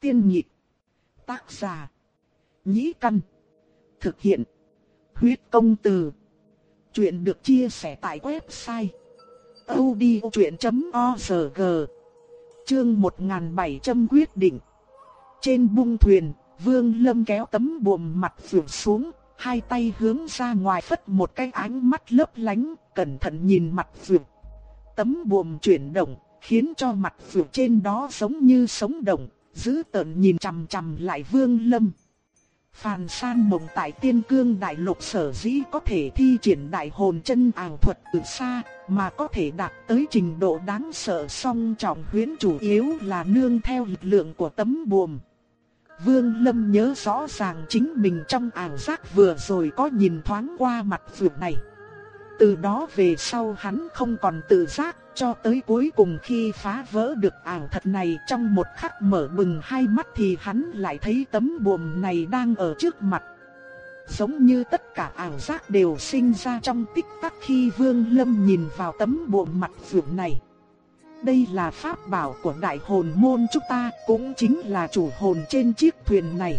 Tiên nhị Tác giả. Nhĩ căn. Thực hiện. Huyết công từ. Chuyện được chia sẻ tại website. odchuyện.org Chương 1700 quyết định. Trên bung thuyền, Vương Lâm kéo tấm buồm mặt Phượng xuống, hai tay hướng ra ngoài phất một cái ánh mắt lấp lánh, cẩn thận nhìn mặt Phượng Tấm buồm chuyển động, khiến cho mặt Phượng trên đó giống như sống động, giữ tợn nhìn chằm chằm lại Vương Lâm. Phàn san mộng tại tiên cương đại lục sở dĩ có thể thi triển đại hồn chân ảo thuật từ xa, mà có thể đạt tới trình độ đáng sợ song trọng huyễn chủ yếu là nương theo lực lượng của tấm buồm. Vương Lâm nhớ rõ ràng chính mình trong ảo giác vừa rồi có nhìn thoáng qua mặt vượt này. Từ đó về sau hắn không còn tự giác, cho tới cuối cùng khi phá vỡ được ảo thật này trong một khắc mở bừng hai mắt thì hắn lại thấy tấm buồm này đang ở trước mặt. Giống như tất cả ảo giác đều sinh ra trong tích tắc khi Vương Lâm nhìn vào tấm buồm mặt phượng này. Đây là pháp bảo của đại hồn môn chúng ta, cũng chính là chủ hồn trên chiếc thuyền này.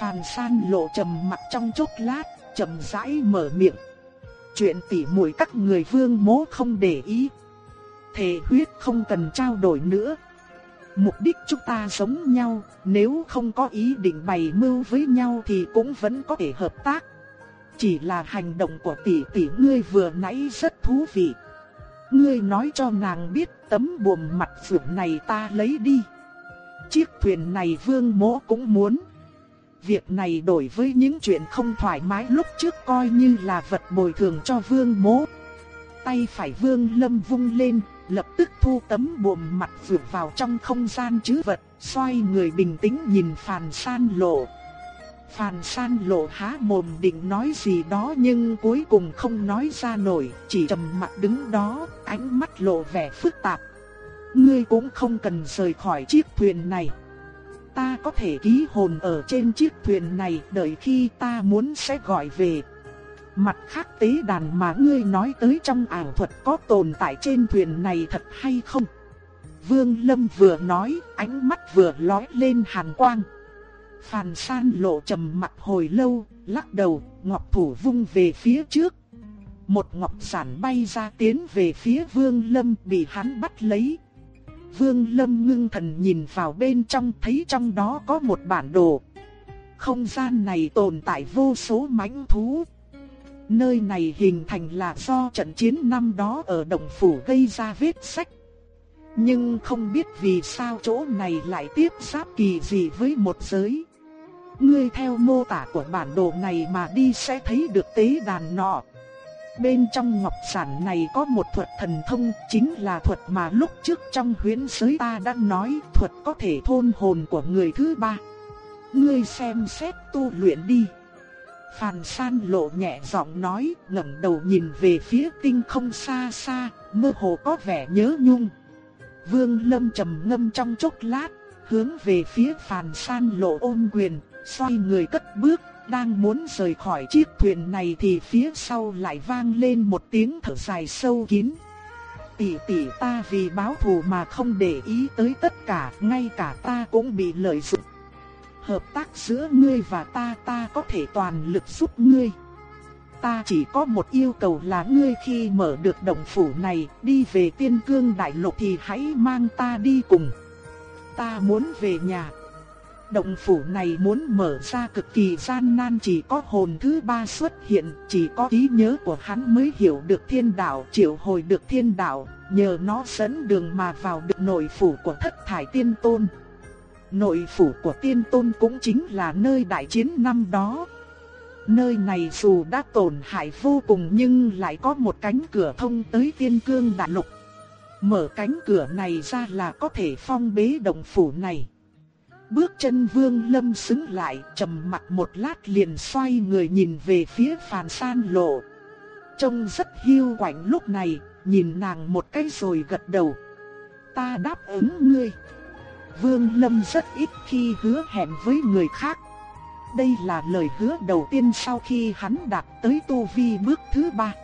Phàn san lộ trầm mặt trong chốc lát, chậm rãi mở miệng. Chuyện tỉ muội các người vương mố không để ý. Thể huyết không cần trao đổi nữa. Mục đích chúng ta giống nhau, nếu không có ý định bày mưu với nhau thì cũng vẫn có thể hợp tác. Chỉ là hành động của tỷ tỷ ngươi vừa nãy rất thú vị. Ngươi nói cho nàng biết tấm buồm mặt phượng này ta lấy đi. Chiếc thuyền này vương mỗ cũng muốn. Việc này đổi với những chuyện không thoải mái lúc trước coi như là vật bồi thường cho vương mố. Tay phải vương lâm vung lên, lập tức thu tấm buồm mặt phượng vào trong không gian chứ vật, xoay người bình tĩnh nhìn phàn san lộ. Phàn san lộ há mồm định nói gì đó nhưng cuối cùng không nói ra nổi, chỉ trầm mặt đứng đó, ánh mắt lộ vẻ phức tạp. Ngươi cũng không cần rời khỏi chiếc thuyền này. Ta có thể ký hồn ở trên chiếc thuyền này đợi khi ta muốn sẽ gọi về. Mặt khác tế đàn mà ngươi nói tới trong ảo thuật có tồn tại trên thuyền này thật hay không? Vương Lâm vừa nói, ánh mắt vừa lóe lên hàn quang. Phàn san lộ trầm mặt hồi lâu, lắc đầu, ngọc thủ vung về phía trước. Một ngọc sản bay ra tiến về phía vương lâm bị hắn bắt lấy. Vương lâm ngưng thần nhìn vào bên trong, thấy trong đó có một bản đồ. Không gian này tồn tại vô số mãnh thú. Nơi này hình thành là do trận chiến năm đó ở Đồng Phủ gây ra vết sách. Nhưng không biết vì sao chỗ này lại tiếp giáp kỳ gì với một giới. Ngươi theo mô tả của bản đồ này mà đi sẽ thấy được tế đàn nọ. Bên trong ngọc sản này có một thuật thần thông, chính là thuật mà lúc trước trong huyễn giới ta đã nói, thuật có thể thôn hồn của người thứ ba. Ngươi xem xét tu luyện đi. Phàn san lộ nhẹ giọng nói, ngẩng đầu nhìn về phía tinh không xa xa, mơ hồ có vẻ nhớ nhung. Vương Lâm trầm ngâm trong chốc lát, hướng về phía phàn san lộ ôm quyền, xoay người cất bước, đang muốn rời khỏi chiếc thuyền này thì phía sau lại vang lên một tiếng thở dài sâu kín. Tỷ tỷ ta vì báo thù mà không để ý tới tất cả, ngay cả ta cũng bị lợi dụng. Hợp tác giữa ngươi và ta ta có thể toàn lực giúp ngươi. Ta chỉ có một yêu cầu là ngươi khi mở được động phủ này, đi về tiên cương đại lục thì hãy mang ta đi cùng. Ta muốn về nhà. Động phủ này muốn mở ra cực kỳ gian nan chỉ có hồn thứ ba xuất hiện, chỉ có trí nhớ của hắn mới hiểu được thiên đạo, triệu hồi được thiên đạo, nhờ nó dẫn đường mà vào được nội phủ của thất thải tiên tôn. Nội phủ của tiên tôn cũng chính là nơi đại chiến năm đó. Nơi này dù đã tổn hại vô cùng nhưng lại có một cánh cửa thông tới tiên cương đại lục. Mở cánh cửa này ra là có thể phong bế động phủ này. Bước chân vương lâm xứng lại trầm mặt một lát liền xoay người nhìn về phía phàn san lộ. Trông rất hiu quạnh lúc này, nhìn nàng một cái rồi gật đầu. Ta đáp ứng ngươi. Vương lâm rất ít khi hứa hẹn với người khác. Đây là lời hứa đầu tiên sau khi hắn đạt tới tu vi bước thứ ba.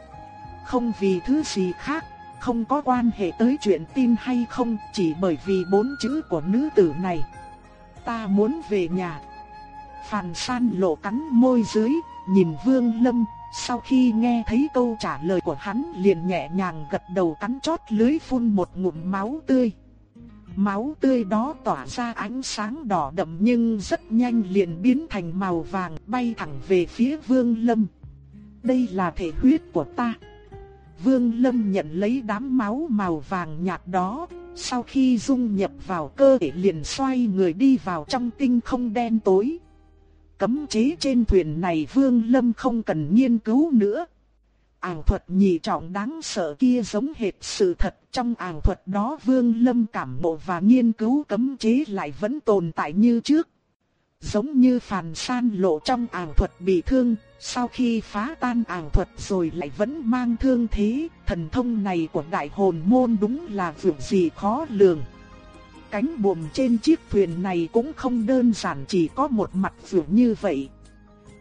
Không vì thứ gì khác, không có quan hệ tới chuyện tin hay không, chỉ bởi vì bốn chữ của nữ tử này ta muốn về nhà. Phàn san lộ cắn môi dưới, nhìn Vương Lâm, sau khi nghe thấy câu trả lời của hắn liền nhẹ nhàng gật đầu cắn chót lưới phun một ngụm máu tươi. Máu tươi đó tỏa ra ánh sáng đỏ đậm nhưng rất nhanh liền biến thành màu vàng bay thẳng về phía Vương Lâm. Đây là thể huyết của ta. Vương Lâm nhận lấy đám máu màu vàng nhạt đó, sau khi dung nhập vào cơ thể liền xoay người đi vào trong tinh không đen tối. Cấm chế trên thuyền này Vương Lâm không cần nghiên cứu nữa. Ảo thuật nhị trọng đáng sợ kia giống hệt sự thật trong ảo thuật đó Vương Lâm cảm ngộ và nghiên cứu cấm chế lại vẫn tồn tại như trước. Giống như phàn san lộ trong ảo thuật bị thương, sau khi phá tan ảo thuật rồi lại vẫn mang thương thế, thần thông này của đại hồn môn đúng là vượt gì khó lường. Cánh buồm trên chiếc thuyền này cũng không đơn giản chỉ có một mặt vượt như vậy.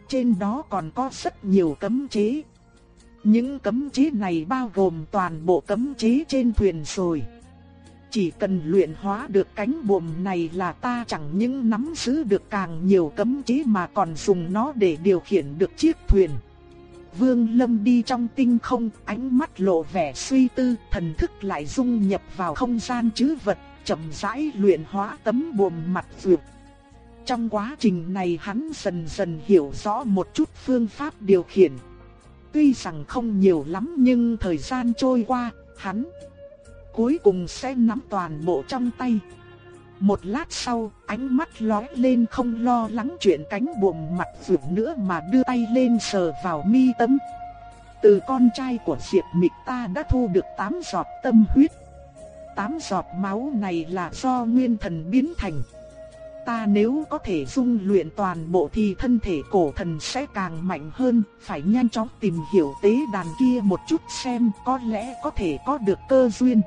Trên đó còn có rất nhiều cấm chế. Những cấm chế này bao gồm toàn bộ cấm chế trên thuyền rồi. Chỉ cần luyện hóa được cánh buồm này là ta chẳng những nắm giữ được càng nhiều cấm chế mà còn dùng nó để điều khiển được chiếc thuyền. Vương Lâm đi trong tinh không, ánh mắt lộ vẻ suy tư, thần thức lại dung nhập vào không gian chứ vật, chậm rãi luyện hóa tấm buồm mặt dược. Trong quá trình này hắn dần dần hiểu rõ một chút phương pháp điều khiển. Tuy rằng không nhiều lắm nhưng thời gian trôi qua, hắn cuối cùng sẽ nắm toàn bộ trong tay. Một lát sau, ánh mắt lóe lên không lo lắng chuyện cánh buồm mặt vượt nữa mà đưa tay lên sờ vào mi tâm. Từ con trai của Diệp Mịch ta đã thu được 8 giọt tâm huyết. 8 giọt máu này là do nguyên thần biến thành. Ta nếu có thể dung luyện toàn bộ thì thân thể cổ thần sẽ càng mạnh hơn, phải nhanh chóng tìm hiểu tế đàn kia một chút xem có lẽ có thể có được cơ duyên.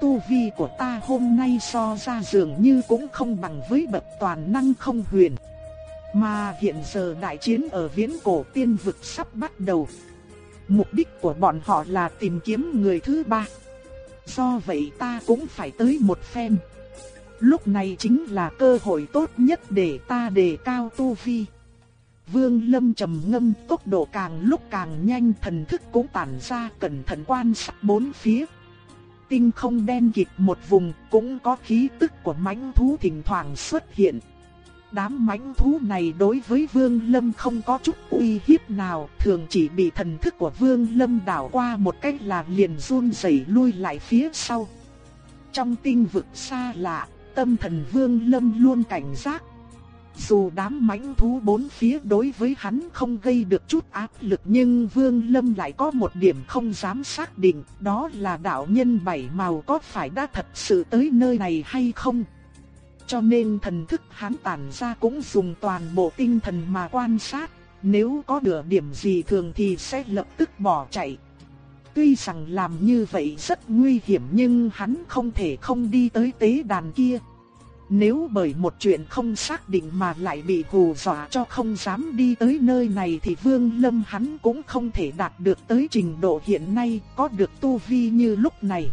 Tu vi của ta hôm nay so ra dường như cũng không bằng với bậc toàn năng không huyền. Mà hiện giờ đại chiến ở viễn cổ tiên vực sắp bắt đầu. Mục đích của bọn họ là tìm kiếm người thứ ba. Do vậy ta cũng phải tới một phen. Lúc này chính là cơ hội tốt nhất để ta đề cao tu vi. Vương Lâm trầm ngâm tốc độ càng lúc càng nhanh thần thức cũng tản ra cẩn thận quan sát bốn phía. Tinh không đen kịt một vùng cũng có khí tức của mãnh thú thỉnh thoảng xuất hiện. Đám mãnh thú này đối với Vương Lâm không có chút uy hiếp nào, thường chỉ bị thần thức của Vương Lâm đảo qua một cách là liền run rẩy lui lại phía sau. Trong tinh vực xa lạ, tâm thần Vương Lâm luôn cảnh giác. Dù đám mãnh thú bốn phía đối với hắn không gây được chút áp lực nhưng Vương Lâm lại có một điểm không dám xác định, đó là đạo nhân bảy màu có phải đã thật sự tới nơi này hay không. Cho nên thần thức hắn tản ra cũng dùng toàn bộ tinh thần mà quan sát, nếu có được điểm gì thường thì sẽ lập tức bỏ chạy. Tuy rằng làm như vậy rất nguy hiểm nhưng hắn không thể không đi tới tế đàn kia. Nếu bởi một chuyện không xác định mà lại bị hù dọa cho không dám đi tới nơi này thì Vương Lâm hắn cũng không thể đạt được tới trình độ hiện nay có được tu vi như lúc này.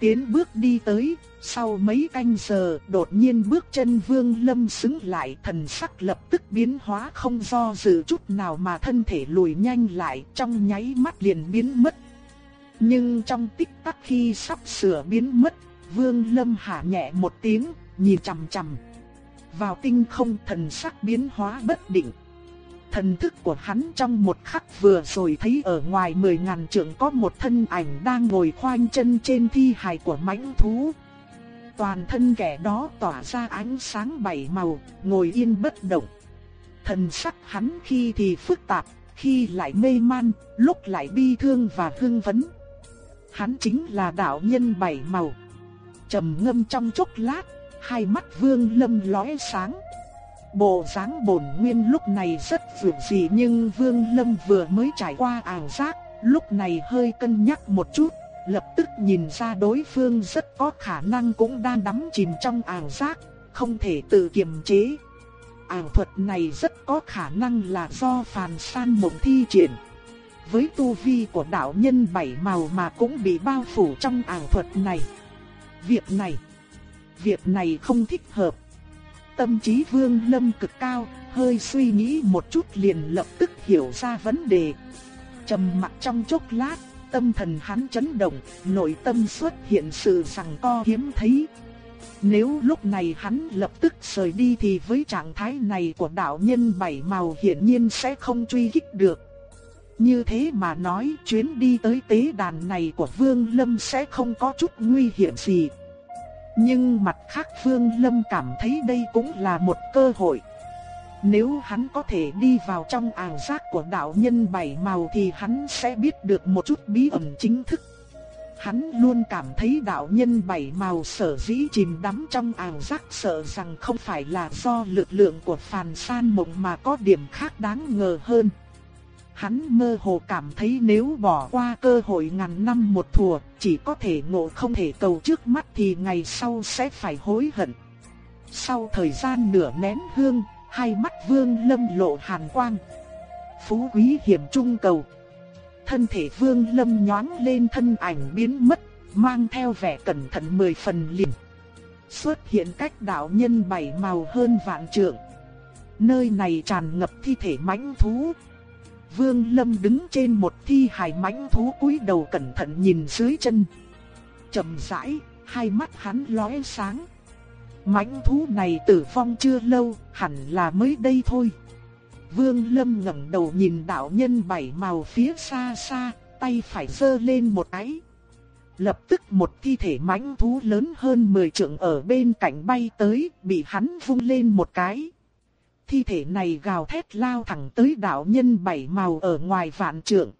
Tiến bước đi tới, sau mấy canh giờ đột nhiên bước chân Vương Lâm xứng lại thần sắc lập tức biến hóa không do dự chút nào mà thân thể lùi nhanh lại trong nháy mắt liền biến mất. Nhưng trong tích tắc khi sắp sửa biến mất, Vương Lâm hạ nhẹ một tiếng, nhìn chằm chằm vào tinh không thần sắc biến hóa bất định. Thần thức của hắn trong một khắc vừa rồi thấy ở ngoài mười ngàn trượng có một thân ảnh đang ngồi khoanh chân trên thi hài của mãnh thú. Toàn thân kẻ đó tỏa ra ánh sáng bảy màu, ngồi yên bất động. Thần sắc hắn khi thì phức tạp, khi lại mê man, lúc lại bi thương và hưng phấn. Hắn chính là đạo nhân bảy màu. Trầm ngâm trong chốc lát, hai mắt Vương Lâm lóe sáng. Bộ dáng bổn nguyên lúc này rất vượt dị nhưng Vương Lâm vừa mới trải qua ảo giác, lúc này hơi cân nhắc một chút, lập tức nhìn ra đối phương rất có khả năng cũng đang đắm chìm trong ảo giác, không thể tự kiềm chế. Ảo thuật này rất có khả năng là do phàn san mộng thi triển. Với tu vi của đạo nhân bảy màu mà cũng bị bao phủ trong ảo thuật này. Việc này việc này không thích hợp. tâm trí Vương Lâm cực cao, hơi suy nghĩ một chút liền lập tức hiểu ra vấn đề. Trầm mặc trong chốc lát, tâm thần hắn chấn động, nội tâm xuất hiện sự rằng co hiếm thấy. Nếu lúc này hắn lập tức rời đi thì với trạng thái này của đạo nhân bảy màu hiển nhiên sẽ không truy kích được. Như thế mà nói chuyến đi tới tế đàn này của Vương Lâm sẽ không có chút nguy hiểm gì. Nhưng mặt khác Vương Lâm cảm thấy đây cũng là một cơ hội. Nếu hắn có thể đi vào trong ảo giác của đạo nhân bảy màu thì hắn sẽ biết được một chút bí ẩn chính thức. Hắn luôn cảm thấy đạo nhân bảy màu sở dĩ chìm đắm trong ảo giác sợ rằng không phải là do lực lượng của phàn san mộng mà có điểm khác đáng ngờ hơn. Hắn mơ hồ cảm thấy nếu bỏ qua cơ hội ngàn năm một thùa, chỉ có thể ngộ không thể cầu trước mắt thì ngày sau sẽ phải hối hận. Sau thời gian nửa nén hương, hai mắt vương lâm lộ hàn quang. Phú quý hiểm trung cầu. Thân thể vương lâm nhoáng lên thân ảnh biến mất, mang theo vẻ cẩn thận mười phần liền. Xuất hiện cách đạo nhân bảy màu hơn vạn trượng. Nơi này tràn ngập thi thể mãnh thú. Vương Lâm đứng trên một thi hài mãnh thú cúi đầu cẩn thận nhìn dưới chân. Chậm rãi, hai mắt hắn lóe sáng mãnh thú này tử vong chưa lâu, hẳn là mới đây thôi. Vương Lâm ngẩng đầu nhìn đạo nhân bảy màu phía xa xa, tay phải giơ lên một cái. Lập tức một thi thể mãnh thú lớn hơn 10 trượng ở bên cạnh bay tới, bị hắn vung lên một cái. Thi thể này gào thét lao thẳng tới đạo nhân bảy màu ở ngoài vạn trượng.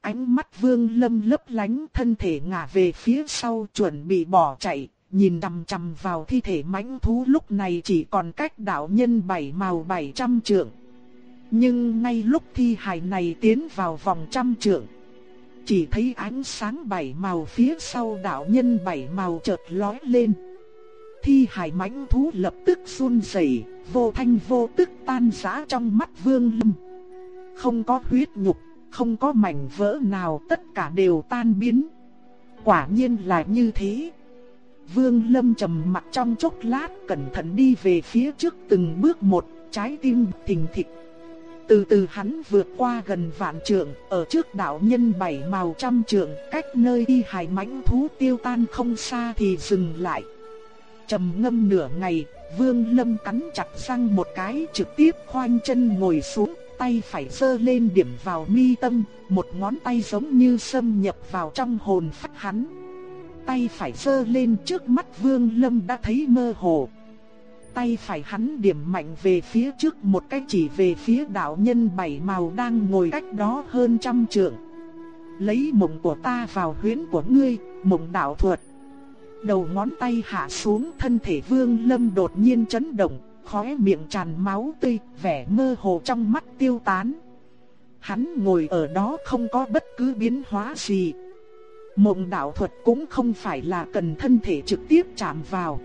Ánh mắt vương lâm lấp lánh thân thể ngả về phía sau chuẩn bị bỏ chạy, nhìn chằm chằm vào thi thể mãnh thú lúc này chỉ còn cách đạo nhân bảy màu bảy trăm trượng. Nhưng ngay lúc thi hài này tiến vào vòng trăm trượng, chỉ thấy ánh sáng bảy màu phía sau đạo nhân bảy màu chợt lóe lên. Thi hải mãnh thú lập tức run rẩy, vô thanh vô tức tan rã trong mắt Vương Lâm. Không có huyết nhục, không có mảnh vỡ nào, tất cả đều tan biến. Quả nhiên là như thế. Vương Lâm trầm mặt trong chốc lát cẩn thận đi về phía trước từng bước một, trái tim thình thịch. Từ từ hắn vượt qua gần vạn trượng, ở trước đạo nhân bảy màu trăm trượng, cách nơi đi hải mãnh thú tiêu tan không xa thì dừng lại. Trầm ngâm nửa ngày, Vương Lâm cắn chặt răng một cái trực tiếp khoanh chân ngồi xuống, tay phải giơ lên điểm vào mi tâm, một ngón tay giống như xâm nhập vào trong hồn phách hắn tay phải giơ lên trước mắt Vương Lâm đã thấy mơ hồ. Tay phải hắn điểm mạnh về phía trước một cái chỉ về phía đạo nhân bảy màu đang ngồi cách đó hơn trăm trượng. Lấy mộng của ta vào huyễn của ngươi, mộng đạo thuật. Đầu ngón tay hạ xuống thân thể Vương Lâm đột nhiên chấn động, khóe miệng tràn máu tươi, vẻ mơ hồ trong mắt tiêu tán. Hắn ngồi ở đó không có bất cứ biến hóa gì, Mộng đạo thuật cũng không phải là cần thân thể trực tiếp chạm vào.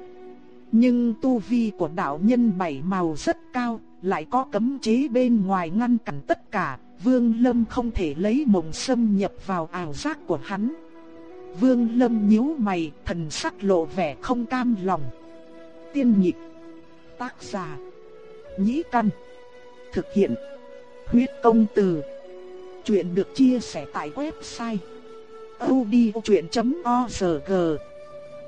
Nhưng tu vi của đạo nhân bảy màu rất cao, lại có cấm chế bên ngoài ngăn cản tất cả, Vương Lâm không thể lấy mộng xâm nhập vào ảo giác của hắn. Vương Lâm nhíu mày, thần sắc lộ vẻ không cam lòng. Tiên nhị tác giả, nhĩ căn, thực hiện, huyết công từ. Chuyện được chia sẻ tại website audiochuyện.org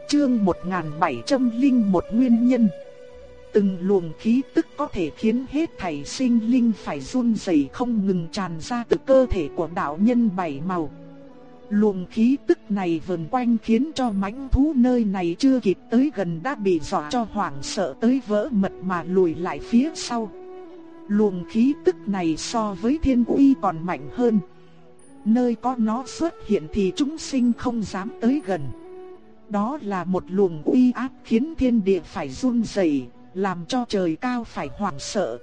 Chương 1701 Nguyên nhân Từng luồng khí tức có thể khiến hết thảy sinh linh phải run rẩy không ngừng tràn ra từ cơ thể của đạo nhân bảy màu. Luồng khí tức này vần quanh khiến cho mãnh thú nơi này chưa kịp tới gần đã bị dọa cho hoảng sợ tới vỡ mật mà lùi lại phía sau. Luồng khí tức này so với thiên uy còn mạnh hơn. Nơi có nó xuất hiện thì chúng sinh không dám tới gần. Đó là một luồng uy áp khiến thiên địa phải run rẩy, làm cho trời cao phải hoảng sợ.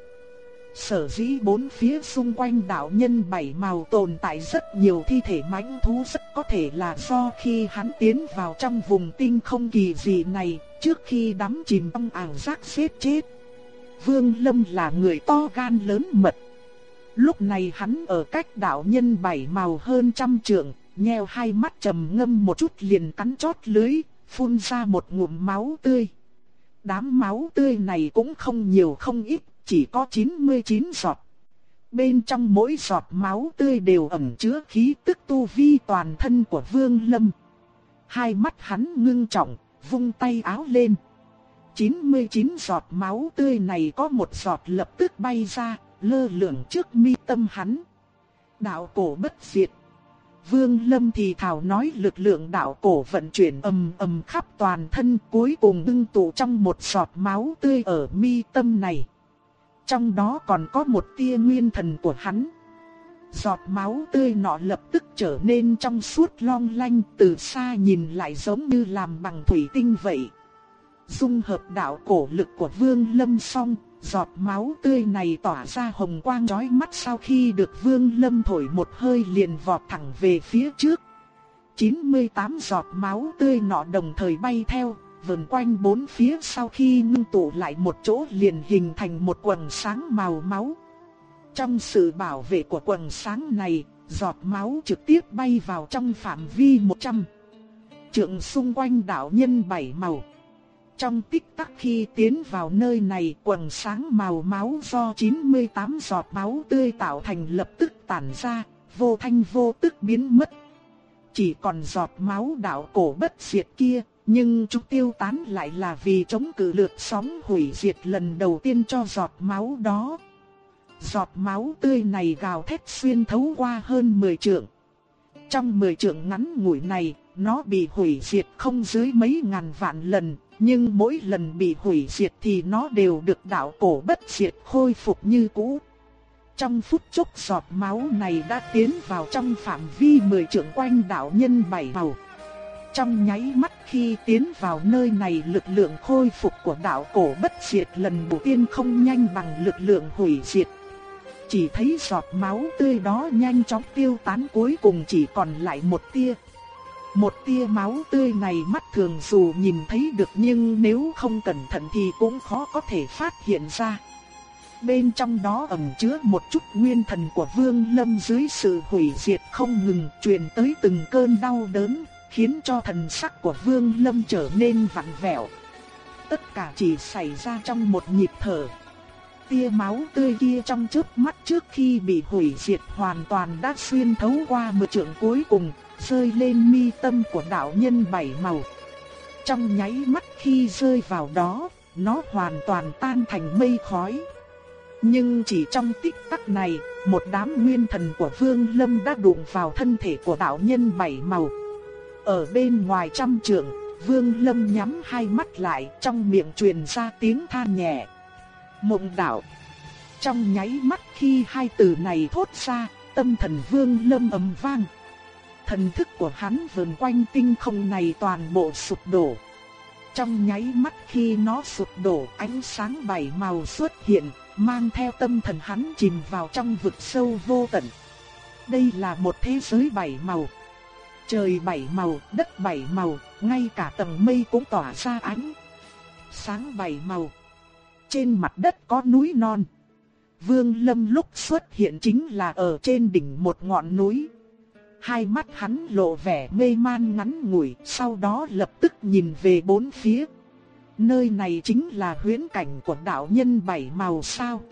Sở dĩ bốn phía xung quanh đạo nhân bảy màu tồn tại rất nhiều thi thể mãnh thú rất có thể là do khi hắn tiến vào trong vùng tinh không kỳ dị này, trước khi đắm chìm trong ảo giác xếp chết. Vương Lâm là người to gan lớn mật. Lúc này hắn ở cách đạo nhân bảy màu hơn trăm trượng, nheo hai mắt trầm ngâm một chút liền cắn chót lưới, phun ra một ngụm máu tươi. đám máu tươi này cũng không nhiều không ít, chỉ có 99 giọt. Bên trong mỗi giọt máu tươi đều ẩn chứa khí tức tu vi toàn thân của Vương Lâm. Hai mắt hắn ngưng trọng, vung tay áo lên. 99 giọt máu tươi này có một giọt lập tức bay ra, lơ lửng trước mi tâm hắn. Đạo cổ bất diệt. Vương Lâm thì thảo nói lực lượng đạo cổ vận chuyển ầm ầm khắp toàn thân cuối cùng ngưng tụ trong một giọt máu tươi ở mi tâm này. Trong đó còn có một tia nguyên thần của hắn. Giọt máu tươi nọ lập tức trở nên trong suốt long lanh từ xa nhìn lại giống như làm bằng thủy tinh vậy. Dung hợp đạo cổ lực của Vương Lâm xong, giọt máu tươi này tỏa ra hồng quang chói mắt sau khi được Vương Lâm thổi một hơi liền vọt thẳng về phía trước. 98 giọt máu tươi nọ đồng thời bay theo, vần quanh bốn phía sau khi ngưng tụ lại một chỗ liền hình thành một quần sáng màu máu. Trong sự bảo vệ của quần sáng này, giọt máu trực tiếp bay vào trong phạm vi 100 trượng xung quanh đạo nhân bảy màu. Trong tích tắc khi tiến vào nơi này quần sáng màu máu do 98 giọt máu tươi tạo thành lập tức tản ra, vô thanh vô tức biến mất. Chỉ còn giọt máu đạo cổ bất diệt kia, nhưng chúng tiêu tán lại là vì chống cự lượt sóng hủy diệt lần đầu tiên cho giọt máu đó. Giọt máu tươi này gào thét xuyên thấu qua hơn 10 trượng. Trong 10 trượng ngắn ngủi này, nó bị hủy diệt không dưới mấy ngàn vạn lần, nhưng mỗi lần bị hủy diệt thì nó đều được đạo cổ bất diệt khôi phục như cũ. Trong phút chốc giọt máu này đã tiến vào trong phạm vi mười trượng quanh đạo nhân bảy màu. Trong nháy mắt khi tiến vào nơi này lực lượng khôi phục của đạo cổ bất diệt lần đầu tiên không nhanh bằng lực lượng hủy diệt. Chỉ thấy giọt máu tươi đó nhanh chóng tiêu tán cuối cùng chỉ còn lại một tia. Một tia máu tươi này mắt thường dù nhìn thấy được nhưng nếu không cẩn thận thì cũng khó có thể phát hiện ra. Bên trong đó ẩn chứa một chút nguyên thần của Vương Lâm dưới sự hủy diệt không ngừng truyền tới từng cơn đau đớn, khiến cho thần sắc của Vương Lâm trở nên vặn vẹo. Tất cả chỉ xảy ra trong một nhịp thở. Tia máu tươi kia trong chớp mắt trước khi bị hủy diệt hoàn toàn đã xuyên thấu qua mực trượng cuối cùng, rơi lên mi tâm của đạo nhân bảy màu. Trong nháy mắt khi rơi vào đó, nó hoàn toàn tan thành mây khói. Nhưng chỉ trong tích tắc này, một đám nguyên thần của Vương Lâm đã đụng vào thân thể của đạo nhân bảy màu. Ở bên ngoài trăm trượng, Vương Lâm nhắm hai mắt lại, trong miệng truyền ra tiếng than nhẹ. Mộng đạo. Trong nháy mắt khi hai từ này thốt ra, tâm thần Vương Lâm ầm vang thần thức của hắn vần quanh tinh không này toàn bộ sụp đổ. Trong nháy mắt khi nó sụp đổ ánh sáng bảy màu xuất hiện, mang theo tâm thần hắn chìm vào trong vực sâu vô tận. Đây là một thế giới bảy màu. Trời bảy màu, đất bảy màu, ngay cả tầng mây cũng tỏa ra ánh. Sáng bảy màu. Trên mặt đất có núi non. Vương Lâm lúc xuất hiện chính là ở trên đỉnh một ngọn núi. Hai mắt hắn lộ vẻ mê man ngắn ngủi, sau đó lập tức nhìn về bốn phía. Nơi này chính là huyễn cảnh của đạo nhân bảy màu sao.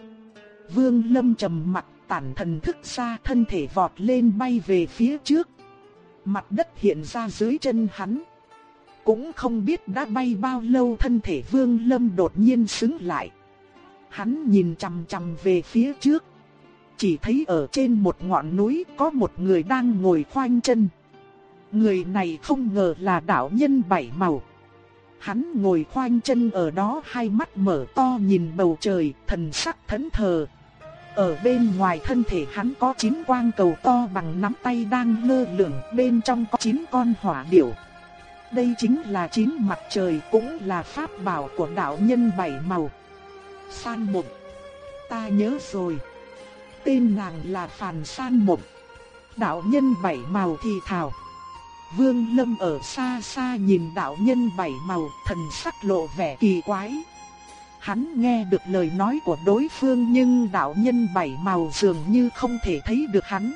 Vương Lâm trầm mặt tản thần thức ra thân thể vọt lên bay về phía trước. Mặt đất hiện ra dưới chân hắn. Cũng không biết đã bay bao lâu thân thể Vương Lâm đột nhiên xứng lại. Hắn nhìn chằm chằm về phía trước chỉ thấy ở trên một ngọn núi có một người đang ngồi khoanh chân. Người này không ngờ là đạo nhân bảy màu. Hắn ngồi khoanh chân ở đó hai mắt mở to nhìn bầu trời, thần sắc thẫn thờ. Ở bên ngoài thân thể hắn có chín quang cầu to bằng nắm tay đang lơ lửng, bên trong có chín con hỏa điểu. Đây chính là chín mặt trời cũng là pháp bảo của đạo nhân bảy màu. San mộng. Ta nhớ rồi tên nàng là Phàn San Mộng. Đạo nhân bảy màu thì thào. Vương Lâm ở xa xa nhìn đạo nhân bảy màu, thần sắc lộ vẻ kỳ quái. Hắn nghe được lời nói của đối phương nhưng đạo nhân bảy màu dường như không thể thấy được hắn.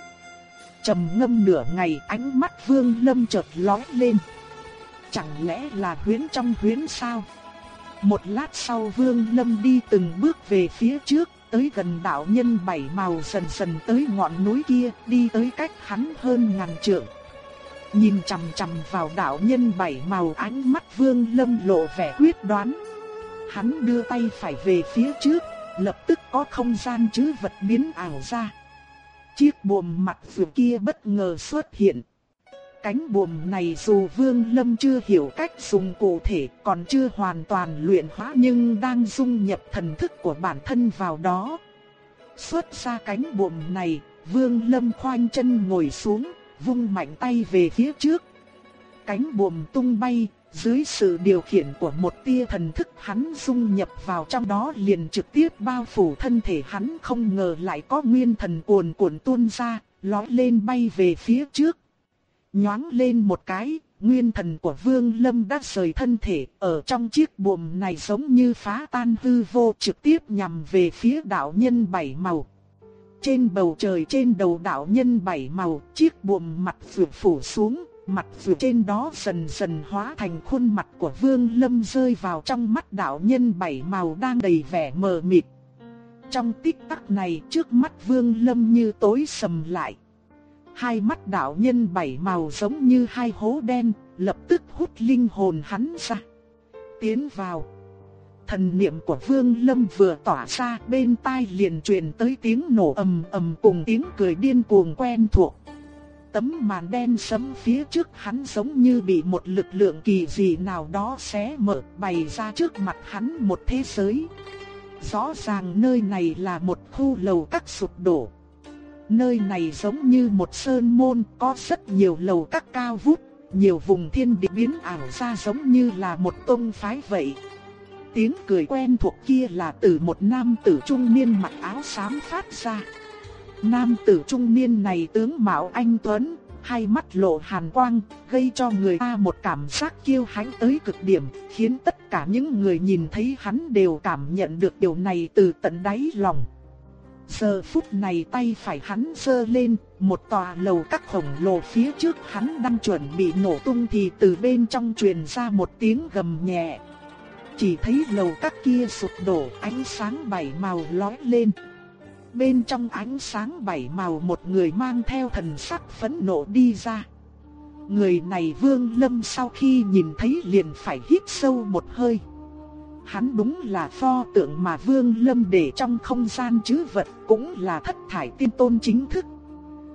Trầm ngâm nửa ngày ánh mắt Vương Lâm chợt lóe lên. Chẳng lẽ là huyễn trong huyễn sao? Một lát sau Vương Lâm đi từng bước về phía trước, tới gần đạo nhân bảy màu dần dần tới ngọn núi kia, đi tới cách hắn hơn ngàn trượng. Nhìn chằm chằm vào đạo nhân bảy màu ánh mắt Vương Lâm lộ vẻ quyết đoán. Hắn đưa tay phải về phía trước, lập tức có không gian chứ vật biến ảo ra. Chiếc buồm mặt vừa kia bất ngờ xuất hiện. Cánh buồm này dù Vương Lâm chưa hiểu cách dùng cụ thể còn chưa hoàn toàn luyện hóa nhưng đang dung nhập thần thức của bản thân vào đó. Xuất ra cánh buồm này, Vương Lâm khoanh chân ngồi xuống, vung mạnh tay về phía trước. Cánh buồm tung bay, dưới sự điều khiển của một tia thần thức hắn dung nhập vào trong đó liền trực tiếp bao phủ thân thể hắn không ngờ lại có nguyên thần cuồn cuộn tuôn ra, lói lên bay về phía trước. Nhoáng lên một cái, nguyên thần của Vương Lâm đã rời thân thể, ở trong chiếc buồm này giống như phá tan hư vô trực tiếp nhằm về phía đạo nhân bảy màu. Trên bầu trời trên đầu đạo nhân bảy màu, chiếc buồm mặt phủ phủ xuống, mặt vừa trên đó dần dần hóa thành khuôn mặt của Vương Lâm rơi vào trong mắt đạo nhân bảy màu đang đầy vẻ mờ mịt. Trong tích tắc này trước mắt Vương Lâm như tối sầm lại. Hai mắt đạo nhân bảy màu giống như hai hố đen, lập tức hút linh hồn hắn ra. Tiến vào. Thần niệm của Vương Lâm vừa tỏa ra bên tai liền truyền tới tiếng nổ ầm ầm cùng tiếng cười điên cuồng quen thuộc. Tấm màn đen sấm phía trước hắn giống như bị một lực lượng kỳ dị nào đó xé mở bày ra trước mặt hắn một thế giới. Rõ ràng nơi này là một khu lầu các sụp đổ. Nơi này giống như một sơn môn có rất nhiều lầu các cao vút, nhiều vùng thiên địa biến ảo ra giống như là một tông phái vậy. Tiếng cười quen thuộc kia là từ một nam tử trung niên mặc áo xám phát ra. Nam tử trung niên này tướng mạo anh Tuấn, hai mắt lộ hàn quang, gây cho người ta một cảm giác kiêu hãnh tới cực điểm, khiến tất cả những người nhìn thấy hắn đều cảm nhận được điều này từ tận đáy lòng. Giờ phút này tay phải hắn sơ lên, một tòa lầu các khổng lồ phía trước hắn đang chuẩn bị nổ tung thì từ bên trong truyền ra một tiếng gầm nhẹ. Chỉ thấy lầu các kia sụp đổ ánh sáng bảy màu lói lên. Bên trong ánh sáng bảy màu một người mang theo thần sắc phẫn nộ đi ra. Người này Vương Lâm sau khi nhìn thấy liền phải hít sâu một hơi. Hắn đúng là pho tượng mà Vương Lâm để trong không gian chứ vật, cũng là thất thải tiên tôn chính thức.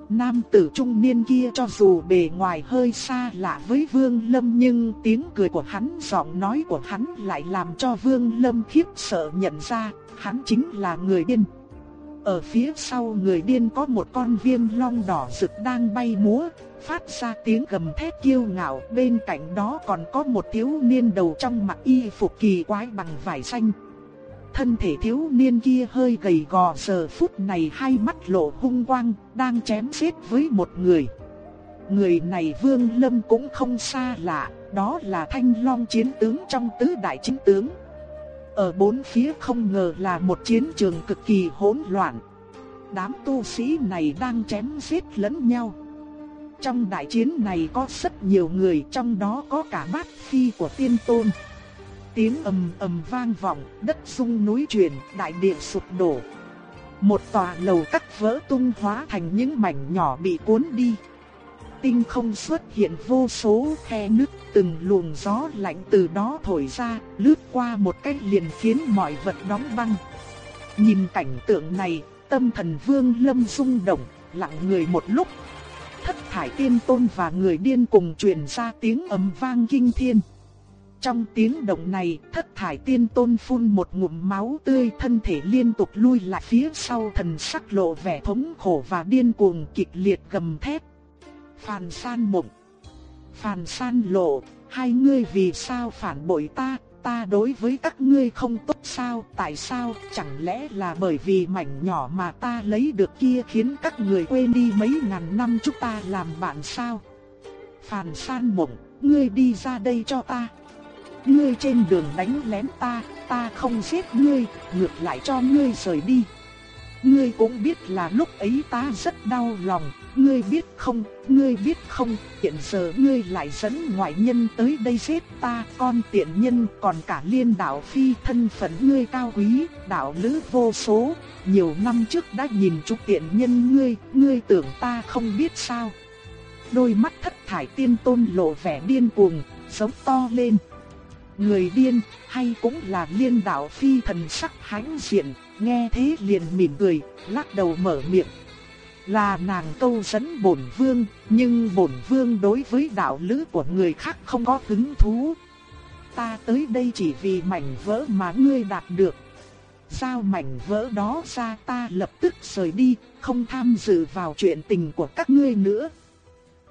Nam tử trung niên kia cho dù bề ngoài hơi xa lạ với Vương Lâm nhưng tiếng cười của hắn, giọng nói của hắn lại làm cho Vương Lâm khiếp sợ nhận ra, hắn chính là người điên. Ở phía sau người điên có một con viêm long đỏ rực đang bay múa, phát ra tiếng gầm thét kiêu ngạo, bên cạnh đó còn có một thiếu niên đầu trong mặc y phục kỳ quái bằng vải xanh. Thân thể thiếu niên kia hơi gầy gò giờ phút này hai mắt lộ hung quang, đang chém giết với một người. Người này Vương Lâm cũng không xa lạ, đó là Thanh Long chiến tướng trong tứ đại chính tướng. Ở bốn phía không ngờ là một chiến trường cực kỳ hỗn loạn. Đám tu sĩ này đang chém giết lẫn nhau. Trong đại chiến này có rất nhiều người, trong đó có cả bát phi của tiên tôn. Tiếng ầm ầm vang vọng, đất rung núi chuyển, đại địa sụp đổ. Một tòa lầu cắt vỡ tung hóa thành những mảnh nhỏ bị cuốn đi tinh không xuất hiện vô số khe nứt, từng luồng gió lạnh từ đó thổi ra, lướt qua một cách liền khiến mọi vật đóng băng. Nhìn cảnh tượng này, tâm thần vương lâm rung động, lặng người một lúc. Thất thải tiên tôn và người điên cùng truyền ra tiếng ầm vang kinh thiên. Trong tiếng động này, thất thải tiên tôn phun một ngụm máu tươi thân thể liên tục lui lại phía sau thần sắc lộ vẻ thống khổ và điên cuồng kịch liệt gầm thét. Phàn san mộng. Phàn san lộ, hai ngươi vì sao phản bội ta, ta đối với các ngươi không tốt sao, tại sao, chẳng lẽ là bởi vì mảnh nhỏ mà ta lấy được kia khiến các người quên đi mấy ngàn năm chúng ta làm bạn sao? Phàn san mộng, ngươi đi ra đây cho ta. Ngươi trên đường đánh lén ta, ta không giết ngươi, ngược lại cho ngươi rời đi. ngươi cũng biết là lúc ấy ta rất đau lòng, ngươi biết không, ngươi biết không, hiện giờ ngươi lại dẫn ngoại nhân tới đây giết ta, con tiện nhân còn cả liên đạo phi thân phận ngươi cao quý, đạo lữ vô số, nhiều năm trước đã nhìn chút tiện nhân ngươi, ngươi tưởng ta không biết sao. Đôi mắt thất thải tiên tôn lộ vẻ điên cuồng, sống to lên. Người điên, hay cũng là liên đạo phi thần sắc hãnh diện, nghe thế liền mỉm cười, lắc đầu mở miệng. Là nàng câu dẫn bổn vương, nhưng bổn vương đối với đạo lữ của người khác không có hứng thú. Ta tới đây chỉ vì mảnh vỡ mà ngươi đạt được. Giao mảnh vỡ đó ra ta lập tức rời đi, không tham dự vào chuyện tình của các ngươi nữa.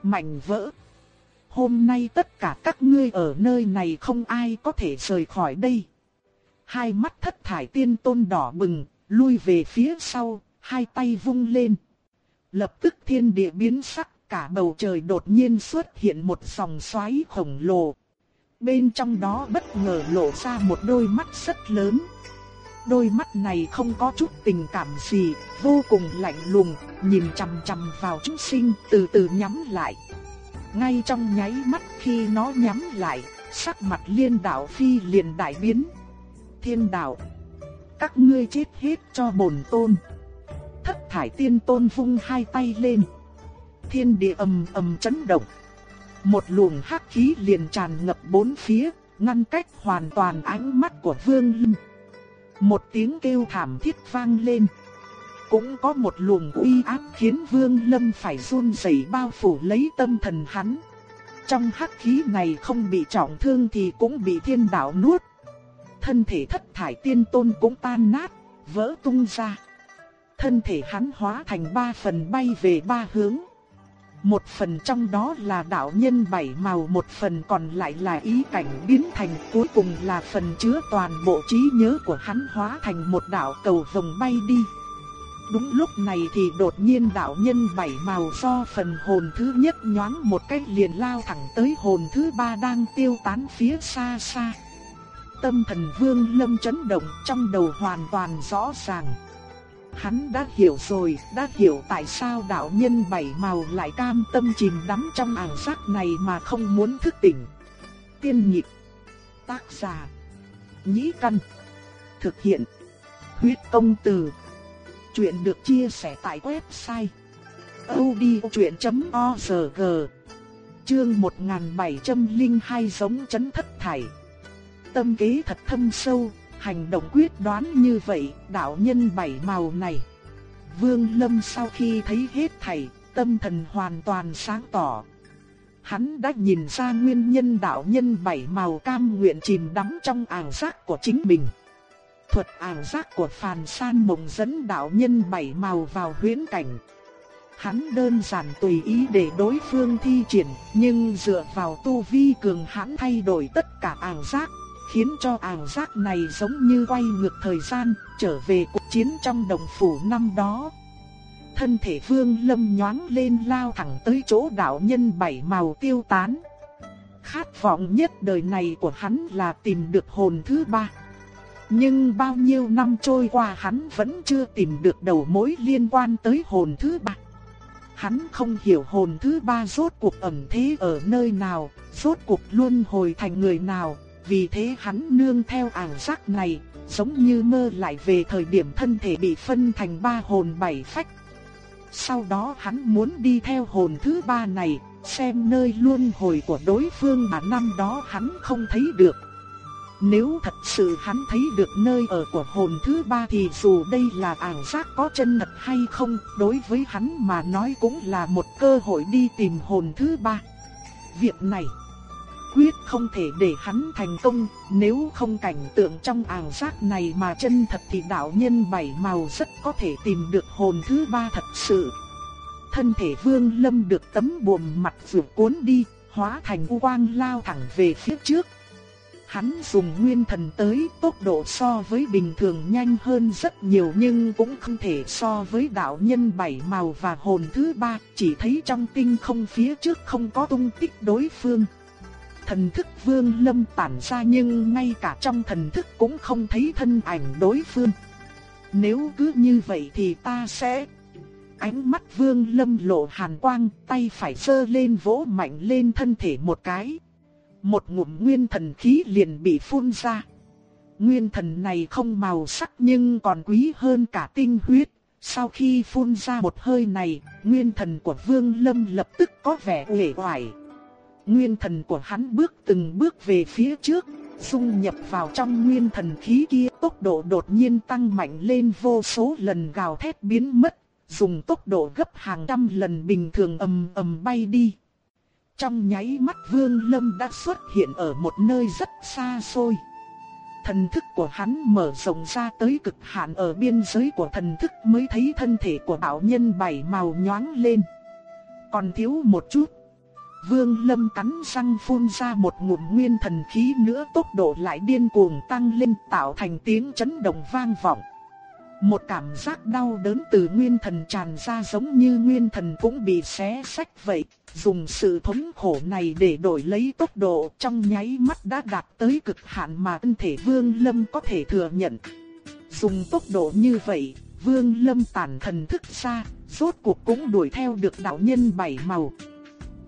Mảnh vỡ. Hôm nay tất cả các ngươi ở nơi này không ai có thể rời khỏi đây. Hai mắt thất thải tiên tôn đỏ bừng, lui về phía sau, hai tay vung lên. Lập tức thiên địa biến sắc, cả bầu trời đột nhiên xuất hiện một dòng xoáy khổng lồ. Bên trong đó bất ngờ lộ ra một đôi mắt rất lớn. Đôi mắt này không có chút tình cảm gì, vô cùng lạnh lùng, nhìn chằm chằm vào chúng sinh, từ từ nhắm lại. Ngay trong nháy mắt khi nó nhắm lại, sắc mặt liên đạo phi liền đại biến. Thiên đạo, các ngươi chết hết cho bổn tôn. Thất thải tiên tôn vung hai tay lên. Thiên địa ầm ầm chấn động. Một luồng hắc khí liền tràn ngập bốn phía, ngăn cách hoàn toàn ánh mắt của Vương Lâm. Một tiếng kêu thảm thiết vang lên. Cũng có một luồng uy áp khiến Vương Lâm phải run rẩy bao phủ lấy tâm thần hắn. Trong hắc khí này không bị trọng thương thì cũng bị thiên đạo nuốt. Thân thể thất thải tiên tôn cũng tan nát, vỡ tung ra. Thân thể hắn hóa thành ba phần bay về ba hướng. Một phần trong đó là đạo nhân bảy màu, một phần còn lại là ý cảnh biến thành, cuối cùng là phần chứa toàn bộ trí nhớ của hắn hóa thành một đạo cầu vồng bay đi. Đúng lúc này thì đột nhiên đạo nhân bảy màu do phần hồn thứ nhất nhoáng một cách liền lao thẳng tới hồn thứ ba đang tiêu tán phía xa xa. Tâm thần vương lâm chấn động trong đầu hoàn toàn rõ ràng. Hắn đã hiểu rồi, đã hiểu tại sao đạo nhân bảy màu lại cam tâm chìm đắm trong ảo giác này mà không muốn thức tỉnh. Tiên nhịp, tác giả, nhĩ căn, thực hiện, huyết công từ. Chuyện được chia sẻ tại website odchuyện.org Chương 1702 giống chấn thất thải Tâm kế thật thâm sâu, hành động quyết đoán như vậy, đạo nhân bảy màu này. Vương Lâm sau khi thấy hết thảy, tâm thần hoàn toàn sáng tỏ. Hắn đã nhìn ra nguyên nhân đạo nhân bảy màu cam nguyện chìm đắm trong ảo giác của chính mình. Thuật ảo giác của Phàn San Mộng dẫn đạo nhân bảy màu vào huyễn cảnh. Hắn đơn giản tùy ý để đối phương thi triển, nhưng dựa vào tu vi cường hãn thay đổi tất cả ảo giác, khiến cho ảo giác này giống như quay ngược thời gian, trở về cuộc chiến trong đồng phủ năm đó. Thân thể Vương Lâm nhoáng lên lao thẳng tới chỗ đạo nhân bảy màu tiêu tán. Khát vọng nhất đời này của hắn là tìm được hồn thứ ba. Nhưng bao nhiêu năm trôi qua hắn vẫn chưa tìm được đầu mối liên quan tới hồn thứ ba. Hắn không hiểu hồn thứ ba rốt cuộc ẩn thế ở nơi nào, rốt cuộc luôn hồi thành người nào, vì thế hắn nương theo ảo giác này, giống như mơ lại về thời điểm thân thể bị phân thành ba hồn bảy phách. Sau đó hắn muốn đi theo hồn thứ ba này, xem nơi luân hồi của đối phương mà năm đó hắn không thấy được. Nếu thật sự hắn thấy được nơi ở của hồn thứ ba thì dù đây là ảo giác có chân thật hay không, đối với hắn mà nói cũng là một cơ hội đi tìm hồn thứ ba. Việc này quyết không thể để hắn thành công, nếu không cảnh tượng trong ảo giác này mà chân thật thì đạo nhân bảy màu rất có thể tìm được hồn thứ ba thật sự. Thân thể vương lâm được tấm buồm mặt vượt cuốn đi, hóa thành u quang lao thẳng về phía trước. Hắn dùng nguyên thần tới tốc độ so với bình thường nhanh hơn rất nhiều nhưng cũng không thể so với đạo nhân bảy màu và hồn thứ ba, chỉ thấy trong tinh không phía trước không có tung tích đối phương thần thức vương lâm tản ra nhưng ngay cả trong thần thức cũng không thấy thân ảnh đối phương. Nếu cứ như vậy thì ta sẽ... Ánh mắt vương lâm lộ hàn quang, tay phải sơ lên vỗ mạnh lên thân thể một cái. Một ngụm nguyên thần khí liền bị phun ra. Nguyên thần này không màu sắc nhưng còn quý hơn cả tinh huyết. Sau khi phun ra một hơi này, nguyên thần của Vương Lâm lập tức có vẻ uể oải. Nguyên thần của hắn bước từng bước về phía trước, dung nhập vào trong nguyên thần khí kia, tốc độ đột nhiên tăng mạnh lên vô số lần gào thét biến mất, dùng tốc độ gấp hàng trăm lần bình thường ầm ầm bay đi. Trong nháy mắt Vương Lâm đã xuất hiện ở một nơi rất xa xôi. Thần thức của hắn mở rộng ra tới cực hạn ở biên giới của thần thức mới thấy thân thể của đạo nhân bảy màu nhoáng lên. Còn thiếu một chút. Vương Lâm cắn răng phun ra một ngụm nguyên thần khí nữa tốc độ lại điên cuồng tăng lên tạo thành tiếng chấn động vang vọng. Một cảm giác đau đớn từ nguyên thần tràn ra giống như nguyên thần cũng bị xé sách vậy. Dùng sự thống khổ này để đổi lấy tốc độ trong nháy mắt đã đạt tới cực hạn mà thân thể Vương Lâm có thể thừa nhận. Dùng tốc độ như vậy, Vương Lâm tản thần thức xa, rốt cuộc cũng đuổi theo được đạo nhân bảy màu.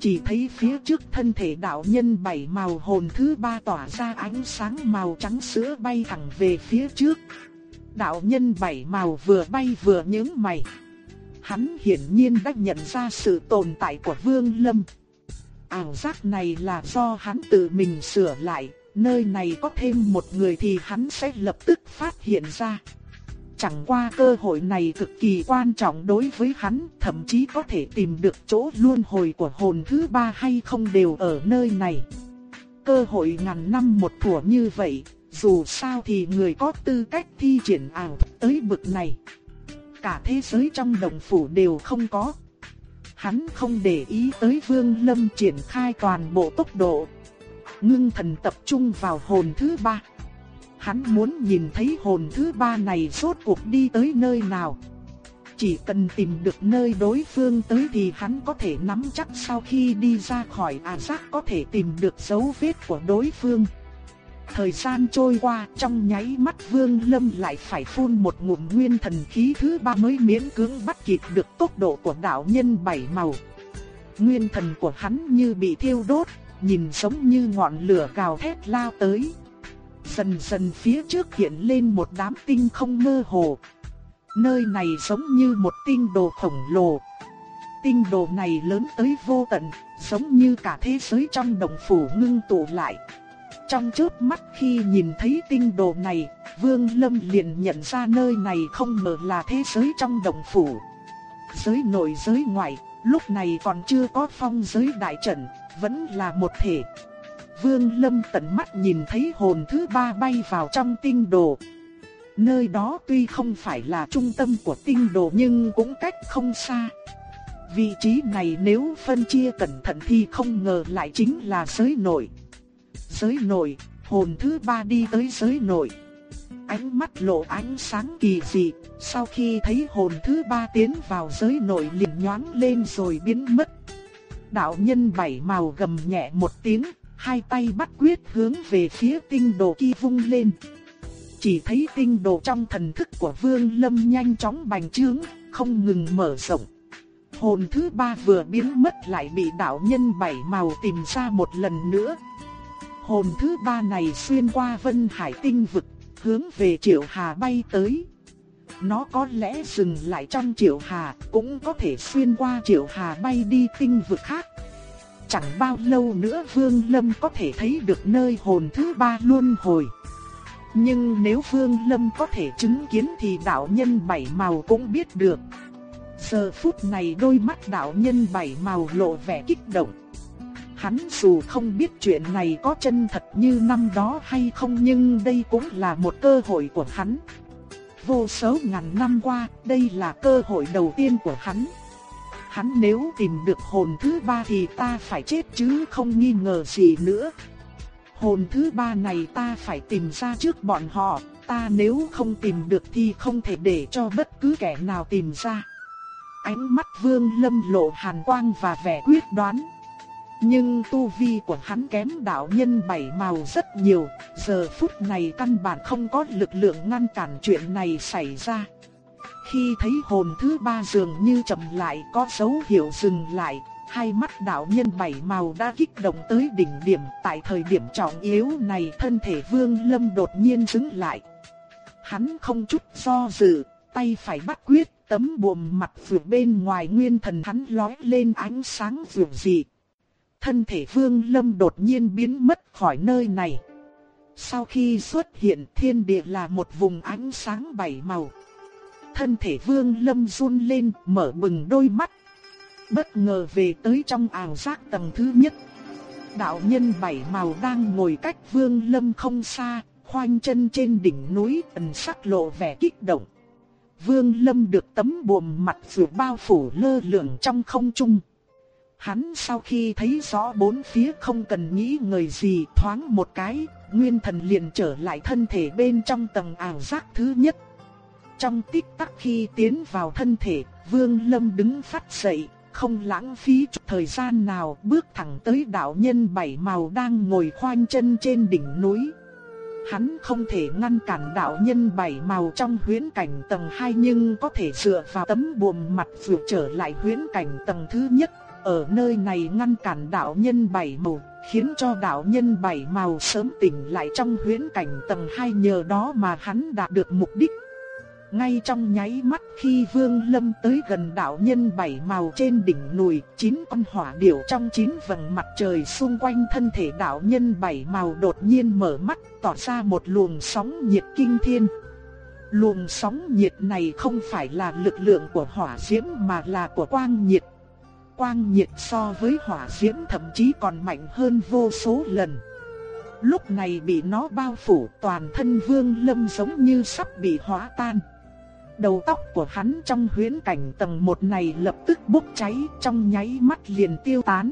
Chỉ thấy phía trước thân thể đạo nhân bảy màu hồn thứ ba tỏa ra ánh sáng màu trắng sữa bay thẳng về phía trước. Đạo nhân bảy màu vừa bay vừa nhướng mày. Hắn hiển nhiên đã nhận ra sự tồn tại của Vương Lâm. Ảo giác này là do hắn tự mình sửa lại, nơi này có thêm một người thì hắn sẽ lập tức phát hiện ra. Chẳng qua cơ hội này cực kỳ quan trọng đối với hắn, thậm chí có thể tìm được chỗ luân hồi của hồn thứ ba hay không đều ở nơi này. Cơ hội ngàn năm một thủa như vậy, dù sao thì người có tư cách thi triển ảo tới bực này. Cả thế giới trong đồng phủ đều không có. Hắn không để ý tới Vương Lâm triển khai toàn bộ tốc độ. Ngưng thần tập trung vào hồn thứ ba. Hắn muốn nhìn thấy hồn thứ ba này rốt cuộc đi tới nơi nào. Chỉ cần tìm được nơi đối phương tới thì hắn có thể nắm chắc sau khi đi ra khỏi à giác có thể tìm được dấu vết của đối phương. Thời gian trôi qua, trong nháy mắt Vương Lâm lại phải phun một ngụm nguyên thần khí thứ ba mới miễn cưỡng bắt kịp được tốc độ của đạo nhân bảy màu. Nguyên thần của hắn như bị thiêu đốt, nhìn giống như ngọn lửa gào thét lao tới. Dần dần phía trước hiện lên một đám tinh không mơ hồ. Nơi này giống như một tinh đồ khổng lồ. Tinh đồ này lớn tới vô tận, giống như cả thế giới trong đồng phủ ngưng tụ lại. Trong chớp mắt khi nhìn thấy tinh đồ này, Vương Lâm liền nhận ra nơi này không ngờ là thế giới trong đồng phủ. Giới nội giới ngoại, lúc này còn chưa có phong giới đại trận, vẫn là một thể. Vương Lâm tận mắt nhìn thấy hồn thứ ba bay vào trong tinh đồ. Nơi đó tuy không phải là trung tâm của tinh đồ nhưng cũng cách không xa. Vị trí này nếu phân chia cẩn thận thì không ngờ lại chính là giới nội giới nội, hồn thứ ba đi tới giới nội. Ánh mắt lộ ánh sáng kỳ dị, sau khi thấy hồn thứ ba tiến vào giới nội liền nhoáng lên rồi biến mất. Đạo nhân bảy màu gầm nhẹ một tiếng, hai tay bắt quyết hướng về phía tinh đồ kia vung lên. Chỉ thấy tinh đồ trong thần thức của Vương Lâm nhanh chóng bành trướng, không ngừng mở rộng. Hồn thứ ba vừa biến mất lại bị đạo nhân bảy màu tìm ra một lần nữa, Hồn thứ ba này xuyên qua Vân Hải tinh vực, hướng về Triệu Hà bay tới. Nó có lẽ dừng lại trong Triệu Hà, cũng có thể xuyên qua Triệu Hà bay đi tinh vực khác. Chẳng bao lâu nữa Vương Lâm có thể thấy được nơi hồn thứ ba luôn hồi. Nhưng nếu Vương Lâm có thể chứng kiến thì đạo nhân bảy màu cũng biết được. Giờ phút này đôi mắt đạo nhân bảy màu lộ vẻ kích động. Hắn dù không biết chuyện này có chân thật như năm đó hay không nhưng đây cũng là một cơ hội của hắn. Vô số ngàn năm qua, đây là cơ hội đầu tiên của hắn. Hắn nếu tìm được hồn thứ ba thì ta phải chết chứ không nghi ngờ gì nữa. Hồn thứ ba này ta phải tìm ra trước bọn họ, ta nếu không tìm được thì không thể để cho bất cứ kẻ nào tìm ra. Ánh mắt vương lâm lộ hàn quang và vẻ quyết đoán. Nhưng tu vi của hắn kém đạo nhân bảy màu rất nhiều, giờ phút này căn bản không có lực lượng ngăn cản chuyện này xảy ra. Khi thấy hồn thứ ba dường như chậm lại có dấu hiệu dừng lại, hai mắt đạo nhân bảy màu đã kích động tới đỉnh điểm. Tại thời điểm trọng yếu này thân thể vương lâm đột nhiên dứng lại. Hắn không chút do dự, tay phải bắt quyết, tấm buồm mặt vừa bên ngoài nguyên thần hắn lói lên ánh sáng vừa dị. Thân thể vương lâm đột nhiên biến mất khỏi nơi này. Sau khi xuất hiện thiên địa là một vùng ánh sáng bảy màu. Thân thể vương lâm run lên mở bừng đôi mắt. Bất ngờ về tới trong ảo giác tầng thứ nhất. Đạo nhân bảy màu đang ngồi cách vương lâm không xa, khoanh chân trên đỉnh núi ẩn sắc lộ vẻ kích động. Vương lâm được tấm buồm mặt vừa bao phủ lơ lửng trong không trung. Hắn sau khi thấy rõ bốn phía không cần nghĩ người gì thoáng một cái, nguyên thần liền trở lại thân thể bên trong tầng ảo giác thứ nhất. Trong tích tắc khi tiến vào thân thể, Vương Lâm đứng phát dậy, không lãng phí chút thời gian nào bước thẳng tới đạo nhân bảy màu đang ngồi khoanh chân trên đỉnh núi. Hắn không thể ngăn cản đạo nhân bảy màu trong huyễn cảnh tầng 2 nhưng có thể dựa vào tấm buồm mặt vượt trở lại huyễn cảnh tầng thứ nhất ở nơi này ngăn cản đạo nhân bảy màu, khiến cho đạo nhân bảy màu sớm tỉnh lại trong huyễn cảnh tầng 2 nhờ đó mà hắn đạt được mục đích. Ngay trong nháy mắt khi Vương Lâm tới gần đạo nhân bảy màu trên đỉnh núi, chín con hỏa điểu trong chín vầng mặt trời xung quanh thân thể đạo nhân bảy màu đột nhiên mở mắt, tỏ ra một luồng sóng nhiệt kinh thiên. Luồng sóng nhiệt này không phải là lực lượng của hỏa diễm mà là của quang nhiệt quang nhiệt so với hỏa diễm thậm chí còn mạnh hơn vô số lần. Lúc này bị nó bao phủ toàn thân vương lâm giống như sắp bị hóa tan. Đầu tóc của hắn trong huyễn cảnh tầng một này lập tức bốc cháy trong nháy mắt liền tiêu tán.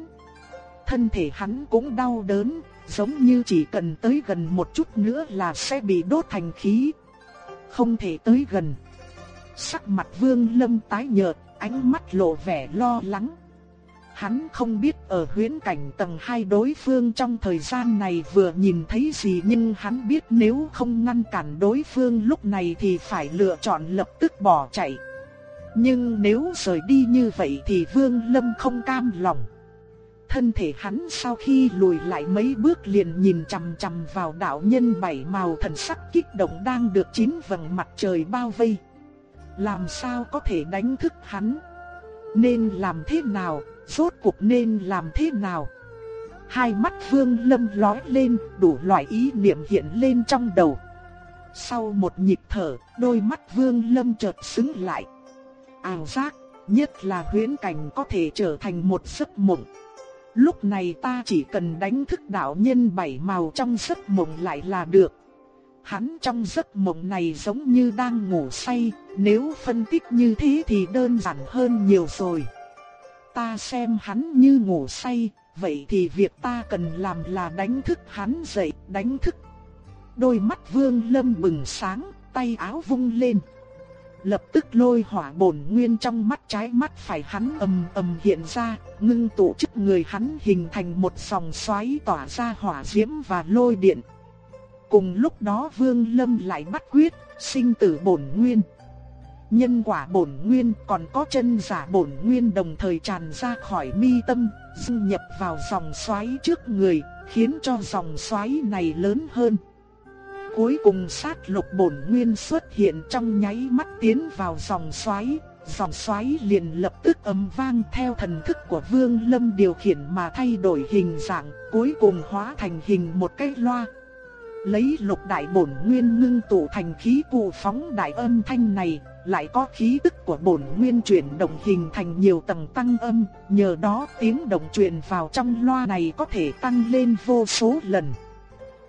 Thân thể hắn cũng đau đớn, giống như chỉ cần tới gần một chút nữa là sẽ bị đốt thành khí. Không thể tới gần. Sắc mặt vương lâm tái nhợt, ánh mắt lộ vẻ lo lắng. Hắn không biết ở huyễn cảnh tầng 2 đối phương trong thời gian này vừa nhìn thấy gì nhưng hắn biết nếu không ngăn cản đối phương lúc này thì phải lựa chọn lập tức bỏ chạy. Nhưng nếu rời đi như vậy thì Vương Lâm không cam lòng. Thân thể hắn sau khi lùi lại mấy bước liền nhìn chằm chằm vào đạo nhân bảy màu thần sắc kích động đang được chín vầng mặt trời bao vây. Làm sao có thể đánh thức hắn? Nên làm thế nào rốt cuộc nên làm thế nào? Hai mắt Vương Lâm lóe lên, đủ loại ý niệm hiện lên trong đầu. Sau một nhịp thở, đôi mắt Vương Lâm chợt sững lại. Ảo giác, nhất là huyễn cảnh có thể trở thành một giấc mộng. Lúc này ta chỉ cần đánh thức đạo nhân bảy màu trong giấc mộng lại là được. Hắn trong giấc mộng này giống như đang ngủ say, nếu phân tích như thế thì đơn giản hơn nhiều rồi ta xem hắn như ngủ say, vậy thì việc ta cần làm là đánh thức hắn dậy, đánh thức. Đôi mắt vương lâm bừng sáng, tay áo vung lên. Lập tức lôi hỏa bổn nguyên trong mắt trái mắt phải hắn ầm ầm hiện ra, ngưng tụ trước người hắn hình thành một dòng xoáy tỏa ra hỏa diễm và lôi điện. Cùng lúc đó vương lâm lại bắt quyết, sinh tử bổn nguyên nhân quả bổn nguyên còn có chân giả bổn nguyên đồng thời tràn ra khỏi mi tâm, dung nhập vào dòng xoáy trước người, khiến cho dòng xoáy này lớn hơn. Cuối cùng sát lục bổn nguyên xuất hiện trong nháy mắt tiến vào dòng xoáy, dòng xoáy liền lập tức âm vang theo thần thức của Vương Lâm điều khiển mà thay đổi hình dạng, cuối cùng hóa thành hình một cái loa. Lấy lục đại bổn nguyên ngưng tụ thành khí cụ phóng đại âm thanh này, lại có khí tức của bổn nguyên chuyển động hình thành nhiều tầng tăng âm, nhờ đó tiếng động truyền vào trong loa này có thể tăng lên vô số lần.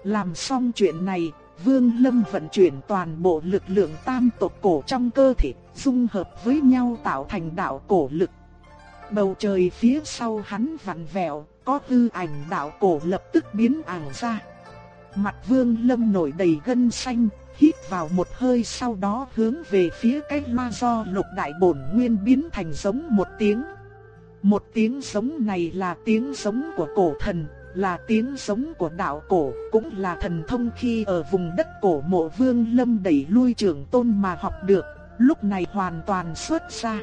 Làm xong chuyện này, Vương Lâm vận chuyển toàn bộ lực lượng tam tộc cổ trong cơ thể, dung hợp với nhau tạo thành đạo cổ lực. Bầu trời phía sau hắn vặn vẹo, có hư ảnh đạo cổ lập tức biến ảo ra. Mặt Vương Lâm nổi đầy gân xanh, hít vào một hơi sau đó hướng về phía cái loa do lục đại bổn nguyên biến thành giống một tiếng. Một tiếng giống này là tiếng giống của cổ thần, là tiếng giống của đạo cổ, cũng là thần thông khi ở vùng đất cổ mộ vương lâm đẩy lui trưởng tôn mà học được, lúc này hoàn toàn xuất ra.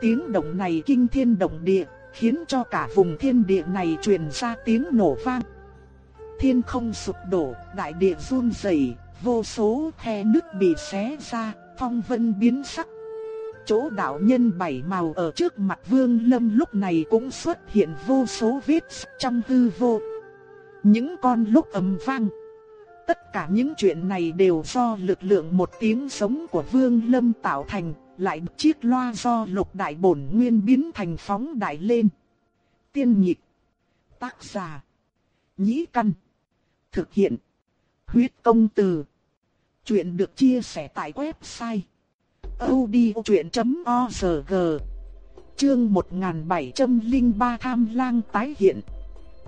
Tiếng động này kinh thiên động địa, khiến cho cả vùng thiên địa này truyền ra tiếng nổ vang. Thiên không sụp đổ, đại địa run rẩy, vô số khe nứt bị xé ra, phong vân biến sắc. Chỗ đạo nhân bảy màu ở trước mặt Vương Lâm lúc này cũng xuất hiện vô số vết trong hư vô. Những con lúc ầm vang. Tất cả những chuyện này đều do lực lượng một tiếng sống của Vương Lâm tạo thành, lại chiếc loa do lục đại bổn nguyên biến thành phóng đại lên. Tiên nhịp. Tác giả. Nhĩ căn. Thực hiện. Huyết công từ. Chuyện được chia sẻ tại website. odchuyện.org Chương 1703 Tham lang tái hiện.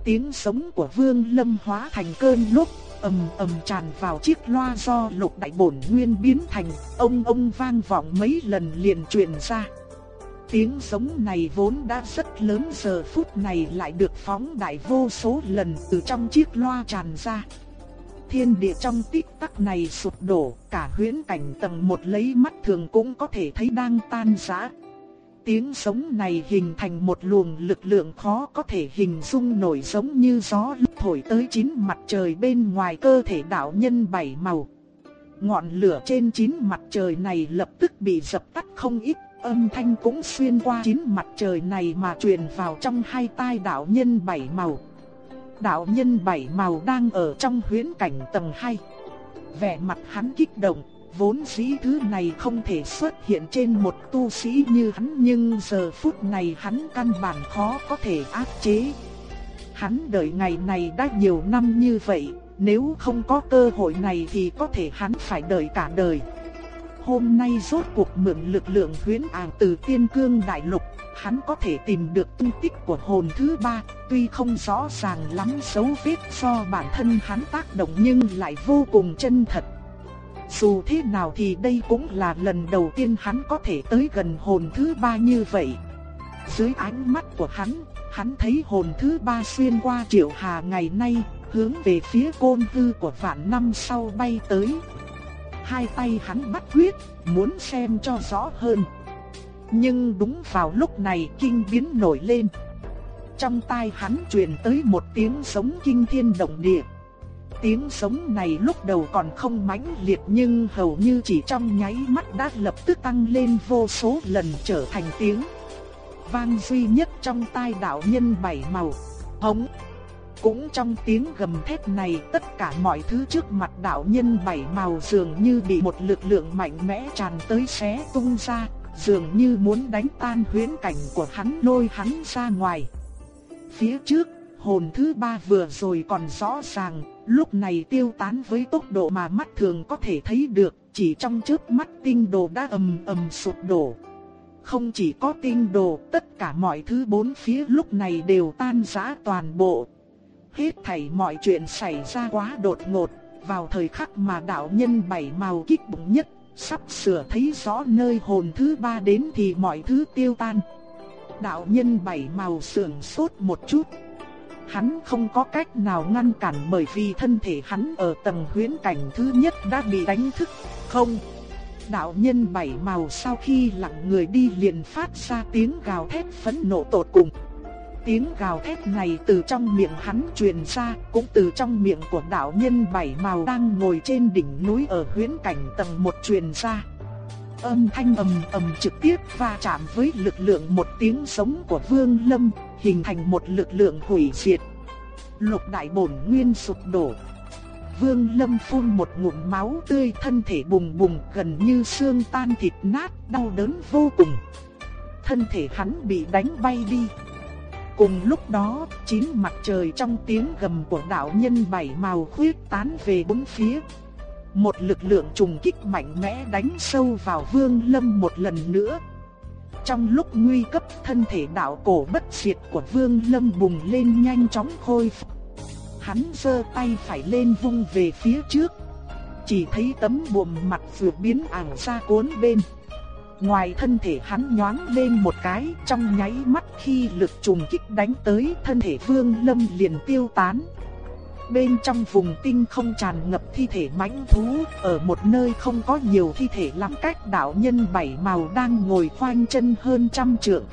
Tiếng sống của Vương Lâm hóa thành cơn lúc ầm ầm tràn vào chiếc loa do lục đại bổn nguyên biến thành, ông ông vang vọng mấy lần liền truyền ra. Tiếng sống này vốn đã rất lớn giờ phút này lại được phóng đại vô số lần từ trong chiếc loa tràn ra. Thiên địa trong tích tắc này sụp đổ, cả huyễn cảnh tầng một lấy mắt thường cũng có thể thấy đang tan rã. Tiếng sống này hình thành một luồng lực lượng khó có thể hình dung nổi giống như gió lúc thổi tới chín mặt trời bên ngoài cơ thể đạo nhân bảy màu. Ngọn lửa trên chín mặt trời này lập tức bị dập tắt không ít, âm thanh cũng xuyên qua chín mặt trời này mà truyền vào trong hai tai đạo nhân bảy màu. Đạo nhân bảy màu đang ở trong huyễn cảnh tầng 2. Vẻ mặt hắn kích động, vốn dĩ thứ này không thể xuất hiện trên một tu sĩ như hắn nhưng giờ phút này hắn căn bản khó có thể áp chế. Hắn đợi ngày này đã nhiều năm như vậy, nếu không có cơ hội này thì có thể hắn phải đợi cả đời. Hôm nay rốt cuộc mượn lực lượng huyễn ảo từ tiên cương đại lục, hắn có thể tìm được tung tích của hồn thứ ba, tuy không rõ ràng lắm dấu vết do bản thân hắn tác động nhưng lại vô cùng chân thật. Dù thế nào thì đây cũng là lần đầu tiên hắn có thể tới gần hồn thứ ba như vậy. Dưới ánh mắt của hắn, hắn thấy hồn thứ ba xuyên qua triệu hà ngày nay, hướng về phía côn hư của vạn năm sau bay tới. Hai tay hắn bắt quyết, muốn xem cho rõ hơn. Nhưng đúng vào lúc này kinh biến nổi lên. Trong tai hắn truyền tới một tiếng sống kinh thiên động địa. Tiếng sống này lúc đầu còn không mãnh liệt nhưng hầu như chỉ trong nháy mắt đã lập tức tăng lên vô số lần trở thành tiếng. Vang duy nhất trong tai đạo nhân bảy màu, hống. Cũng trong tiếng gầm thét này tất cả mọi thứ trước mặt đạo nhân bảy màu dường như bị một lực lượng mạnh mẽ tràn tới xé tung ra, dường như muốn đánh tan huyễn cảnh của hắn lôi hắn ra ngoài. Phía trước, hồn thứ ba vừa rồi còn rõ ràng, lúc này tiêu tán với tốc độ mà mắt thường có thể thấy được, chỉ trong chớp mắt tinh đồ đã ầm ầm sụp đổ. Không chỉ có tinh đồ, tất cả mọi thứ bốn phía lúc này đều tan rã toàn bộ. Hết thảy mọi chuyện xảy ra quá đột ngột, vào thời khắc mà đạo nhân bảy màu kích bụng nhất, sắp sửa thấy rõ nơi hồn thứ ba đến thì mọi thứ tiêu tan. Đạo nhân bảy màu sườn sốt một chút, Hắn không có cách nào ngăn cản bởi vì thân thể hắn ở tầng huyễn cảnh thứ nhất đã bị đánh thức. Không. Đạo nhân bảy màu sau khi lặng người đi liền phát ra tiếng gào thét phẫn nộ tột cùng. Tiếng gào thét này từ trong miệng hắn truyền ra, cũng từ trong miệng của đạo nhân bảy màu đang ngồi trên đỉnh núi ở huyễn cảnh tầng một truyền ra. Âm thanh ầm ầm trực tiếp va chạm với lực lượng một tiếng sống của Vương Lâm, hình thành một lực lượng hủy diệt. Lục đại bổn nguyên sụp đổ. Vương Lâm phun một ngụm máu tươi thân thể bùng bùng gần như xương tan thịt nát đau đớn vô cùng. Thân thể hắn bị đánh bay đi. Cùng lúc đó, chín mặt trời trong tiếng gầm của đạo nhân bảy màu khuyết tán về bốn phía. Một lực lượng trùng kích mạnh mẽ đánh sâu vào Vương Lâm một lần nữa. Trong lúc nguy cấp thân thể đạo cổ bất diệt của Vương Lâm bùng lên nhanh chóng khôi phục. Hắn giơ tay phải lên vung về phía trước. Chỉ thấy tấm buồm mặt vừa biến ảo ra cuốn bên ngoài thân thể hắn nhoáng lên một cái, trong nháy mắt khi lực trùng kích đánh tới, thân thể Vương Lâm liền tiêu tán. Bên trong vùng tinh không tràn ngập thi thể mãnh thú, ở một nơi không có nhiều thi thể lắm cách đạo nhân bảy màu đang ngồi khoanh chân hơn trăm trượng.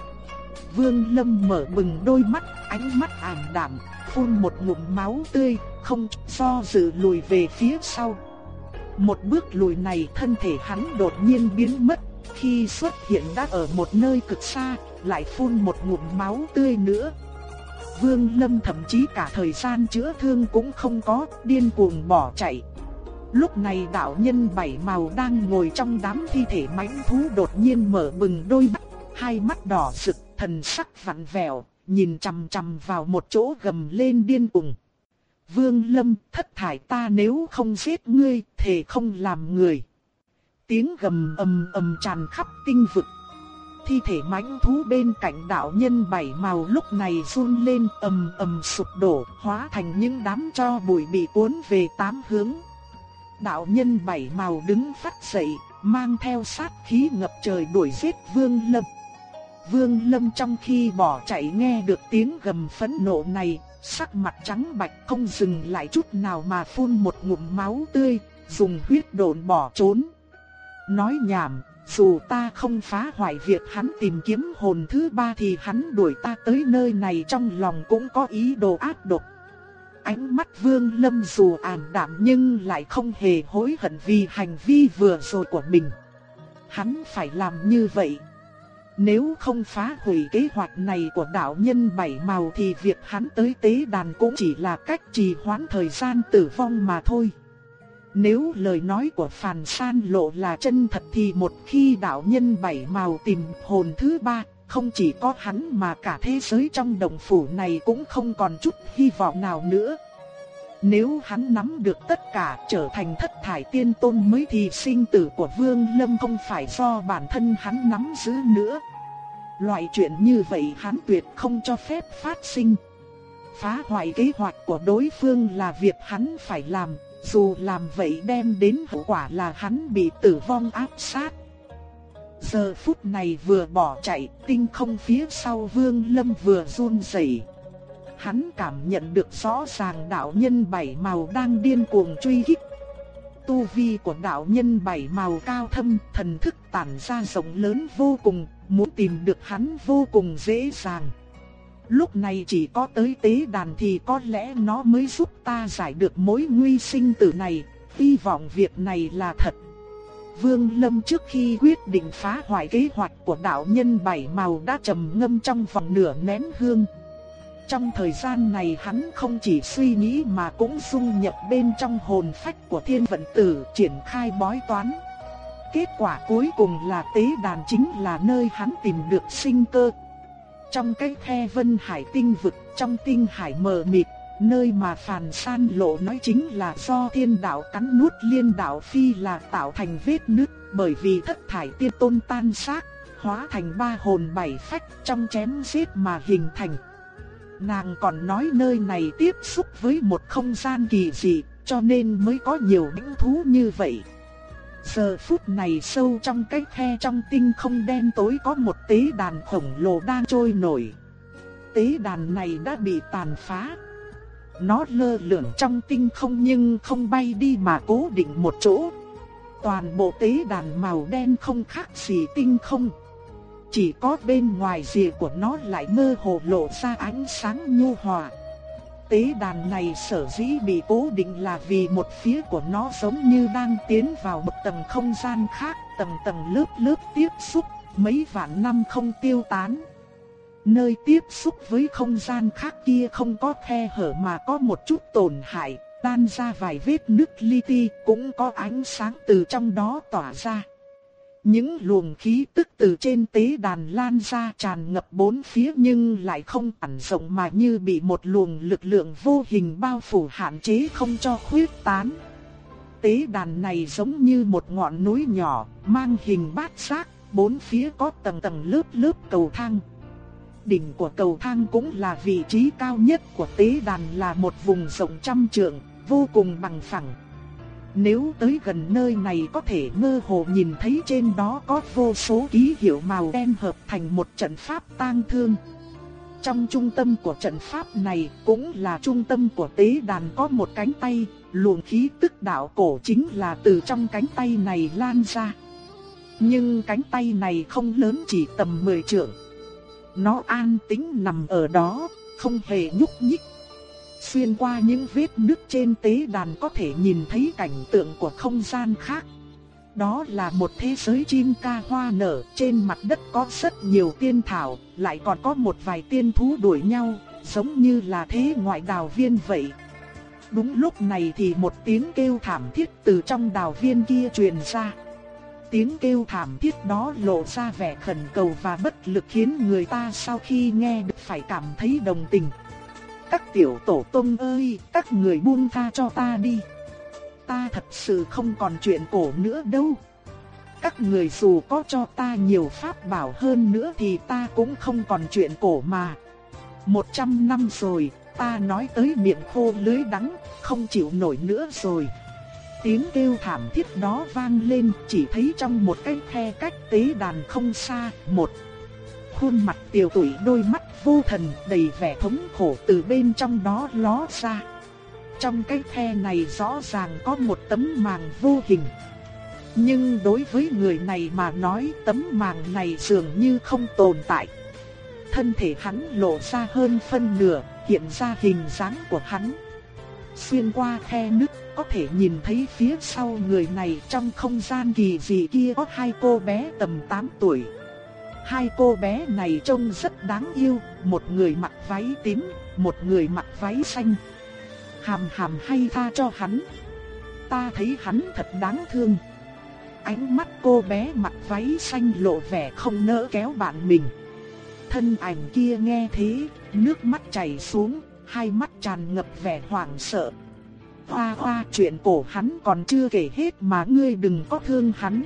Vương Lâm mở bừng đôi mắt, ánh mắt ảm đạm, phun một ngụm máu tươi, không do dự lùi về phía sau. Một bước lùi này thân thể hắn đột nhiên biến mất, khi xuất hiện đã ở một nơi cực xa, lại phun một ngụm máu tươi nữa. Vương Lâm thậm chí cả thời gian chữa thương cũng không có, điên cuồng bỏ chạy. Lúc này đạo nhân bảy màu đang ngồi trong đám thi thể mãnh thú đột nhiên mở bừng đôi mắt, hai mắt đỏ rực, thần sắc vặn vẹo, nhìn chằm chằm vào một chỗ gầm lên điên cuồng. Vương Lâm, thất thải ta nếu không giết ngươi, thề không làm người. Tiếng gầm ầm ầm tràn khắp tinh vực. Thi thể mãnh thú bên cạnh đạo nhân bảy màu lúc này run lên ầm ầm sụp đổ, hóa thành những đám cho bụi bị cuốn về tám hướng. Đạo nhân bảy màu đứng phát dậy, mang theo sát khí ngập trời đuổi giết Vương Lâm. Vương Lâm trong khi bỏ chạy nghe được tiếng gầm phẫn nộ này, sắc mặt trắng bạch không dừng lại chút nào mà phun một ngụm máu tươi, dùng huyết độn bỏ trốn. Nói nhảm, dù ta không phá hoại việc hắn tìm kiếm hồn thứ ba thì hắn đuổi ta tới nơi này trong lòng cũng có ý đồ ác độc. Ánh mắt vương lâm dù ảm đạm nhưng lại không hề hối hận vì hành vi vừa rồi của mình. Hắn phải làm như vậy. Nếu không phá hủy kế hoạch này của đạo nhân bảy màu thì việc hắn tới tế đàn cũng chỉ là cách trì hoãn thời gian tử vong mà thôi. Nếu lời nói của Phàn San lộ là chân thật thì một khi đạo nhân bảy màu tìm hồn thứ ba, không chỉ có hắn mà cả thế giới trong đồng phủ này cũng không còn chút hy vọng nào nữa. Nếu hắn nắm được tất cả trở thành thất thải tiên tôn mới thì sinh tử của Vương Lâm không phải do bản thân hắn nắm giữ nữa. Loại chuyện như vậy hắn tuyệt không cho phép phát sinh. Phá hoại kế hoạch của đối phương là việc hắn phải làm, dù làm vậy đem đến hậu quả là hắn bị tử vong áp sát. Giờ phút này vừa bỏ chạy, tinh không phía sau Vương Lâm vừa run rẩy. Hắn cảm nhận được rõ ràng đạo nhân bảy màu đang điên cuồng truy kích. Tu vi của đạo nhân bảy màu cao thâm, thần thức tản ra rộng lớn vô cùng, muốn tìm được hắn vô cùng dễ dàng. Lúc này chỉ có tới tế đàn thì có lẽ nó mới giúp ta giải được mối nguy sinh tử này, hy vọng việc này là thật. Vương Lâm trước khi quyết định phá hoại kế hoạch của đạo nhân bảy màu đã trầm ngâm trong vòng nửa nén hương. Trong thời gian này hắn không chỉ suy nghĩ mà cũng dung nhập bên trong hồn phách của thiên vận tử triển khai bói toán. Kết quả cuối cùng là tế đàn chính là nơi hắn tìm được sinh cơ. Trong cái khe vân hải tinh vực, trong tinh hải mờ mịt, nơi mà phàn san lộ nói chính là do thiên đạo cắn nuốt liên đạo phi là tạo thành vết nứt, bởi vì thất thải tiên tôn tan xác, hóa thành ba hồn bảy phách trong chém giết mà hình thành. Nàng còn nói nơi này tiếp xúc với một không gian kỳ dị, cho nên mới có nhiều những thú như vậy. Giờ phút này sâu trong cái khe trong tinh không đen tối có một tế đàn khổng lồ đang trôi nổi. Tế đàn này đã bị tàn phá. Nó lơ lửng trong tinh không nhưng không bay đi mà cố định một chỗ. Toàn bộ tế đàn màu đen không khác gì tinh không. Chỉ có bên ngoài rìa của nó lại mơ hồ lộ ra ánh sáng nhu hòa tế đàn này sở dĩ bị cố định là vì một phía của nó giống như đang tiến vào một tầng không gian khác, tầng tầng lớp lớp tiếp xúc, mấy vạn năm không tiêu tán. Nơi tiếp xúc với không gian khác kia không có khe hở mà có một chút tổn hại, tan ra vài vết nứt li ti, cũng có ánh sáng từ trong đó tỏa ra. Những luồng khí tức từ trên tế đàn lan ra tràn ngập bốn phía nhưng lại không ảnh rộng mà như bị một luồng lực lượng vô hình bao phủ hạn chế không cho khuyết tán. Tế đàn này giống như một ngọn núi nhỏ, mang hình bát giác, bốn phía có tầng tầng lớp lớp cầu thang. Đỉnh của cầu thang cũng là vị trí cao nhất của tế đàn là một vùng rộng trăm trượng, vô cùng bằng phẳng, nếu tới gần nơi này có thể mơ hồ nhìn thấy trên đó có vô số ký hiệu màu đen hợp thành một trận pháp tang thương. Trong trung tâm của trận pháp này cũng là trung tâm của tế đàn có một cánh tay, luồng khí tức đạo cổ chính là từ trong cánh tay này lan ra. Nhưng cánh tay này không lớn chỉ tầm 10 trượng. Nó an tĩnh nằm ở đó, không hề nhúc nhích. Xuyên qua những vết nứt trên tế đàn có thể nhìn thấy cảnh tượng của không gian khác. Đó là một thế giới chim ca hoa nở, trên mặt đất có rất nhiều tiên thảo, lại còn có một vài tiên thú đuổi nhau, giống như là thế ngoại đào viên vậy. Đúng lúc này thì một tiếng kêu thảm thiết từ trong đào viên kia truyền ra. Tiếng kêu thảm thiết đó lộ ra vẻ khẩn cầu và bất lực khiến người ta sau khi nghe được phải cảm thấy đồng tình. Các tiểu tổ tông ơi, các người buông tha cho ta đi. Ta thật sự không còn chuyện cổ nữa đâu. Các người dù có cho ta nhiều pháp bảo hơn nữa thì ta cũng không còn chuyện cổ mà. Một trăm năm rồi, ta nói tới miệng khô lưới đắng, không chịu nổi nữa rồi. Tiếng kêu thảm thiết đó vang lên, chỉ thấy trong một cái khe cách tế đàn không xa, một khuôn mặt tiểu tụy đôi mắt vô thần đầy vẻ thống khổ từ bên trong đó ló ra. Trong cái khe này rõ ràng có một tấm màng vô hình. Nhưng đối với người này mà nói tấm màng này dường như không tồn tại. Thân thể hắn lộ ra hơn phân nửa, hiện ra hình dáng của hắn. Xuyên qua khe nứt có thể nhìn thấy phía sau người này trong không gian kỳ dị kia có hai cô bé tầm 8 tuổi. Hai cô bé này trông rất đáng yêu, một người mặc váy tím, một người mặc váy xanh. Hàm hàm hay tha cho hắn. Ta thấy hắn thật đáng thương. Ánh mắt cô bé mặc váy xanh lộ vẻ không nỡ kéo bạn mình. Thân ảnh kia nghe thế, nước mắt chảy xuống, hai mắt tràn ngập vẻ hoảng sợ. Hoa hoa chuyện cổ hắn còn chưa kể hết mà ngươi đừng có thương hắn.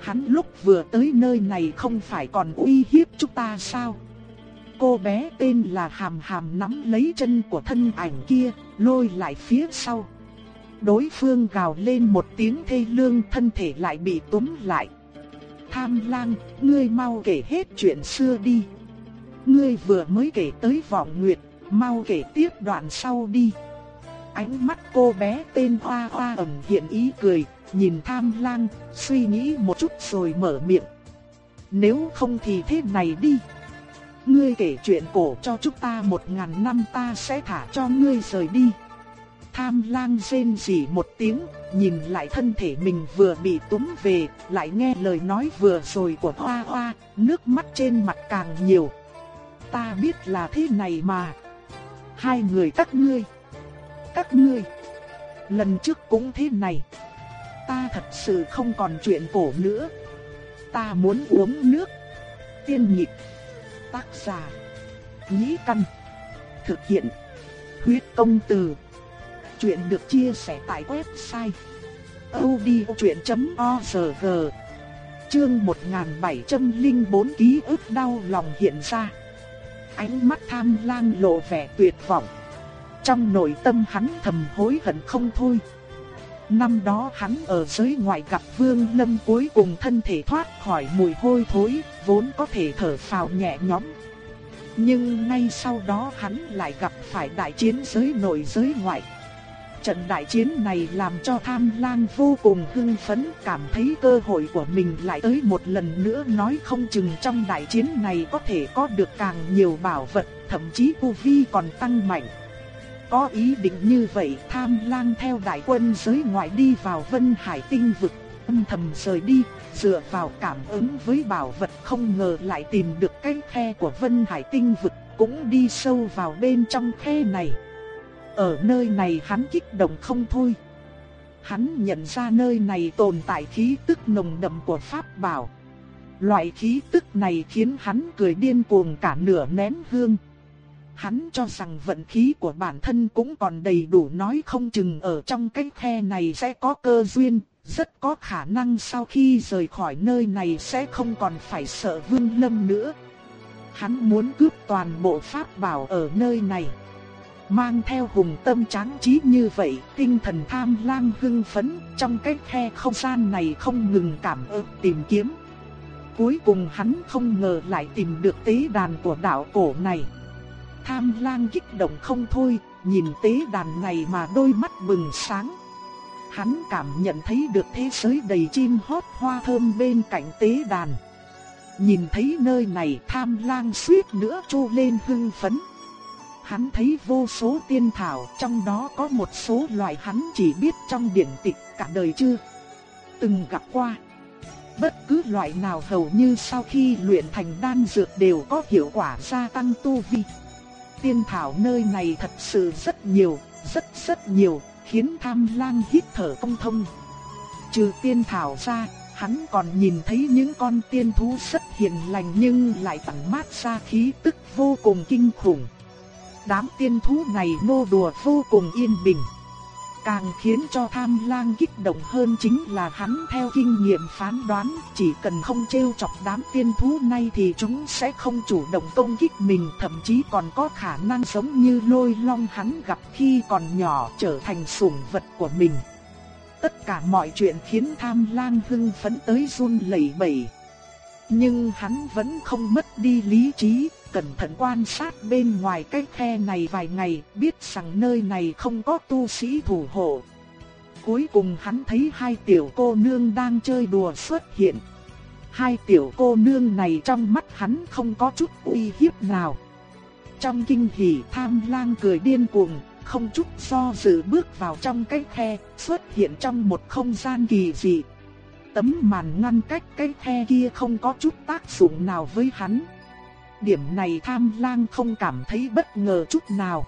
Hắn lúc vừa tới nơi này không phải còn uy hiếp chúng ta sao? Cô bé tên là Hàm Hàm nắm lấy chân của thân ảnh kia, lôi lại phía sau. Đối phương gào lên một tiếng thê lương thân thể lại bị túm lại. Tham lang, ngươi mau kể hết chuyện xưa đi. Ngươi vừa mới kể tới vọng nguyệt, mau kể tiếp đoạn sau đi. Ánh mắt cô bé tên Hoa Hoa ẩn hiện ý cười, nhìn tham lang, suy nghĩ một chút rồi mở miệng. Nếu không thì thế này đi. Ngươi kể chuyện cổ cho chúng ta một ngàn năm ta sẽ thả cho ngươi rời đi. Tham lang rên rỉ một tiếng, nhìn lại thân thể mình vừa bị túm về, lại nghe lời nói vừa rồi của Hoa Hoa, nước mắt trên mặt càng nhiều. Ta biết là thế này mà. Hai người các ngươi. Các ngươi. Lần trước cũng thế này. Ta thật sự không còn chuyện cổ nữa. Ta muốn uống nước. Tiên nhịp. Tác giả. Nhĩ căn. Thực hiện. Huyết công từ. Chuyện được chia sẻ tại website. odchuyện.org Chương 1704 ký ức đau lòng hiện ra ánh mắt tham lang lộ vẻ tuyệt vọng. Trong nội tâm hắn thầm hối hận không thôi. Năm đó hắn ở giới ngoại gặp Vương Lâm cuối cùng thân thể thoát khỏi mùi hôi thối, vốn có thể thở phào nhẹ nhõm. Nhưng ngay sau đó hắn lại gặp phải đại chiến giới nội giới ngoại. Trận đại chiến này làm cho tham lang vô cùng hưng phấn cảm thấy cơ hội của mình lại tới một lần nữa nói không chừng trong đại chiến này có thể có được càng nhiều bảo vật, thậm chí tu vi còn tăng mạnh. Có ý định như vậy tham lang theo đại quân giới ngoại đi vào Vân Hải tinh vực, âm thầm rời đi, dựa vào cảm ứng với bảo vật không ngờ lại tìm được cái khe của Vân Hải tinh vực, cũng đi sâu vào bên trong khe này. Ở nơi này hắn kích động không thôi. Hắn nhận ra nơi này tồn tại khí tức nồng đậm của pháp bảo. Loại khí tức này khiến hắn cười điên cuồng cả nửa nén hương. Hắn cho rằng vận khí của bản thân cũng còn đầy đủ nói không chừng ở trong cái khe này sẽ có cơ duyên, rất có khả năng sau khi rời khỏi nơi này sẽ không còn phải sợ vương lâm nữa. Hắn muốn cướp toàn bộ pháp bảo ở nơi này. mang theo hùng tâm tráng trí như vậy, tinh thần tham lam hưng phấn, trong cái khe không gian này không ngừng cảm ơn tìm kiếm. Cuối cùng hắn không ngờ lại tìm được tế đàn của đạo cổ này. Tham lang kích động không thôi, nhìn tế đàn này mà đôi mắt bừng sáng. Hắn cảm nhận thấy được thế giới đầy chim hót hoa thơm bên cạnh tế đàn. Nhìn thấy nơi này tham lang suýt nữa trô lên hưng phấn. Hắn thấy vô số tiên thảo, trong đó có một số loại hắn chỉ biết trong điển tịch cả đời chưa từng gặp qua. Bất cứ loại nào hầu như sau khi luyện thành đan dược đều có hiệu quả gia tăng tu vi. Tiên thảo nơi này thật sự rất nhiều, rất rất nhiều, khiến tham lang hít thở không thông. Trừ tiên thảo ra, hắn còn nhìn thấy những con tiên thú rất hiền lành nhưng lại tản mát ra khí tức vô cùng kinh khủng. Đám tiên thú này nô đùa vô cùng yên bình. Càng khiến cho tham lang kích động hơn chính là hắn theo kinh nghiệm phán đoán chỉ cần không trêu chọc đám tiên thú này thì chúng sẽ không chủ động công kích mình thậm chí còn có khả năng giống như lôi long hắn gặp khi còn nhỏ trở thành sủng vật của mình. Tất cả mọi chuyện khiến tham lang hưng phấn tới run lẩy bẩy. Nhưng hắn vẫn không mất đi lý trí, cẩn thận quan sát bên ngoài cái khe này vài ngày, biết rằng nơi này không có tu sĩ thủ hộ. Cuối cùng hắn thấy hai tiểu cô nương đang chơi đùa xuất hiện. Hai tiểu cô nương này trong mắt hắn không có chút uy hiếp nào. Trong kinh hỉ tham lang cười điên cuồng, không chút do dự bước vào trong cái khe, xuất hiện trong một không gian kỳ dị. Tấm màn ngăn cách cái khe kia không có chút tác dụng nào với hắn. Điểm này tham lang không cảm thấy bất ngờ chút nào.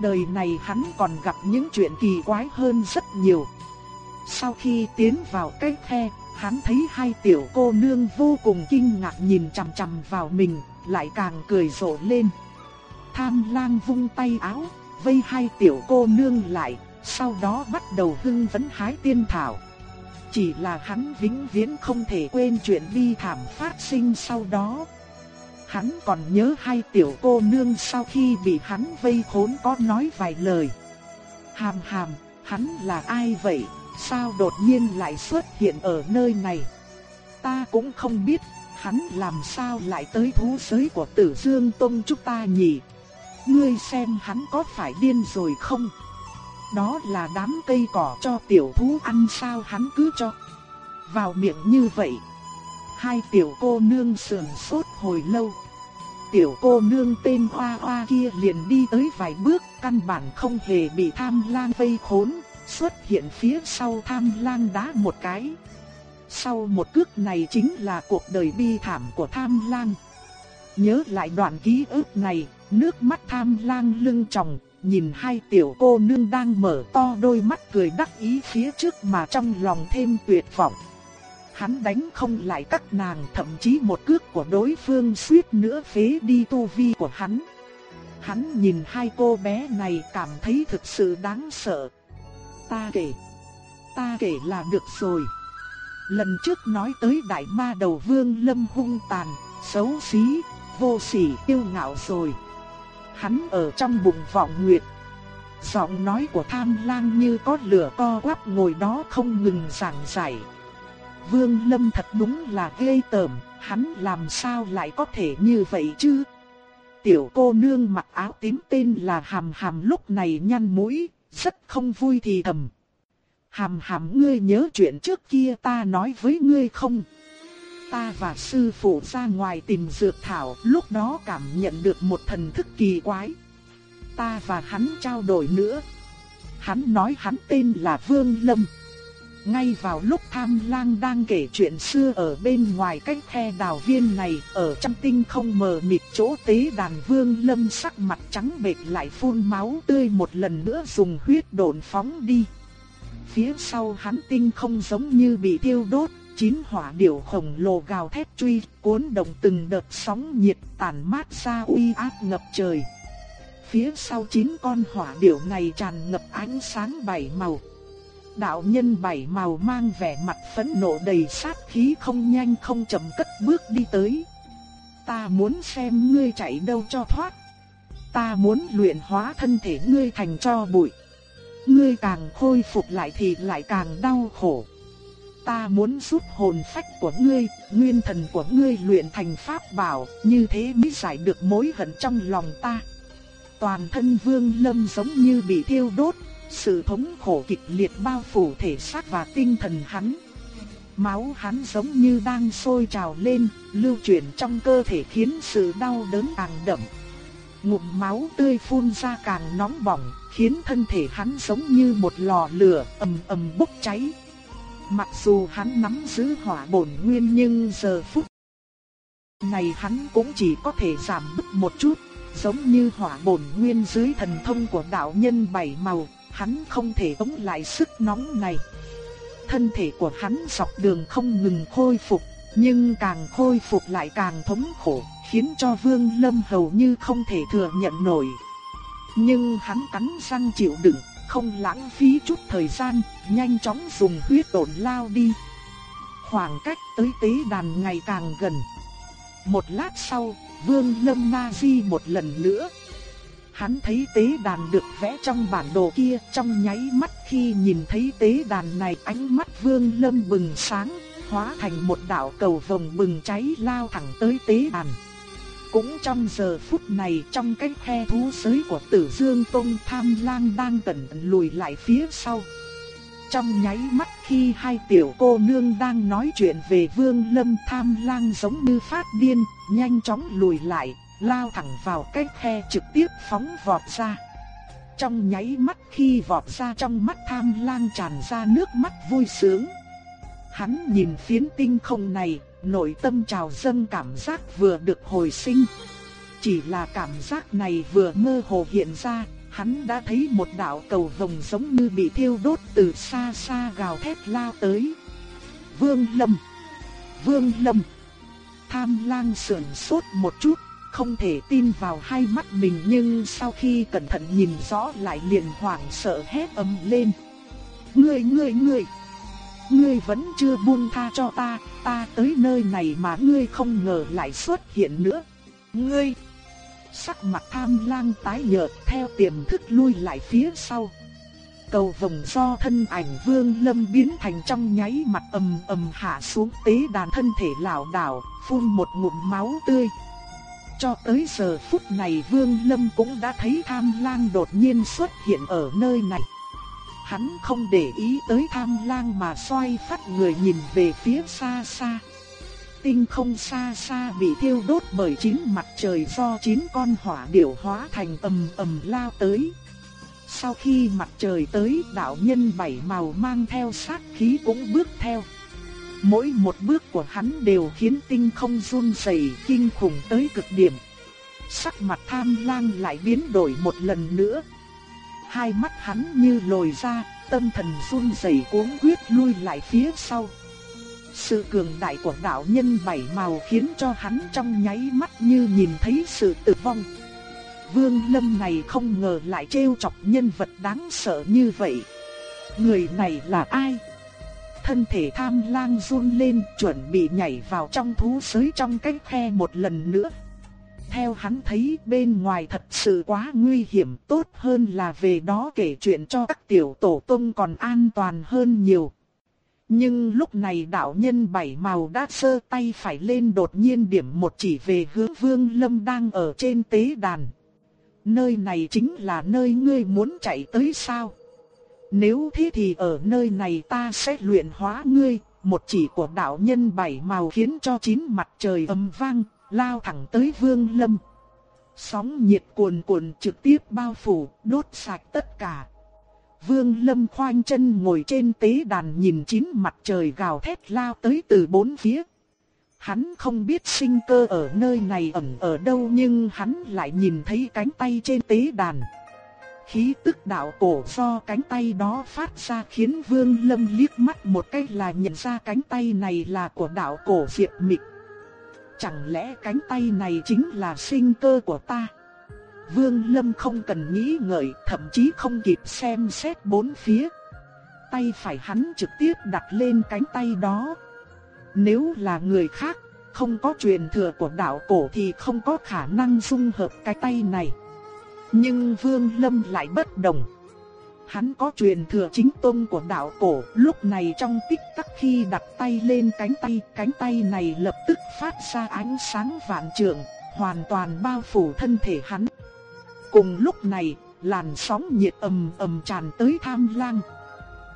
Đời này hắn còn gặp những chuyện kỳ quái hơn rất nhiều. Sau khi tiến vào cái khe, hắn thấy hai tiểu cô nương vô cùng kinh ngạc nhìn chằm chằm vào mình, lại càng cười rộ lên. Tham lang vung tay áo, vây hai tiểu cô nương lại, sau đó bắt đầu hưng phấn hái tiên thảo. Chỉ là hắn vĩnh viễn không thể quên chuyện bi thảm phát sinh sau đó. Hắn còn nhớ hai tiểu cô nương sau khi bị hắn vây khốn có nói vài lời. Hàm hàm, hắn là ai vậy? Sao đột nhiên lại xuất hiện ở nơi này? Ta cũng không biết, hắn làm sao lại tới thú giới của tử dương tông chúng ta nhỉ? Ngươi xem hắn có phải điên rồi không? Đó là đám cây cỏ cho tiểu thú ăn sao hắn cứ cho. Vào miệng như vậy. Hai tiểu cô nương sườn sốt hồi lâu. Tiểu cô nương tên Hoa Hoa kia liền đi tới vài bước, căn bản không hề bị tham lang vây khốn, xuất hiện phía sau tham lang đá một cái. Sau một cước này chính là cuộc đời bi thảm của tham lang. Nhớ lại đoạn ký ức này, nước mắt tham lang lưng tròng, nhìn hai tiểu cô nương đang mở to đôi mắt cười đắc ý phía trước mà trong lòng thêm tuyệt vọng. Hắn đánh không lại các nàng thậm chí một cước của đối phương suýt nữa phế đi tu vi của hắn. Hắn nhìn hai cô bé này cảm thấy thực sự đáng sợ. Ta kể, ta kể là được rồi. Lần trước nói tới đại ma đầu vương lâm hung tàn, xấu xí, vô sỉ yêu ngạo rồi. Hắn ở trong bụng vọng nguyệt. Giọng nói của tham lang như có lửa co quắp ngồi đó không ngừng giảng giải. Vương Lâm thật đúng là ghê tởm, hắn làm sao lại có thể như vậy chứ? Tiểu cô nương mặc áo tím tên là Hàm Hàm lúc này nhăn mũi, rất không vui thì thầm. Hàm Hàm ngươi nhớ chuyện trước kia ta nói với ngươi không? Ta và sư phụ ra ngoài tìm dược thảo, lúc đó cảm nhận được một thần thức kỳ quái. Ta và hắn trao đổi nữa. Hắn nói hắn tên là Vương Lâm. Ngay vào lúc tham lang đang kể chuyện xưa ở bên ngoài cái khe đào viên này, ở trong tinh không mờ mịt chỗ tế đàn vương lâm sắc mặt trắng bệch lại phun máu tươi một lần nữa dùng huyết đồn phóng đi. Phía sau hắn tinh không giống như bị tiêu đốt, chín hỏa điểu khổng lồ gào thét truy, cuốn động từng đợt sóng nhiệt tàn mát ra uy áp ngập trời. Phía sau chín con hỏa điểu này tràn ngập ánh sáng bảy màu. Đạo nhân bảy màu mang vẻ mặt phẫn nộ đầy sát khí không nhanh không chậm cất bước đi tới. Ta muốn xem ngươi chạy đâu cho thoát. ta muốn luyện hóa thân thể ngươi thành cho bụi. Ngươi càng khôi phục lại thì lại càng đau khổ. Ta muốn giúp hồn phách của ngươi, nguyên thần của ngươi luyện thành pháp bảo, như thế mới giải được mối hận trong lòng ta. Toàn thân Vương Lâm giống như bị thiêu đốt, sự thống khổ kịch liệt bao phủ thể xác và tinh thần hắn. Máu hắn giống như đang sôi trào lên, lưu chuyển trong cơ thể khiến sự đau đớn càng đậm. Ngụm máu tươi phun ra càng nóng bỏng, khiến thân thể hắn giống như một lò lửa ầm ầm bốc cháy. Mặc dù hắn nắm giữ hỏa bổn nguyên nhưng giờ phút này hắn cũng chỉ có thể giảm bớt một chút, giống như hỏa bổn nguyên dưới thần thông của đạo nhân bảy màu, hắn không thể chống lại sức nóng này. Thân thể của hắn dọc đường không ngừng khôi phục, nhưng càng khôi phục lại càng thống khổ, khiến cho Vương Lâm hầu như không thể thừa nhận nổi. Nhưng hắn cắn răng chịu đựng, không lãng phí chút thời gian, nhanh chóng dùng huyết độn lao đi. Khoảng cách tới tế đàn ngày càng gần. Một lát sau, Vương Lâm Na Di một lần nữa. Hắn thấy tế đàn được vẽ trong bản đồ kia, trong nháy mắt khi nhìn thấy tế đàn này ánh mắt Vương Lâm bừng sáng, hóa thành một đạo cầu vồng bừng cháy lao thẳng tới tế đàn. Cũng trong giờ phút này trong cái khe thú giới của tử dương tôn tham lang đang cẩn thận lùi lại phía sau. Trong nháy mắt khi hai tiểu cô nương đang nói chuyện về vương lâm tham lang giống như phát điên, nhanh chóng lùi lại, lao thẳng vào cái khe trực tiếp phóng vọt ra. Trong nháy mắt khi vọt ra trong mắt tham lang tràn ra nước mắt vui sướng. Hắn nhìn phiến tinh không này, nội tâm trào dâng cảm giác vừa được hồi sinh. Chỉ là cảm giác này vừa mơ hồ hiện ra, hắn đã thấy một đạo cầu vồng giống như bị thiêu đốt từ xa xa gào thét lao tới. Vương Lâm! Vương Lâm! Tham lang sườn sốt một chút, không thể tin vào hai mắt mình nhưng sau khi cẩn thận nhìn rõ lại liền hoảng sợ hét ầm lên. Ngươi ngươi ngươi! Ngươi vẫn chưa buông tha cho ta, ta tới nơi này mà ngươi không ngờ lại xuất hiện nữa. Ngươi! Sắc mặt tham lang tái nhợt theo tiềm thức lui lại phía sau. Cầu vòng do thân ảnh vương lâm biến thành trong nháy mặt ầm ầm hạ xuống tế đàn thân thể lảo đảo, phun một ngụm máu tươi. Cho tới giờ phút này vương lâm cũng đã thấy tham lang đột nhiên xuất hiện ở nơi này. Hắn không để ý tới tham lang mà xoay phát người nhìn về phía xa xa tinh không xa xa bị thiêu đốt bởi chín mặt trời do chín con hỏa điểu hóa thành ầm ầm lao tới. Sau khi mặt trời tới, đạo nhân bảy màu mang theo sát khí cũng bước theo. Mỗi một bước của hắn đều khiến tinh không run rẩy kinh khủng tới cực điểm. Sắc mặt tham lang lại biến đổi một lần nữa. Hai mắt hắn như lồi ra, tâm thần run rẩy cuống quyết lui lại phía sau. Sự cường đại của đạo nhân bảy màu khiến cho hắn trong nháy mắt như nhìn thấy sự tử vong. Vương Lâm này không ngờ lại trêu chọc nhân vật đáng sợ như vậy. Người này là ai? Thân thể tham lang run lên, chuẩn bị nhảy vào trong thú giới trong cái khe một lần nữa. Theo hắn thấy, bên ngoài thật sự quá nguy hiểm, tốt hơn là về đó kể chuyện cho các tiểu tổ tông còn an toàn hơn nhiều. Nhưng lúc này đạo nhân bảy màu đã sơ tay phải lên đột nhiên điểm một chỉ về hướng vương lâm đang ở trên tế đàn. Nơi này chính là nơi ngươi muốn chạy tới sao? Nếu thế thì ở nơi này ta sẽ luyện hóa ngươi, một chỉ của đạo nhân bảy màu khiến cho chín mặt trời ầm vang, lao thẳng tới vương lâm. Sóng nhiệt cuồn cuộn trực tiếp bao phủ, đốt sạch tất cả. Vương Lâm khoanh chân ngồi trên tế đàn nhìn chín mặt trời gào thét lao tới từ bốn phía. Hắn không biết sinh cơ ở nơi này ẩn ở đâu nhưng hắn lại nhìn thấy cánh tay trên tế đàn. Khí tức đạo cổ do cánh tay đó phát ra khiến Vương Lâm liếc mắt một cái là nhận ra cánh tay này là của đạo cổ Diệp Mịch. Chẳng lẽ cánh tay này chính là sinh cơ của ta? Vương Lâm không cần nghĩ ngợi, thậm chí không kịp xem xét bốn phía. Tay phải hắn trực tiếp đặt lên cánh tay đó. Nếu là người khác, không có truyền thừa của đạo cổ thì không có khả năng dung hợp cái tay này. Nhưng Vương Lâm lại bất đồng. Hắn có truyền thừa chính tông của đạo cổ, lúc này trong tích tắc khi đặt tay lên cánh tay, cánh tay này lập tức phát ra ánh sáng vạn trượng, hoàn toàn bao phủ thân thể hắn. Cùng lúc này, làn sóng nhiệt ầm ầm tràn tới tham lang.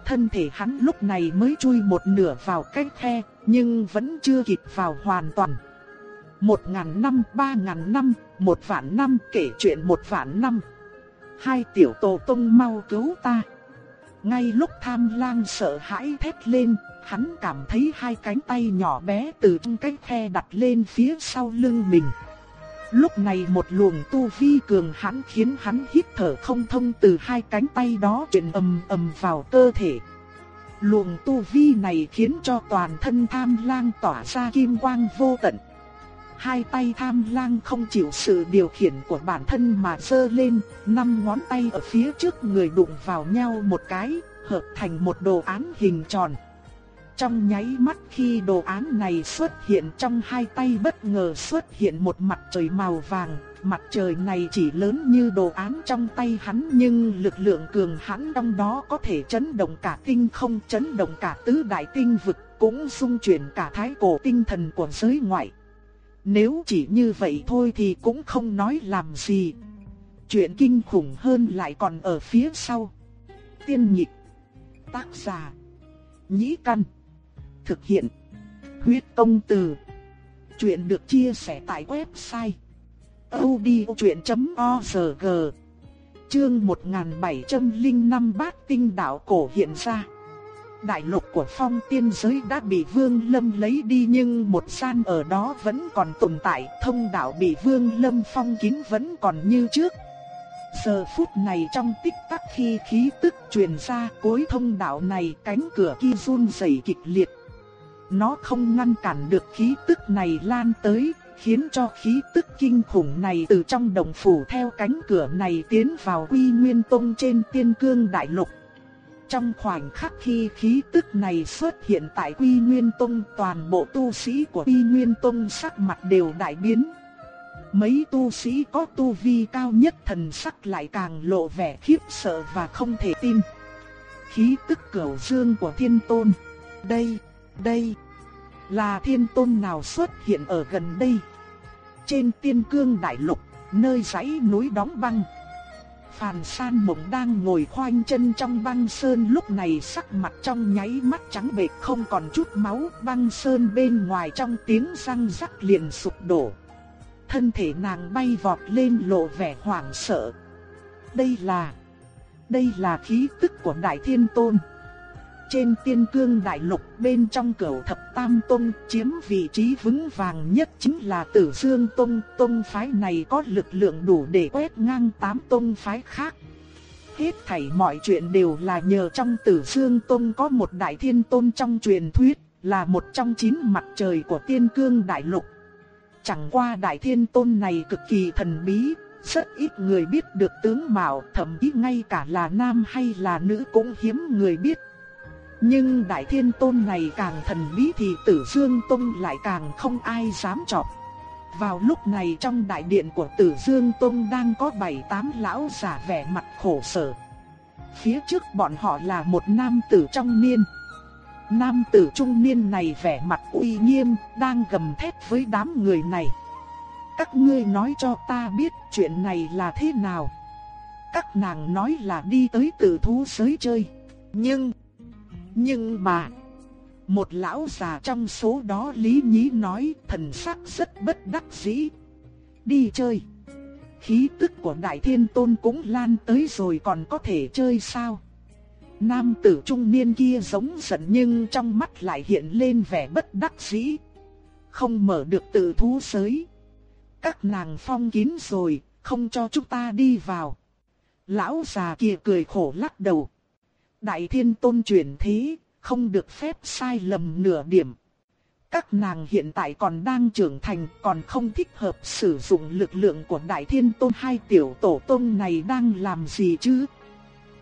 Thân thể hắn lúc này mới chui một nửa vào cái khe, nhưng vẫn chưa kịp vào hoàn toàn. Một ngàn năm, ba ngàn năm, một vạn năm kể chuyện một vạn năm. Hai tiểu tổ tông mau cứu ta. Ngay lúc tham lang sợ hãi thét lên, hắn cảm thấy hai cánh tay nhỏ bé từ trong cái khe đặt lên phía sau lưng mình. Lúc này một luồng tu vi cường hãn khiến hắn hít thở không thông từ hai cánh tay đó truyền ầm ầm vào cơ thể. Luồng tu vi này khiến cho toàn thân tham lang tỏa ra kim quang vô tận. Hai tay tham lang không chịu sự điều khiển của bản thân mà sơ lên, năm ngón tay ở phía trước người đụng vào nhau một cái, hợp thành một đồ án hình tròn. Trong nháy mắt khi đồ án này xuất hiện trong hai tay bất ngờ xuất hiện một mặt trời màu vàng, mặt trời này chỉ lớn như đồ án trong tay hắn nhưng lực lượng cường hãn trong đó có thể chấn động cả tinh không chấn động cả tứ đại tinh vực cũng xung chuyển cả thái cổ tinh thần của giới ngoại. Nếu chỉ như vậy thôi thì cũng không nói làm gì. Chuyện kinh khủng hơn lại còn ở phía sau. Tiên nhịp. Tác giả. Nhĩ căn. Thực hiện. Huyết công từ. Chuyện được chia sẻ tại website. odchuyện.org Chương 1705 bát tinh đạo cổ hiện ra đại lục của phong tiên giới đã bị Vương Lâm lấy đi nhưng một gian ở đó vẫn còn tồn tại, thông đạo bị Vương Lâm phong kín vẫn còn như trước. Giờ phút này trong tích tắc khi khí tức truyền ra cuối thông đạo này cánh cửa kia run rẩy kịch liệt. Nó không ngăn cản được khí tức này lan tới, khiến cho khí tức kinh khủng này từ trong đồng phủ theo cánh cửa này tiến vào Quy Nguyên Tông trên Tiên Cương Đại Lục. Trong khoảnh khắc khi khí tức này xuất hiện tại Quy Nguyên Tông toàn bộ tu sĩ của Quy Nguyên Tông sắc mặt đều đại biến. Mấy tu sĩ có tu vi cao nhất thần sắc lại càng lộ vẻ khiếp sợ và không thể tin. Khí tức cửu dương của thiên tôn. Đây, đây, là thiên tôn nào xuất hiện ở gần đây? Trên tiên cương đại lục, nơi dãy núi đóng băng. Phàn san mộng đang ngồi khoanh chân trong băng sơn, lúc này sắc mặt trong nháy mắt trắng bệch, không còn chút máu băng sơn bên ngoài trong tiếng răng rắc liền sụp đổ. Thân thể nàng bay vọt lên lộ vẻ hoảng sợ. Đây là... Đây là khí tức của Đại Thiên Tôn. Trên tiên cương đại lục bên trong cửu thập tam tông chiếm vị trí vững vàng nhất chính là tử dương tông. Tông phái này có lực lượng đủ để quét ngang tám tông phái khác. Hết thảy mọi chuyện đều là nhờ trong tử dương tông có một đại thiên tôn trong truyền thuyết, là một trong chín mặt trời của tiên cương đại lục. Chẳng qua đại thiên tôn này cực kỳ thần bí, rất ít người biết được tướng mạo, thậm chí ngay cả là nam hay là nữ cũng hiếm người biết. Nhưng đại thiên tôn này càng thần bí thì tử dương tông lại càng không ai dám chọc. Vào lúc này trong đại điện của tử dương tông đang có bảy tám lão giả vẻ mặt khổ sở. Phía trước bọn họ là một nam tử trong niên. Nam tử trung niên này vẻ mặt uy nghiêm, đang gầm thét với đám người này. Các ngươi nói cho ta biết chuyện này là thế nào. Các nàng nói là đi tới tử thú giới chơi. Nhưng... Nhưng mà, một lão già trong số đó lý nhí nói thần sắc rất bất đắc dĩ. Đi chơi. Khí tức của đại thiên tôn cũng lan tới rồi còn có thể chơi sao? Nam tử trung niên kia giống giận nhưng trong mắt lại hiện lên vẻ bất đắc dĩ. Không mở được tự thú sới Các nàng phong kín rồi, không cho chúng ta đi vào. Lão già kia cười khổ lắc đầu. Đại thiên tôn chuyển thế, không được phép sai lầm nửa điểm. Các nàng hiện tại còn đang trưởng thành, còn không thích hợp sử dụng lực lượng của đại thiên tôn hai tiểu tổ tôn này đang làm gì chứ?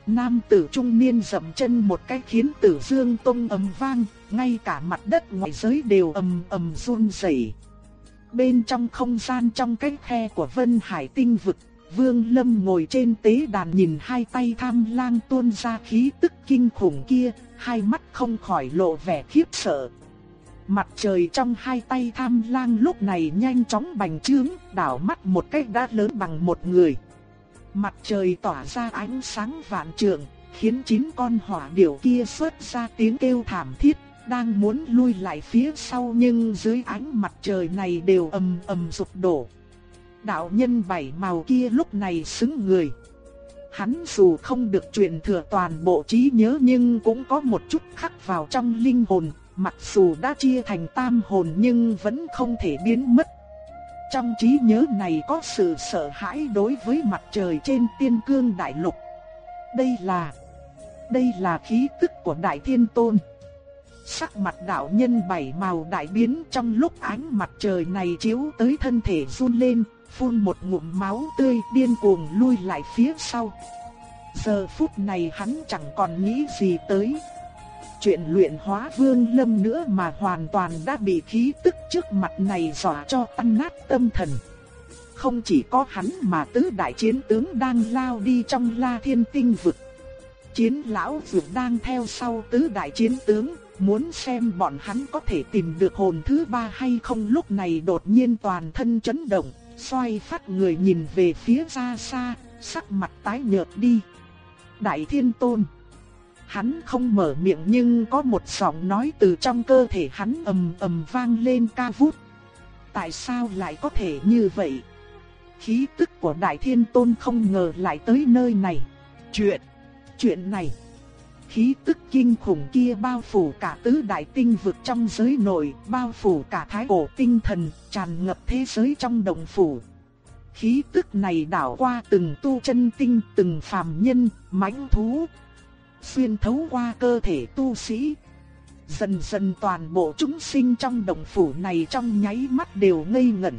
Nam tử trung niên dậm chân một cái khiến tử dương tôn ầm vang, ngay cả mặt đất ngoài giới đều ầm ầm run rẩy. Bên trong không gian trong cái khe của Vân Hải tinh vực, Vương Lâm ngồi trên tế đàn nhìn hai tay tham lang tuôn ra khí tức kinh khủng kia, hai mắt không khỏi lộ vẻ khiếp sợ. Mặt trời trong hai tay tham lang lúc này nhanh chóng bành trướng, đảo mắt một cách đã lớn bằng một người. Mặt trời tỏa ra ánh sáng vạn trượng, khiến chín con hỏa điểu kia xuất ra tiếng kêu thảm thiết, đang muốn lui lại phía sau nhưng dưới ánh mặt trời này đều ầm ầm sụp đổ. Đạo nhân bảy màu kia lúc này xứng người. Hắn dù không được truyền thừa toàn bộ trí nhớ nhưng cũng có một chút khắc vào trong linh hồn, mặc dù đã chia thành tam hồn nhưng vẫn không thể biến mất. Trong trí nhớ này có sự sợ hãi đối với mặt trời trên tiên cương đại lục. Đây là đây là khí tức của Đại Thiên Tôn. Sắc mặt đạo nhân bảy màu đại biến trong lúc ánh mặt trời này chiếu tới thân thể run lên, phun một ngụm máu tươi điên cuồng lui lại phía sau. Giờ phút này hắn chẳng còn nghĩ gì tới. Chuyện luyện hóa vương lâm nữa mà hoàn toàn đã bị khí tức trước mặt này dọa cho tan nát tâm thần. Không chỉ có hắn mà tứ đại chiến tướng đang lao đi trong la thiên tinh vực. Chiến lão vượt đang theo sau tứ đại chiến tướng, muốn xem bọn hắn có thể tìm được hồn thứ ba hay không lúc này đột nhiên toàn thân chấn động, xoay phát người nhìn về phía xa xa, sắc mặt tái nhợt đi. Đại Thiên Tôn Hắn không mở miệng nhưng có một giọng nói từ trong cơ thể hắn ầm ầm vang lên ca vút. Tại sao lại có thể như vậy? Khí tức của Đại Thiên Tôn không ngờ lại tới nơi này. Chuyện, chuyện này khí tức kinh khủng kia bao phủ cả tứ đại tinh vực trong giới nội, bao phủ cả thái cổ tinh thần, tràn ngập thế giới trong đồng phủ. Khí tức này đảo qua từng tu chân tinh, từng phàm nhân, mãnh thú, xuyên thấu qua cơ thể tu sĩ. Dần dần toàn bộ chúng sinh trong đồng phủ này trong nháy mắt đều ngây ngẩn.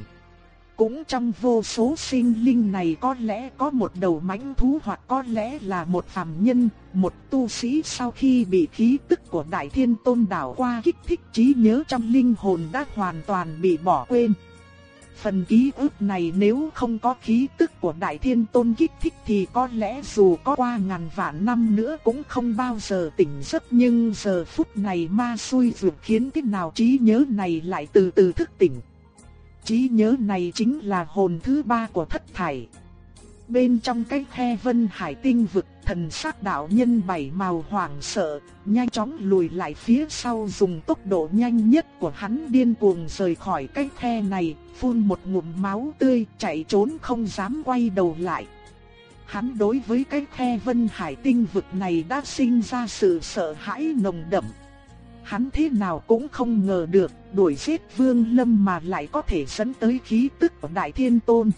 Cũng trong vô số sinh linh này có lẽ có một đầu mãnh thú hoặc có lẽ là một phàm nhân, một tu sĩ sau khi bị khí tức của Đại Thiên Tôn đảo qua kích thích trí nhớ trong linh hồn đã hoàn toàn bị bỏ quên. Phần ký ức này nếu không có khí tức của Đại Thiên Tôn kích thích thì có lẽ dù có qua ngàn vạn năm nữa cũng không bao giờ tỉnh giấc nhưng giờ phút này ma xui vượt khiến thế nào trí nhớ này lại từ từ thức tỉnh trí nhớ này chính là hồn thứ ba của thất thải. Bên trong cái khe vân hải tinh vực, thần sắc đạo nhân bảy màu hoảng sợ, nhanh chóng lùi lại phía sau dùng tốc độ nhanh nhất của hắn điên cuồng rời khỏi cái khe này, phun một ngụm máu tươi, chạy trốn không dám quay đầu lại. Hắn đối với cái khe vân hải tinh vực này đã sinh ra sự sợ hãi nồng đậm hắn thế nào cũng không ngờ được, đuổi giết Vương Lâm mà lại có thể dẫn tới khí tức của Đại Thiên Tôn.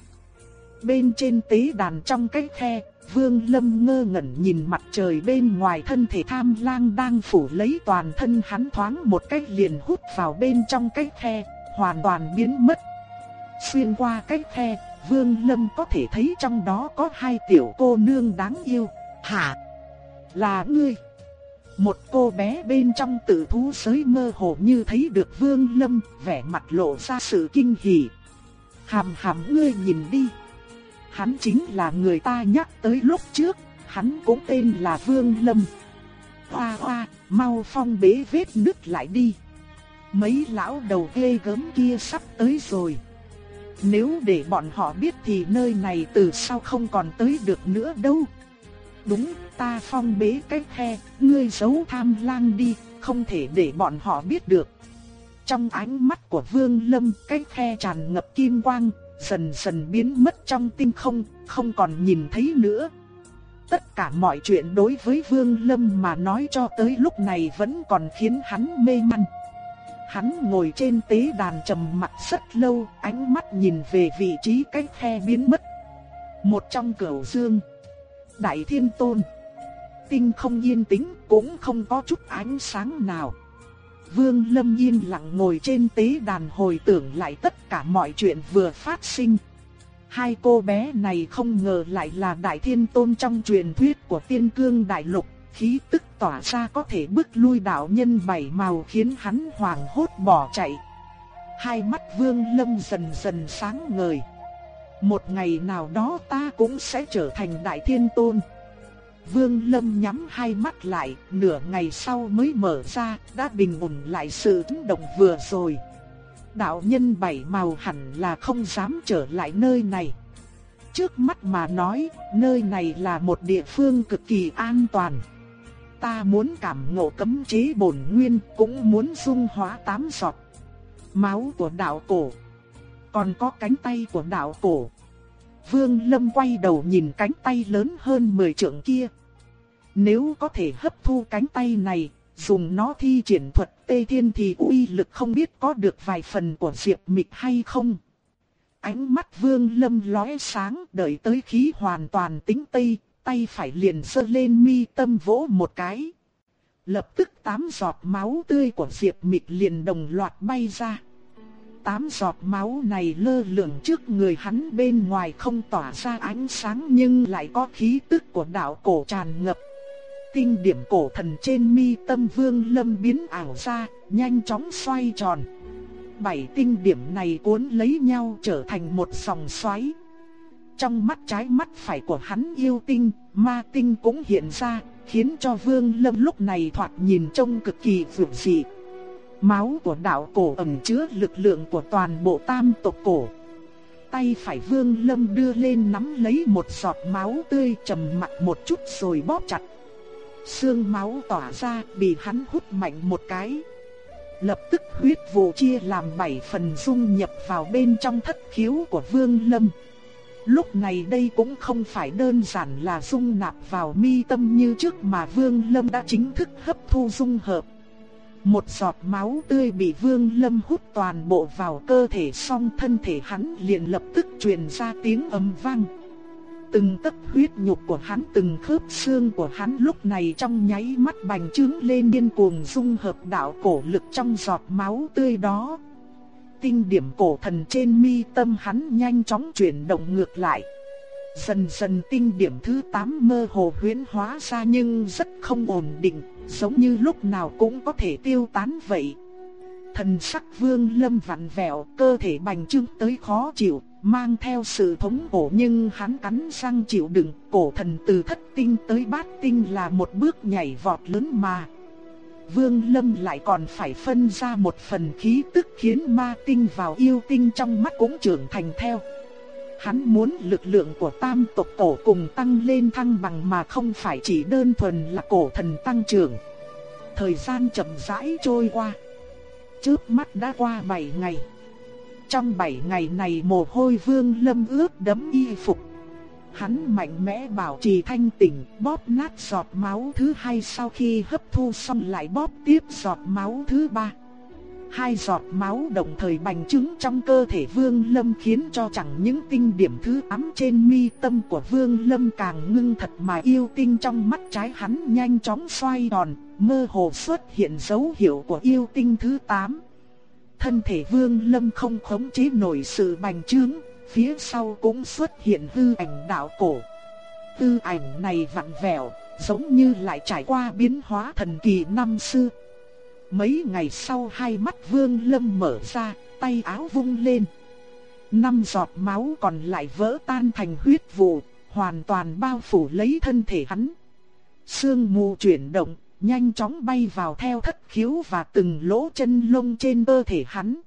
Bên trên tế đàn trong cái khe, Vương Lâm ngơ ngẩn nhìn mặt trời bên ngoài thân thể tham lang đang phủ lấy toàn thân hắn thoáng một cách liền hút vào bên trong cái khe, hoàn toàn biến mất. Xuyên qua cái khe, Vương Lâm có thể thấy trong đó có hai tiểu cô nương đáng yêu. Hả? Là ngươi? Một cô bé bên trong tử thú giới mơ hồ như thấy được Vương Lâm, vẻ mặt lộ ra sự kinh hỉ. Hàm hàm ngươi nhìn đi. Hắn chính là người ta nhắc tới lúc trước, hắn cũng tên là Vương Lâm. Hoa hoa, mau phong bế vết nứt lại đi. Mấy lão đầu ghê gớm kia sắp tới rồi. Nếu để bọn họ biết thì nơi này từ sau không còn tới được nữa đâu. Đúng, ta phong bế cái khe, ngươi giấu tham lang đi, không thể để bọn họ biết được. Trong ánh mắt của Vương Lâm, cái khe tràn ngập kim quang, dần dần biến mất trong tinh không, không còn nhìn thấy nữa. Tất cả mọi chuyện đối với Vương Lâm mà nói cho tới lúc này vẫn còn khiến hắn mê man. Hắn ngồi trên tế đàn trầm mặt rất lâu, ánh mắt nhìn về vị trí cái khe biến mất. Một trong cửu dương. Đại Thiên Tôn tinh không yên tĩnh, cũng không có chút ánh sáng nào. Vương Lâm yên lặng ngồi trên tế đàn hồi tưởng lại tất cả mọi chuyện vừa phát sinh. Hai cô bé này không ngờ lại là đại thiên tôn trong truyền thuyết của tiên cương đại lục, khí tức tỏa ra có thể bức lui đạo nhân bảy màu khiến hắn hoảng hốt bỏ chạy. Hai mắt vương lâm dần dần sáng ngời. Một ngày nào đó ta cũng sẽ trở thành đại thiên tôn. Vương Lâm nhắm hai mắt lại, nửa ngày sau mới mở ra, đã bình ổn lại sự chấn động vừa rồi. Đạo nhân bảy màu hẳn là không dám trở lại nơi này. Trước mắt mà nói, nơi này là một địa phương cực kỳ an toàn. Ta muốn cảm ngộ cấm chế bổn nguyên, cũng muốn dung hóa tám giọt máu của đạo cổ. Còn có cánh tay của đạo cổ. Vương Lâm quay đầu nhìn cánh tay lớn hơn 10 trượng kia. Nếu có thể hấp thu cánh tay này, dùng nó thi triển thuật tê thiên thì uy lực không biết có được vài phần của Diệp Mịch hay không. Ánh mắt Vương Lâm lóe sáng đợi tới khí hoàn toàn tính tây, tay phải liền sơ lên mi tâm vỗ một cái. Lập tức tám giọt máu tươi của Diệp Mịch liền đồng loạt bay ra tám giọt máu này lơ lửng trước người hắn bên ngoài không tỏa ra ánh sáng nhưng lại có khí tức của đạo cổ tràn ngập. Tinh điểm cổ thần trên mi tâm vương lâm biến ảo ra, nhanh chóng xoay tròn. Bảy tinh điểm này cuốn lấy nhau trở thành một dòng xoáy. Trong mắt trái mắt phải của hắn yêu tinh, ma tinh cũng hiện ra, khiến cho vương lâm lúc này thoạt nhìn trông cực kỳ vượt dị. Máu của đạo cổ ẩn chứa lực lượng của toàn bộ tam tộc cổ. Tay phải vương lâm đưa lên nắm lấy một giọt máu tươi trầm mặt một chút rồi bóp chặt. Xương máu tỏa ra bị hắn hút mạnh một cái. Lập tức huyết vụ chia làm bảy phần dung nhập vào bên trong thất khiếu của vương lâm. Lúc này đây cũng không phải đơn giản là dung nạp vào mi tâm như trước mà Vương Lâm đã chính thức hấp thu dung hợp. Một giọt máu tươi bị Vương Lâm hút toàn bộ vào cơ thể xong thân thể hắn liền lập tức truyền ra tiếng ầm vang. Từng tấc huyết nhục của hắn từng khớp xương của hắn lúc này trong nháy mắt bành trướng lên điên cuồng dung hợp đạo cổ lực trong giọt máu tươi đó. Tinh điểm cổ thần trên mi tâm hắn nhanh chóng chuyển động ngược lại. Dần dần tinh điểm thứ 8 mơ hồ huyễn hóa ra nhưng rất không ổn định, giống như lúc nào cũng có thể tiêu tán vậy. Thần sắc vương lâm vặn vẹo, cơ thể bành trương tới khó chịu, mang theo sự thống khổ nhưng hắn cắn răng chịu đựng, cổ thần từ thất tinh tới bát tinh là một bước nhảy vọt lớn mà. Vương Lâm lại còn phải phân ra một phần khí tức khiến ma tinh vào yêu tinh trong mắt cũng trưởng thành theo. Hắn muốn lực lượng của tam tộc cổ cùng tăng lên thăng bằng mà không phải chỉ đơn thuần là cổ thần tăng trưởng. Thời gian chậm rãi trôi qua. Trước mắt đã qua 7 ngày. Trong 7 ngày này mồ hôi vương lâm ướt đấm y phục. Hắn mạnh mẽ bảo trì thanh tỉnh, bóp nát giọt máu thứ hai sau khi hấp thu xong lại bóp tiếp giọt máu thứ ba. Hai giọt máu đồng thời bành trứng trong cơ thể Vương Lâm khiến cho chẳng những tinh điểm thứ ám trên mi tâm của Vương Lâm càng ngưng thật mà yêu tinh trong mắt trái hắn nhanh chóng xoay đòn mơ hồ xuất hiện dấu hiệu của yêu tinh thứ 8. Thân thể Vương Lâm không khống chế nổi sự bành trướng, phía sau cũng xuất hiện hư ảnh đạo cổ. Tư ảnh này vặn vẹo, giống như lại trải qua biến hóa thần kỳ năm xưa. Mấy ngày sau hai mắt Vương Lâm mở ra, tay áo vung lên. Năm giọt máu còn lại vỡ tan thành huyết vụ, hoàn toàn bao phủ lấy thân thể hắn. Sương mù chuyển động, nhanh chóng bay vào theo thất khiếu và từng lỗ chân lông trên cơ thể hắn.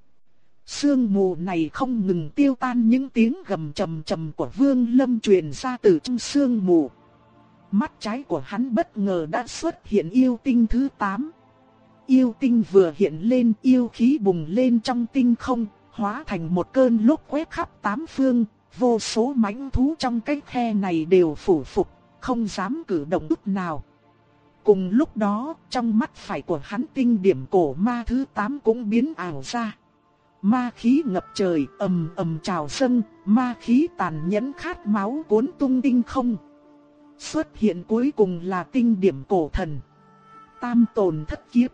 Sương mù này không ngừng tiêu tan những tiếng gầm trầm trầm của Vương Lâm truyền ra từ trong sương mù. Mắt trái của hắn bất ngờ đã xuất hiện yêu tinh thứ 8 yêu tinh vừa hiện lên yêu khí bùng lên trong tinh không, hóa thành một cơn lốc quét khắp tám phương, vô số mãnh thú trong cái khe này đều phủ phục, không dám cử động chút nào. Cùng lúc đó, trong mắt phải của hắn tinh điểm cổ ma thứ 8 cũng biến ảo ra. Ma khí ngập trời, ầm ầm trào dâng, ma khí tàn nhẫn khát máu cuốn tung tinh không. Xuất hiện cuối cùng là tinh điểm cổ thần. Tam tồn thất kiếp.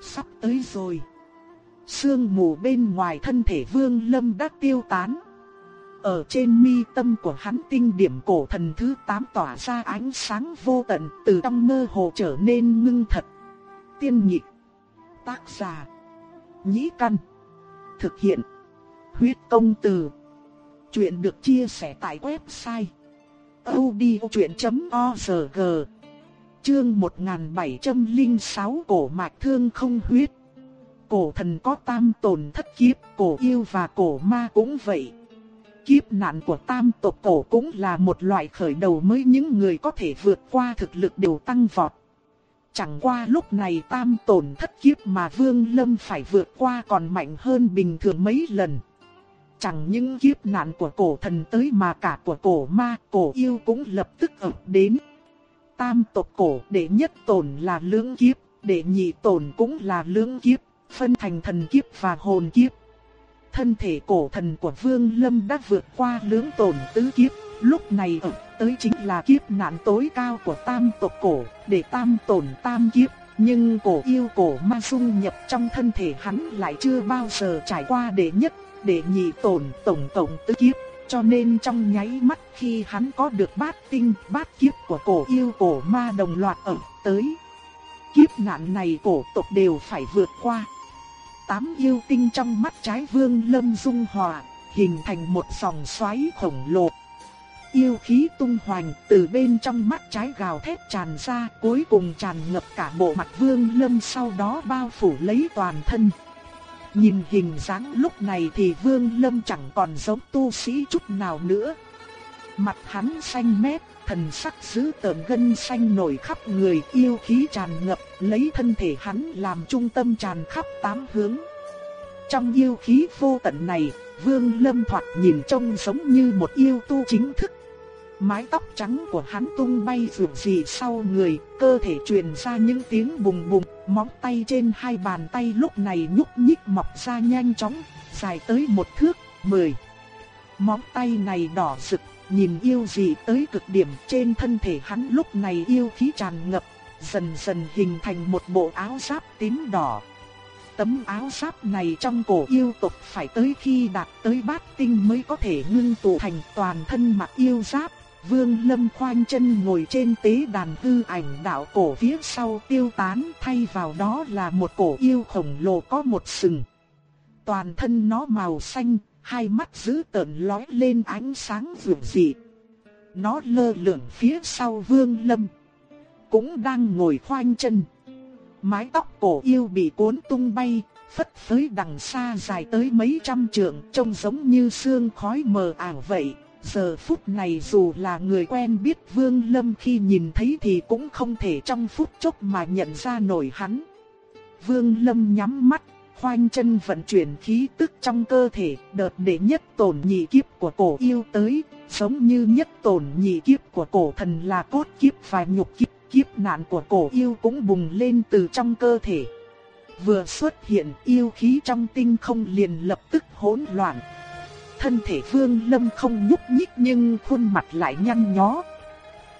Sắp tới rồi. Sương mù bên ngoài thân thể Vương Lâm đã tiêu tán. Ở trên mi tâm của hắn tinh điểm cổ thần thứ 8 tỏa ra ánh sáng vô tận, từ trong mơ hồ trở nên ngưng thật. Tiên nhị, Tác giả. Nhĩ căn. Thực hiện. Huyết công từ. Chuyện được chia sẻ tại website odchuyện.org Chương 1706 Cổ mạch thương không huyết Cổ thần có tam tồn thất kiếp, cổ yêu và cổ ma cũng vậy. Kiếp nạn của tam tộc cổ cũng là một loại khởi đầu mới những người có thể vượt qua thực lực đều tăng vọt. Chẳng qua lúc này tam tổn thất kiếp mà Vương Lâm phải vượt qua còn mạnh hơn bình thường mấy lần. Chẳng những kiếp nạn của cổ thần tới mà cả của cổ ma, cổ yêu cũng lập tức ập đến. Tam tộc cổ đệ nhất tổn là lưỡng kiếp, đệ nhị tổn cũng là lưỡng kiếp, phân thành thần kiếp và hồn kiếp. Thân thể cổ thần của Vương Lâm đã vượt qua lưỡng tổn tứ kiếp, lúc này ở tới chính là kiếp nạn tối cao của tam tộc cổ, để tam tổn tam kiếp. Nhưng cổ yêu cổ ma dung nhập trong thân thể hắn lại chưa bao giờ trải qua đệ nhất đệ nhị tổn tổng tổng tứ kiếp. Cho nên trong nháy mắt khi hắn có được bát tinh bát kiếp của cổ yêu cổ ma đồng loạt ẩm tới. Kiếp nạn này cổ tộc đều phải vượt qua. Tám yêu tinh trong mắt trái vương lâm dung hòa, hình thành một dòng xoáy khổng lồ. Yêu khí tung hoành từ bên trong mắt trái gào thét tràn ra cuối cùng tràn ngập cả bộ mặt vương lâm sau đó bao phủ lấy toàn thân. Nhìn hình dáng lúc này thì Vương Lâm chẳng còn giống tu sĩ chút nào nữa. Mặt hắn xanh mét, thần sắc dữ tợn gân xanh nổi khắp người, yêu khí tràn ngập, lấy thân thể hắn làm trung tâm tràn khắp tám hướng. Trong yêu khí vô tận này, Vương Lâm thoạt nhìn trông giống như một yêu tu chính thức. Mái tóc trắng của hắn tung bay rượu rì sau người, cơ thể truyền ra những tiếng bùng bùng, móng tay trên hai bàn tay lúc này nhúc nhích mọc ra nhanh chóng, dài tới một thước, mười. Móng tay này đỏ rực, nhìn yêu dị tới cực điểm trên thân thể hắn lúc này yêu khí tràn ngập, dần dần hình thành một bộ áo giáp tím đỏ. Tấm áo giáp này trong cổ yêu tộc phải tới khi đạt tới bát tinh mới có thể ngưng tụ thành toàn thân mặc yêu giáp. Vương Lâm khoanh chân ngồi trên tế đàn hư ảnh đạo cổ phía sau tiêu tán thay vào đó là một cổ yêu khổng lồ có một sừng. Toàn thân nó màu xanh, hai mắt dữ tợn lóe lên ánh sáng vượng dị. Nó lơ lửng phía sau Vương Lâm, cũng đang ngồi khoanh chân. Mái tóc cổ yêu bị cuốn tung bay, phất phới đằng xa dài tới mấy trăm trượng, trông giống như sương khói mờ ảo vậy. Giờ phút này dù là người quen biết Vương Lâm khi nhìn thấy thì cũng không thể trong phút chốc mà nhận ra nổi hắn. Vương Lâm nhắm mắt, khoanh chân vận chuyển khí tức trong cơ thể, đợt đệ nhất tổn nhị kiếp của cổ yêu tới, giống như nhất tổn nhị kiếp của cổ thần là cốt kiếp và nhục kiếp, kiếp nạn của cổ yêu cũng bùng lên từ trong cơ thể. Vừa xuất hiện yêu khí trong tinh không liền lập tức hỗn loạn, Thân thể Vương Lâm không nhúc nhích nhưng khuôn mặt lại nhăn nhó.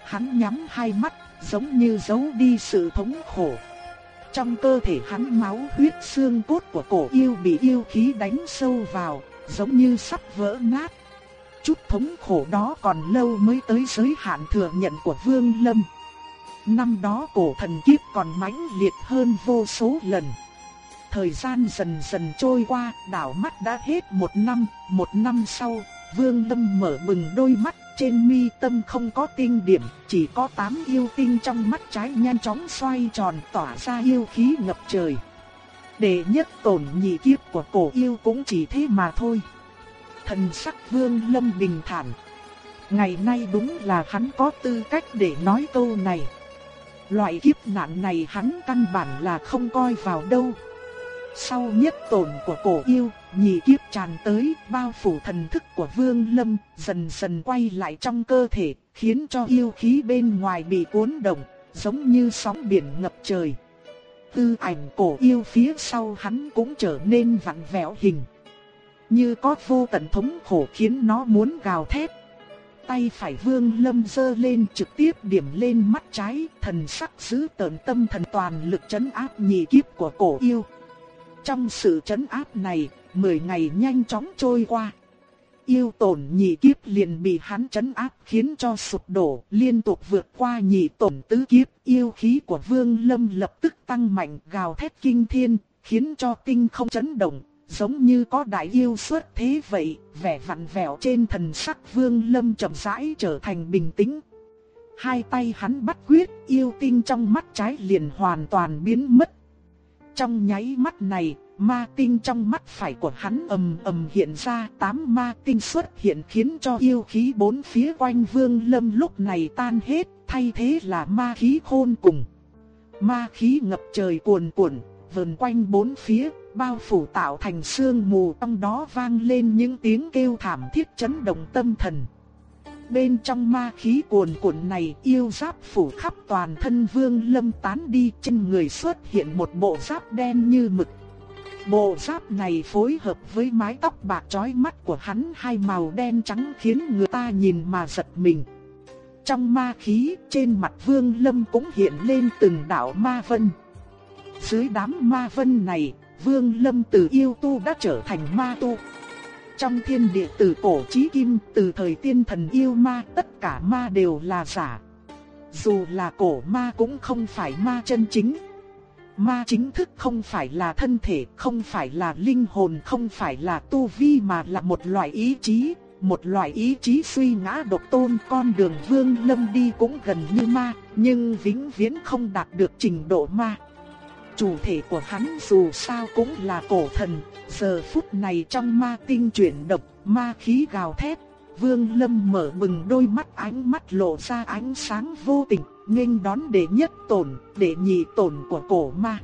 Hắn nhắm hai mắt, giống như giấu đi sự thống khổ. Trong cơ thể hắn máu huyết xương cốt của cổ yêu bị yêu khí đánh sâu vào, giống như sắp vỡ nát. Chút thống khổ đó còn lâu mới tới giới hạn thừa nhận của Vương Lâm. Năm đó cổ thần kiếp còn mãnh liệt hơn vô số lần. Thời gian dần dần trôi qua, đảo mắt đã hết một năm, một năm sau, Vương Lâm mở bừng đôi mắt, trên mi tâm không có tinh điểm, chỉ có tám yêu tinh trong mắt trái nhanh chóng xoay tròn tỏa ra yêu khí ngập trời. Đệ nhất tổn nhị kiếp của cổ yêu cũng chỉ thế mà thôi. Thần sắc Vương Lâm bình thản. Ngày nay đúng là hắn có tư cách để nói câu này. Loại kiếp nạn này hắn căn bản là không coi vào đâu. Sau nhất tổn của cổ yêu, nhị kiếp tràn tới, bao phủ thần thức của Vương Lâm, dần dần quay lại trong cơ thể, khiến cho yêu khí bên ngoài bị cuốn động, giống như sóng biển ngập trời. Tư ảnh cổ yêu phía sau hắn cũng trở nên vặn vẹo hình. Như có vô tận thống khổ khiến nó muốn gào thét. Tay phải vương lâm dơ lên trực tiếp điểm lên mắt trái, thần sắc giữ tợn tâm thần toàn lực chấn áp nhị kiếp của cổ yêu. Trong sự chấn áp này, 10 ngày nhanh chóng trôi qua. Yêu tổn nhị kiếp liền bị hắn chấn áp khiến cho sụp đổ, liên tục vượt qua nhị tổn tứ kiếp. Yêu khí của Vương Lâm lập tức tăng mạnh gào thét kinh thiên, khiến cho tinh không chấn động, giống như có đại yêu xuất thế vậy, vẻ vặn vẹo trên thần sắc Vương Lâm chậm rãi trở thành bình tĩnh. Hai tay hắn bắt quyết, yêu tinh trong mắt trái liền hoàn toàn biến mất. Trong nháy mắt này, ma tinh trong mắt phải của hắn ầm ầm hiện ra, tám ma tinh xuất hiện khiến cho yêu khí bốn phía quanh Vương Lâm lúc này tan hết, thay thế là ma khí khôn cùng. Ma khí ngập trời cuồn cuộn, vần quanh bốn phía, bao phủ tạo thành sương mù trong đó vang lên những tiếng kêu thảm thiết chấn động tâm thần. Bên trong ma khí cuồn cuộn này yêu giáp phủ khắp toàn thân vương lâm tán đi trên người xuất hiện một bộ giáp đen như mực. Bộ giáp này phối hợp với mái tóc bạc trói mắt của hắn hai màu đen trắng khiến người ta nhìn mà giật mình. Trong ma khí trên mặt vương lâm cũng hiện lên từng đạo ma vân. Dưới đám ma vân này, vương lâm từ yêu tu đã trở thành ma tu. Trong thiên địa từ cổ chí kim, từ thời tiên thần yêu ma, tất cả ma đều là giả. Dù là cổ ma cũng không phải ma chân chính. Ma chính thức không phải là thân thể, không phải là linh hồn, không phải là tu vi mà là một loại ý chí, một loại ý chí suy ngã độc tôn con đường vương lâm đi cũng gần như ma, nhưng vĩnh viễn không đạt được trình độ ma. Chủ thể của hắn dù sao cũng là cổ thần, giờ phút này trong ma tinh chuyển động, ma khí gào thét, vương lâm mở bừng đôi mắt ánh mắt lộ ra ánh sáng vô tình, nghênh đón đệ nhất tổn, đệ nhị tổn của cổ ma.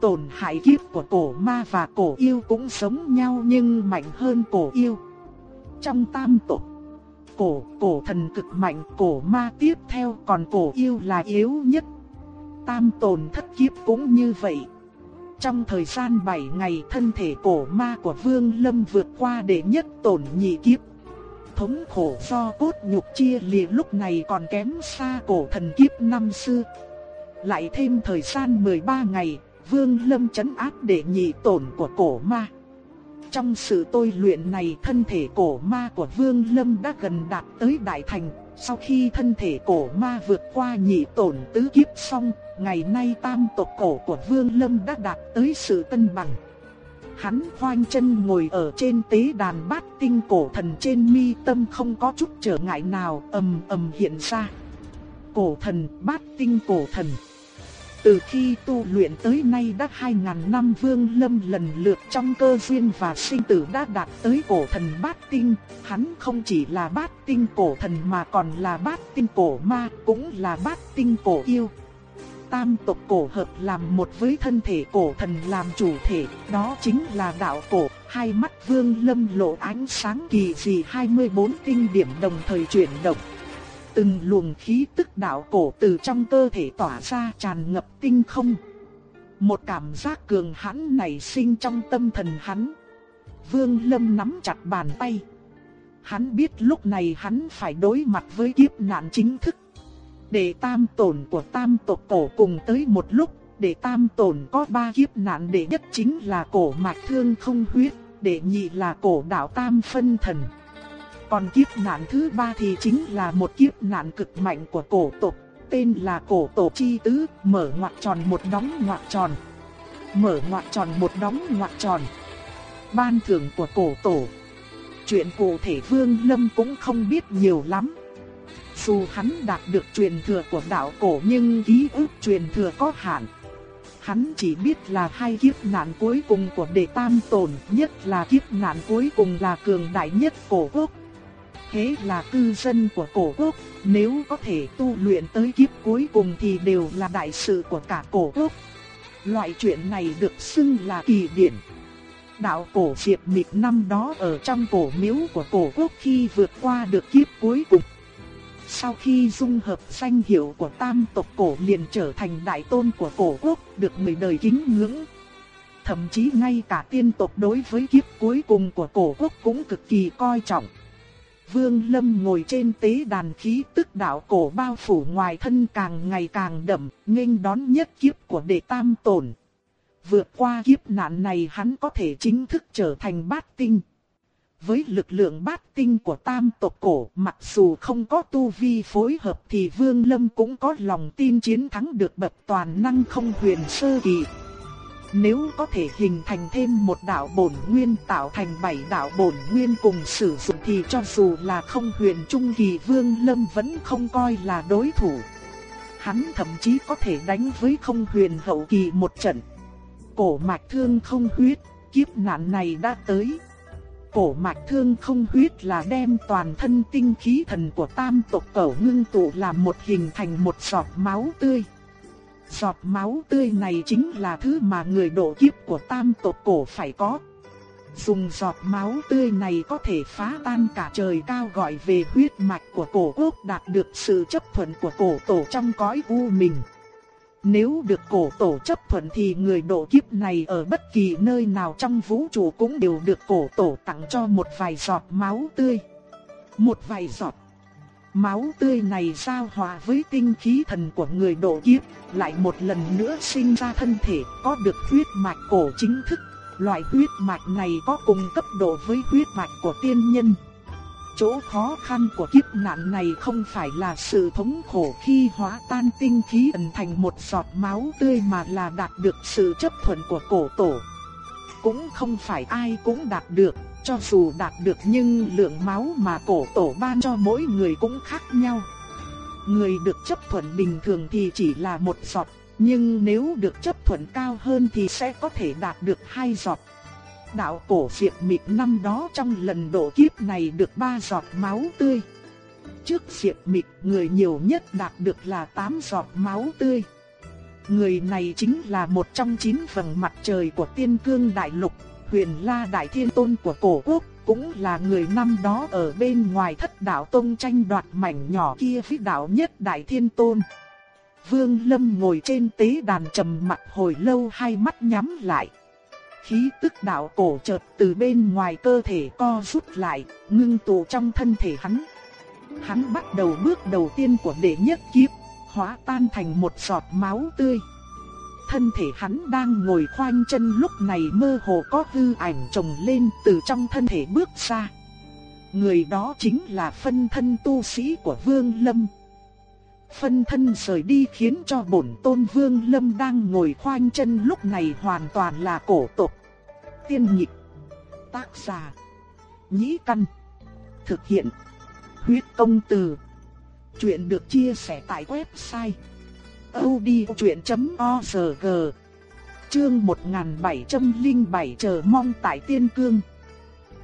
Tổn hại kiếp của cổ ma và cổ yêu cũng giống nhau nhưng mạnh hơn cổ yêu. Trong tam tổ, cổ, cổ thần cực mạnh, cổ ma tiếp theo còn cổ yêu là yếu nhất. Tam tồn thất kiếp cũng như vậy. Trong thời gian 7 ngày thân thể cổ ma của Vương Lâm vượt qua đệ nhất tổn nhị kiếp. Thống khổ do cốt nhục chia lìa lúc này còn kém xa cổ thần kiếp năm xưa. Lại thêm thời gian 13 ngày, Vương Lâm chấn áp đệ nhị tổn của cổ ma. Trong sự tôi luyện này thân thể cổ ma của Vương Lâm đã gần đạt tới đại thành. Sau khi thân thể cổ ma vượt qua nhị tổn tứ kiếp xong, ngày nay tam tộc cổ của Vương Lâm đã đạt tới sự cân bằng. Hắn khoanh chân ngồi ở trên tế đàn bát tinh cổ thần trên mi tâm không có chút trở ngại nào ầm ầm hiện ra. Cổ thần bát tinh cổ thần từ khi tu luyện tới nay đã 2.000 năm Vương Lâm lần lượt trong cơ duyên và sinh tử đã đạt tới cổ thần bát tinh, hắn không chỉ là bát tinh cổ thần mà còn là bát tinh cổ ma, cũng là bát tinh cổ yêu. Tam tộc cổ hợp làm một với thân thể cổ thần làm chủ thể, đó chính là đạo cổ, hai mắt Vương Lâm lộ ánh sáng kỳ dị 24 tinh điểm đồng thời chuyển động. Từng luồng khí tức đạo cổ từ trong cơ thể tỏa ra tràn ngập tinh không. Một cảm giác cường hãn nảy sinh trong tâm thần hắn. Vương Lâm nắm chặt bàn tay. Hắn biết lúc này hắn phải đối mặt với kiếp nạn chính thức. Để tam tổn của tam tộc cổ cùng tới một lúc, để tam tổn có ba kiếp nạn đệ nhất chính là cổ mạch thương không huyết, đệ nhị là cổ đạo tam phân thần. Còn kiếp nạn thứ ba thì chính là một kiếp nạn cực mạnh của cổ tộc, tên là cổ tổ chi tứ, mở ngoặc tròn một đóng ngoặc tròn. Mở ngoặc tròn một đóng ngoặc tròn. Ban thưởng của cổ tổ. Chuyện cụ thể Vương Lâm cũng không biết nhiều lắm. Dù hắn đạt được truyền thừa của đạo cổ nhưng ký ức truyền thừa có hạn. Hắn chỉ biết là hai kiếp nạn cuối cùng của đệ tam tồn, nhất là kiếp nạn cuối cùng là cường đại nhất cổ quốc, thế là cư dân của cổ quốc, nếu có thể tu luyện tới kiếp cuối cùng thì đều là đại sự của cả cổ quốc. Loại chuyện này được xưng là kỳ điển. Đạo cổ diệp mịch năm đó ở trong cổ miếu của cổ quốc khi vượt qua được kiếp cuối cùng. Sau khi dung hợp danh hiệu của tam tộc cổ liền trở thành đại tôn của cổ quốc, được mười đời kính ngưỡng. Thậm chí ngay cả tiên tộc đối với kiếp cuối cùng của cổ quốc cũng cực kỳ coi trọng. Vương Lâm ngồi trên tế đàn khí tức đạo cổ bao phủ ngoài thân càng ngày càng đậm, nghênh đón nhất kiếp của đệ tam tổn. Vượt qua kiếp nạn này hắn có thể chính thức trở thành bát tinh. Với lực lượng bát tinh của tam tộc cổ, mặc dù không có tu vi phối hợp thì Vương Lâm cũng có lòng tin chiến thắng được bậc toàn năng không huyền sơ kỳ. Nếu có thể hình thành thêm một đạo bổn nguyên tạo thành bảy đạo bổn nguyên cùng sử dụng thì cho dù là không huyền trung kỳ vương lâm vẫn không coi là đối thủ. Hắn thậm chí có thể đánh với không huyền hậu kỳ một trận. Cổ mạch thương không huyết, kiếp nạn này đã tới. Cổ mạch thương không huyết là đem toàn thân tinh khí thần của tam tộc cẩu ngưng tụ làm một hình thành một giọt máu tươi. Giọt máu tươi này chính là thứ mà người độ kiếp của tam tộc cổ phải có. Dùng giọt máu tươi này có thể phá tan cả trời cao gọi về huyết mạch của cổ quốc, đạt được sự chấp thuận của cổ tổ trong cõi u mình. Nếu được cổ tổ chấp thuận thì người độ kiếp này ở bất kỳ nơi nào trong vũ trụ cũng đều được cổ tổ tặng cho một vài giọt máu tươi. Một vài giọt. Máu tươi này giao hòa với tinh khí thần của người độ kiếp, lại một lần nữa sinh ra thân thể có được huyết mạch cổ chính thức. Loại huyết mạch này có cùng cấp độ với huyết mạch của tiên nhân. Chỗ khó khăn của kiếp nạn này không phải là sự thống khổ khi hóa tan tinh khí ẩn thành một giọt máu tươi mà là đạt được sự chấp thuận của cổ tổ. Cũng không phải ai cũng đạt được, cho dù đạt được nhưng lượng máu mà cổ tổ ban cho mỗi người cũng khác nhau. Người được chấp thuận bình thường thì chỉ là một giọt, nhưng nếu được chấp thuận cao hơn thì sẽ có thể đạt được hai giọt. Đạo cổ Diệp Mịch năm đó trong lần độ kiếp này được ba giọt máu tươi. Trước Diệp Mịch người nhiều nhất đạt được là 8 giọt máu tươi. Người này chính là một trong chín phần mặt trời của tiên cương đại lục, huyền la đại thiên tôn của cổ quốc, cũng là người năm đó ở bên ngoài thất đạo tông tranh đoạt mảnh nhỏ kia với đạo nhất đại thiên tôn. Vương Lâm ngồi trên tế đàn trầm mặt hồi lâu hai mắt nhắm lại. Khí tức đạo cổ chợt từ bên ngoài cơ thể co rút lại, ngưng tụ trong thân thể hắn. Hắn bắt đầu bước đầu tiên của đệ nhất kiếp, hóa tan thành một giọt máu tươi. Thân thể hắn đang ngồi khoanh chân lúc này mơ hồ có hư ảnh trồng lên từ trong thân thể bước ra. Người đó chính là phân thân tu sĩ của Vương Lâm. Phân thân rời đi khiến cho bổn tôn Vương Lâm đang ngồi khoanh chân lúc này hoàn toàn là cổ tộc. Tiên nhịp, tác giả, nhĩ căn, thực hiện, huyết công từ. Chuyện được chia sẻ tại website odchuyện.org Chương 1707 chờ mong tại tiên cương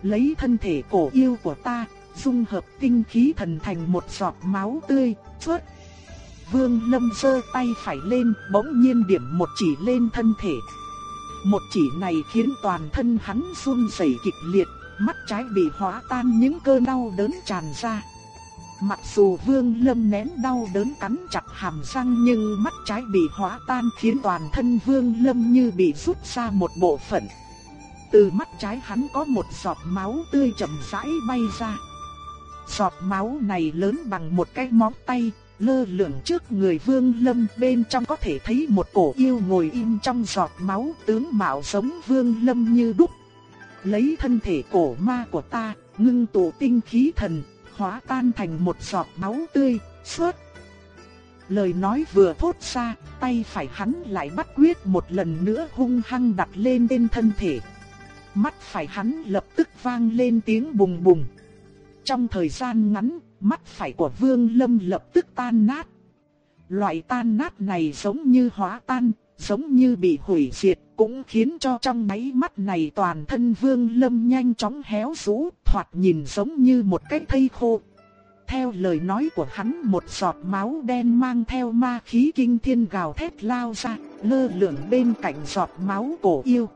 Lấy thân thể cổ yêu của ta, dung hợp tinh khí thần thành một giọt máu tươi, xuất Vương Lâm giơ tay phải lên, bỗng nhiên điểm một chỉ lên thân thể. Một chỉ này khiến toàn thân hắn run rẩy kịch liệt, mắt trái bị hóa tan những cơn đau đớn tràn ra. Mặc dù Vương Lâm nén đau đớn cắn chặt hàm răng nhưng mắt trái bị hóa tan khiến toàn thân Vương Lâm như bị rút ra một bộ phận. Từ mắt trái hắn có một giọt máu tươi chậm rãi bay ra. Giọt máu này lớn bằng một cái móng tay, lơ lửng trước người Vương Lâm bên trong có thể thấy một cổ yêu ngồi im trong giọt máu tướng mạo giống Vương Lâm như đúc. Lấy thân thể cổ ma của ta, ngưng tụ tinh khí thần, hóa tan thành một giọt máu tươi, suốt. Lời nói vừa thốt ra, tay phải hắn lại bắt quyết một lần nữa hung hăng đặt lên trên thân thể. Mắt phải hắn lập tức vang lên tiếng bùng bùng. Trong thời gian ngắn, mắt phải của Vương Lâm lập tức tan nát. Loại tan nát này giống như hóa tan, giống như bị hủy diệt, cũng khiến cho trong máy mắt này toàn thân Vương Lâm nhanh chóng héo rũ, thoạt nhìn giống như một cái thây khô. Theo lời nói của hắn một giọt máu đen mang theo ma khí kinh thiên gào thét lao ra, lơ lửng bên cạnh giọt máu cổ yêu.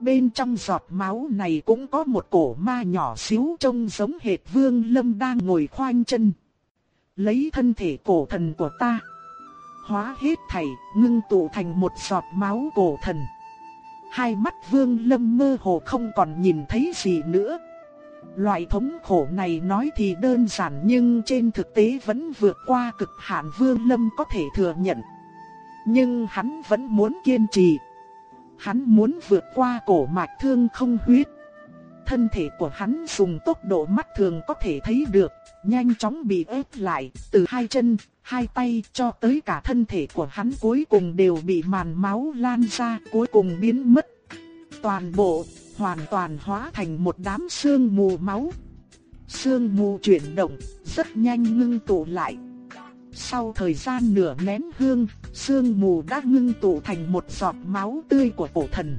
Bên trong giọt máu này cũng có một cổ ma nhỏ xíu trông giống hệt vương lâm đang ngồi khoanh chân. Lấy thân thể cổ thần của ta. Hóa hết thảy, ngưng tụ thành một giọt máu cổ thần. Hai mắt vương lâm mơ hồ không còn nhìn thấy gì nữa. Loại thống khổ này nói thì đơn giản nhưng trên thực tế vẫn vượt qua cực hạn vương lâm có thể thừa nhận. Nhưng hắn vẫn muốn kiên trì. Hắn muốn vượt qua cổ mạch thương không huyết. thân thể của hắn dùng tốc độ mắt thường có thể thấy được, nhanh chóng bị ép lại, từ hai chân, hai tay cho tới cả thân thể của hắn cuối cùng đều bị màn máu lan ra, cuối cùng biến mất. Toàn bộ, hoàn toàn hóa thành một đám sương mù máu. Sương mù chuyển động, rất nhanh ngưng tụ lại. Sau thời gian nửa nén hương, sương mù đã ngưng tụ thành một giọt máu tươi của cổ thần.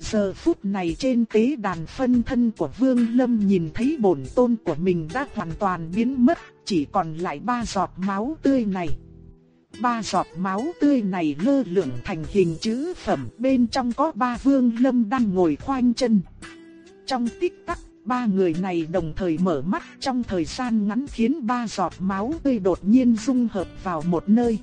Giờ phút này trên tế đàn phân thân của Vương Lâm nhìn thấy bổn tôn của mình đã hoàn toàn biến mất, chỉ còn lại ba giọt máu tươi này. Ba giọt máu tươi này lơ lửng thành hình chữ phẩm, bên trong có ba Vương Lâm đang ngồi khoanh chân. Trong tích tắc, ba người này đồng thời mở mắt trong thời gian ngắn khiến ba giọt máu tươi đột nhiên dung hợp vào một nơi.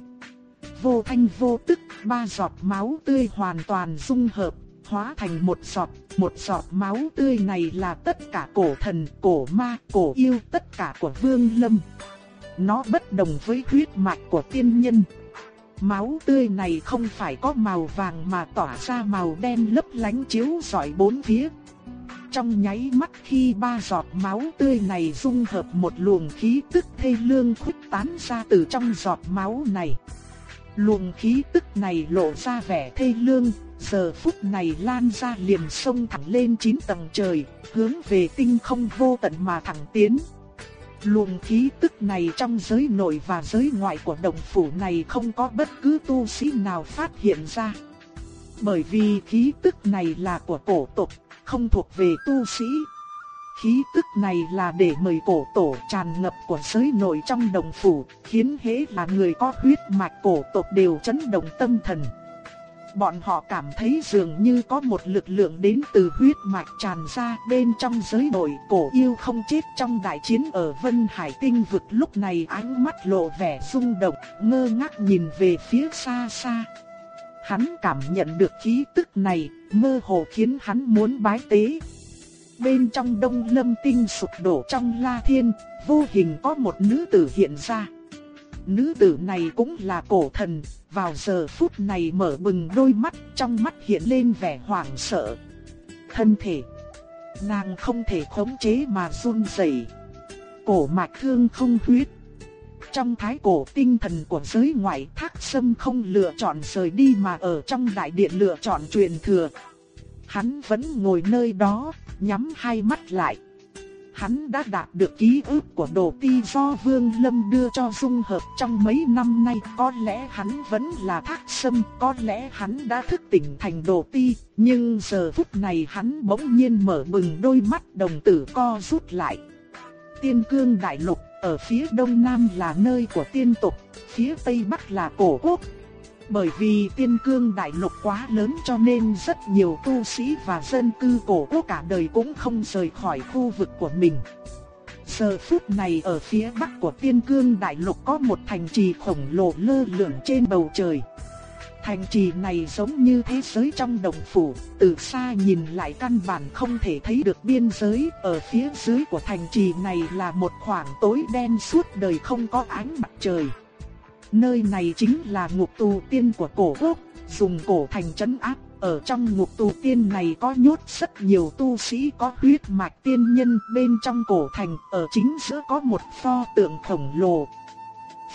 Vô thanh vô tức, ba giọt máu tươi hoàn toàn dung hợp, hóa thành một giọt, một giọt máu tươi này là tất cả cổ thần, cổ ma, cổ yêu, tất cả của Vương Lâm. Nó bất đồng với huyết mạch của tiên nhân. Máu tươi này không phải có màu vàng mà tỏa ra màu đen lấp lánh chiếu rọi bốn phía. Trong nháy mắt khi ba giọt máu tươi này dung hợp một luồng khí tức thê lương khuếch tán ra từ trong giọt máu này. Luồng khí tức này lộ ra vẻ thê lương, giờ phút này lan ra liền sông thẳng lên chín tầng trời, hướng về tinh không vô tận mà thẳng tiến. Luồng khí tức này trong giới nội và giới ngoại của đồng phủ này không có bất cứ tu sĩ nào phát hiện ra. Bởi vì khí tức này là của cổ tộc, không thuộc về tu sĩ. Khí tức này là để mời cổ tổ tràn ngập của giới nội trong đồng phủ, khiến hễ là người có huyết mạch cổ tộc đều chấn động tâm thần. Bọn họ cảm thấy dường như có một lực lượng đến từ huyết mạch tràn ra bên trong giới nội cổ yêu không chết trong đại chiến ở Vân Hải Tinh vực lúc này ánh mắt lộ vẻ rung động, ngơ ngác nhìn về phía xa xa. Hắn cảm nhận được khí tức này, mơ hồ khiến hắn muốn bái tế. Bên trong đông lâm tinh sụp đổ trong la thiên, vô hình có một nữ tử hiện ra. Nữ tử này cũng là cổ thần, vào giờ phút này mở bừng đôi mắt, trong mắt hiện lên vẻ hoảng sợ. Thân thể, nàng không thể khống chế mà run rẩy. Cổ mạch thương không huyết. Trong thái cổ tinh thần của giới ngoại thác sâm không lựa chọn rời đi mà ở trong đại điện lựa chọn truyền thừa. Hắn vẫn ngồi nơi đó, nhắm hai mắt lại. Hắn đã đạt được ký ức của đồ ti do Vương Lâm đưa cho dung hợp trong mấy năm nay. Có lẽ hắn vẫn là thác sâm, có lẽ hắn đã thức tỉnh thành đồ ti. Nhưng giờ phút này hắn bỗng nhiên mở bừng đôi mắt đồng tử co rút lại. Tiên cương đại lục, ở phía đông nam là nơi của tiên tộc, phía tây bắc là cổ quốc, bởi vì tiên cương đại lục quá lớn cho nên rất nhiều tu sĩ và dân cư cổ quốc cả đời cũng không rời khỏi khu vực của mình. Giờ phút này ở phía bắc của tiên cương đại lục có một thành trì khổng lồ lơ lửng trên bầu trời. Thành trì này giống như thế giới trong đồng phủ, từ xa nhìn lại căn bản không thể thấy được biên giới, ở phía dưới của thành trì này là một khoảng tối đen suốt đời không có ánh mặt trời. Nơi này chính là ngục tù tiên của cổ quốc, dùng cổ thành trấn áp. Ở trong ngục tù tiên này có nhốt rất nhiều tu sĩ có huyết mạch tiên nhân bên trong cổ thành, ở chính giữa có một pho tượng khổng lồ.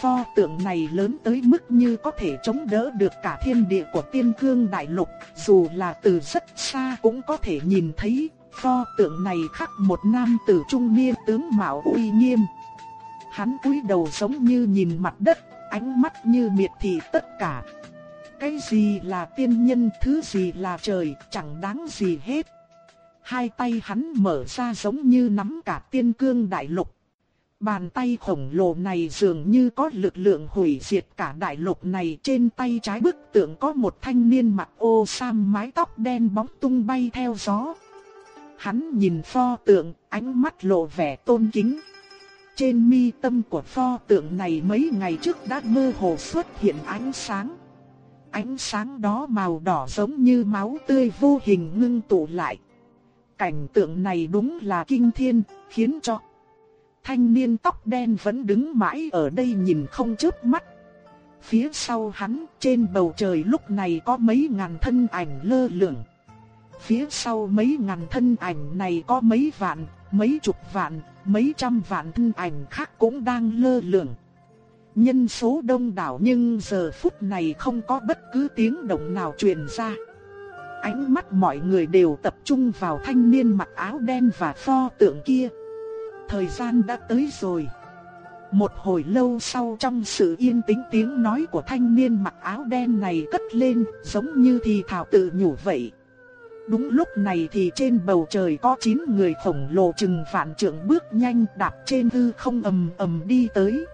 Pho tượng này lớn tới mức như có thể chống đỡ được cả thiên địa của tiên cương đại lục, dù là từ rất xa cũng có thể nhìn thấy. Pho tượng này khắc một nam tử trung niên tướng mạo uy nghiêm. Hắn cúi đầu giống như nhìn mặt đất, ánh mắt như miệt thị tất cả. Cái gì là tiên nhân, thứ gì là trời, chẳng đáng gì hết. Hai tay hắn mở ra giống như nắm cả tiên cương đại lục. Bàn tay khổng lồ này dường như có lực lượng hủy diệt cả đại lục này. Trên tay trái bức tượng có một thanh niên mặc ô sam mái tóc đen bóng tung bay theo gió. Hắn nhìn pho tượng, ánh mắt lộ vẻ tôn kính. Trên mi tâm của pho tượng này mấy ngày trước đã mơ hồ xuất hiện ánh sáng. Ánh sáng đó màu đỏ giống như máu tươi vô hình ngưng tụ lại. Cảnh tượng này đúng là kinh thiên, khiến cho thanh niên tóc đen vẫn đứng mãi ở đây nhìn không chớp mắt. Phía sau hắn, trên bầu trời lúc này có mấy ngàn thân ảnh lơ lửng. Phía sau mấy ngàn thân ảnh này có mấy vạn, mấy chục vạn, mấy trăm vạn thân ảnh khác cũng đang lơ lửng. Nhân số đông đảo nhưng giờ phút này không có bất cứ tiếng động nào truyền ra. Ánh mắt mọi người đều tập trung vào thanh niên mặc áo đen và pho tượng kia. Thời gian đã tới rồi. Một hồi lâu sau trong sự yên tĩnh tiếng nói của thanh niên mặc áo đen này cất lên giống như thì thảo tự nhủ vậy. Đúng lúc này thì trên bầu trời có 9 người khổng lồ chừng vạn trượng bước nhanh đạp trên hư không ầm ầm đi tới.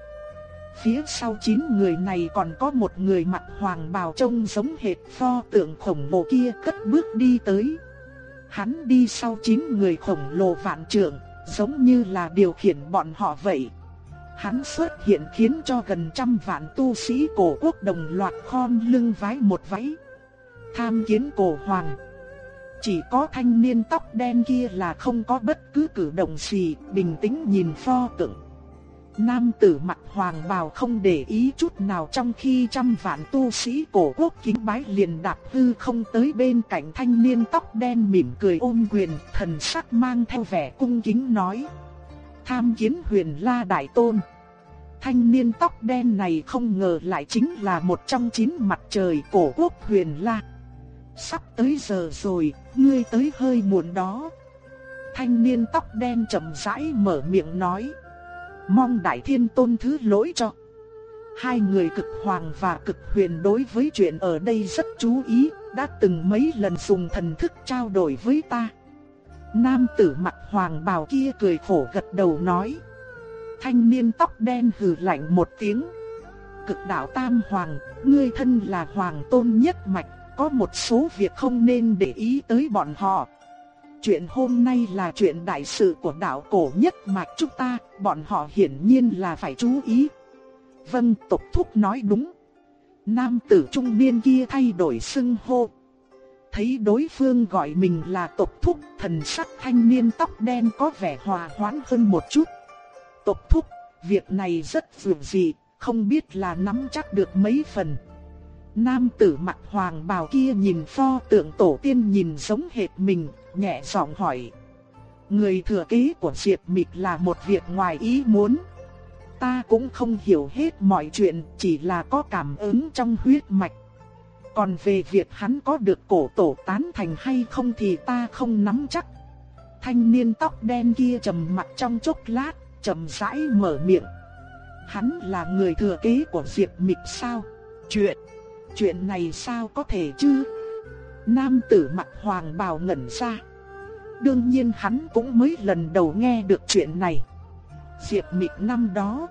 Phía sau 9 người này còn có một người mặc hoàng bào trông giống hệt pho tượng khổng lồ kia cất bước đi tới. Hắn đi sau 9 người khổng lồ vạn trượng, giống như là điều khiển bọn họ vậy. Hắn xuất hiện khiến cho gần trăm vạn tu sĩ cổ quốc đồng loạt khom lưng vái một váy. Tham kiến cổ hoàng. Chỉ có thanh niên tóc đen kia là không có bất cứ cử động gì, bình tĩnh nhìn pho tượng. Nam tử mặt hoàng bào không để ý chút nào trong khi trăm vạn tu sĩ cổ quốc kính bái liền đạp hư không tới bên cạnh thanh niên tóc đen mỉm cười ôm quyền, thần sắc mang theo vẻ cung kính nói. Tham kiến huyền la đại tôn. Thanh niên tóc đen này không ngờ lại chính là một trong chín mặt trời cổ quốc huyền la. Sắp tới giờ rồi, ngươi tới hơi muộn đó. Thanh niên tóc đen chậm rãi mở miệng nói. Mong đại thiên tôn thứ lỗi cho. Hai người cực hoàng và cực huyền đối với chuyện ở đây rất chú ý, đã từng mấy lần dùng thần thức trao đổi với ta. Nam tử mặt hoàng bào kia cười khổ gật đầu nói. Thanh niên tóc đen hừ lạnh một tiếng. Cực đạo tam hoàng, ngươi thân là hoàng tôn nhất mạch, có một số việc không nên để ý tới bọn họ. Chuyện hôm nay là chuyện đại sự của đạo cổ nhất mạch chúng ta, bọn họ hiển nhiên là phải chú ý. Vâng, tộc thúc nói đúng. Nam tử trung niên kia thay đổi xưng hô. Thấy đối phương gọi mình là tộc thúc, thần sắc thanh niên tóc đen có vẻ hòa hoãn hơn một chút. Tộc thúc, việc này rất phiền dị, không biết là nắm chắc được mấy phần. Nam tử mặt hoàng bào kia nhìn pho tượng tổ tiên nhìn giống hệt mình, nhẹ giọng hỏi. Người thừa kế của Diệp Mịch là một việc ngoài ý muốn. Ta cũng không hiểu hết mọi chuyện, chỉ là có cảm ứng trong huyết mạch. Còn về việc hắn có được cổ tổ tán thành hay không thì ta không nắm chắc. Thanh niên tóc đen kia trầm mặt trong chốc lát, chậm rãi mở miệng. Hắn là người thừa kế của Diệp Mịch sao? Chuyện, chuyện này sao có thể chứ? Nam tử mặt hoàng bào ngẩn ra. Đương nhiên hắn cũng mới lần đầu nghe được chuyện này. Diệp Mịch năm đó.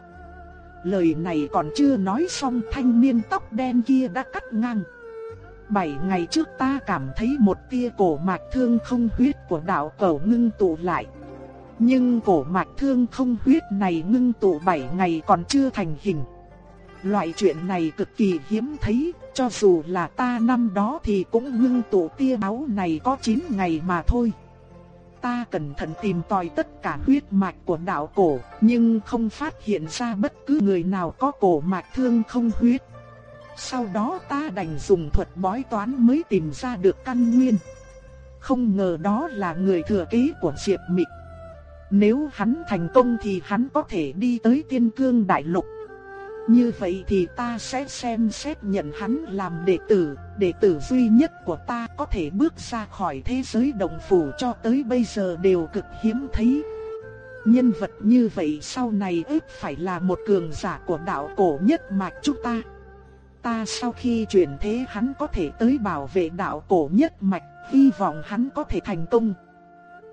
Lời này còn chưa nói xong thanh niên tóc đen kia đã cắt ngang. Bảy ngày trước ta cảm thấy một tia cổ mạch thương không huyết của đạo cầu ngưng tụ lại. Nhưng cổ mạch thương không huyết này ngưng tụ 7 ngày còn chưa thành hình. Loại chuyện này cực kỳ hiếm thấy, cho dù là ta năm đó thì cũng ngưng tụ tia máu này có 9 ngày mà thôi. Ta cẩn thận tìm tòi tất cả huyết mạch của đạo cổ, nhưng không phát hiện ra bất cứ người nào có cổ mạch thương không huyết. Sau đó ta đành dùng thuật bói toán mới tìm ra được căn nguyên. Không ngờ đó là người thừa kế của Diệp Mịch. Nếu hắn thành công thì hắn có thể đi tới tiên cương đại lục. Như vậy thì ta sẽ xem xét nhận hắn làm đệ tử, đệ tử duy nhất của ta có thể bước ra khỏi thế giới đồng phủ cho tới bây giờ đều cực hiếm thấy. Nhân vật như vậy sau này ít phải là một cường giả của đạo cổ nhất mạch chúng ta. Ta sau khi chuyển thế hắn có thể tới bảo vệ đạo cổ nhất mạch, hy vọng hắn có thể thành công.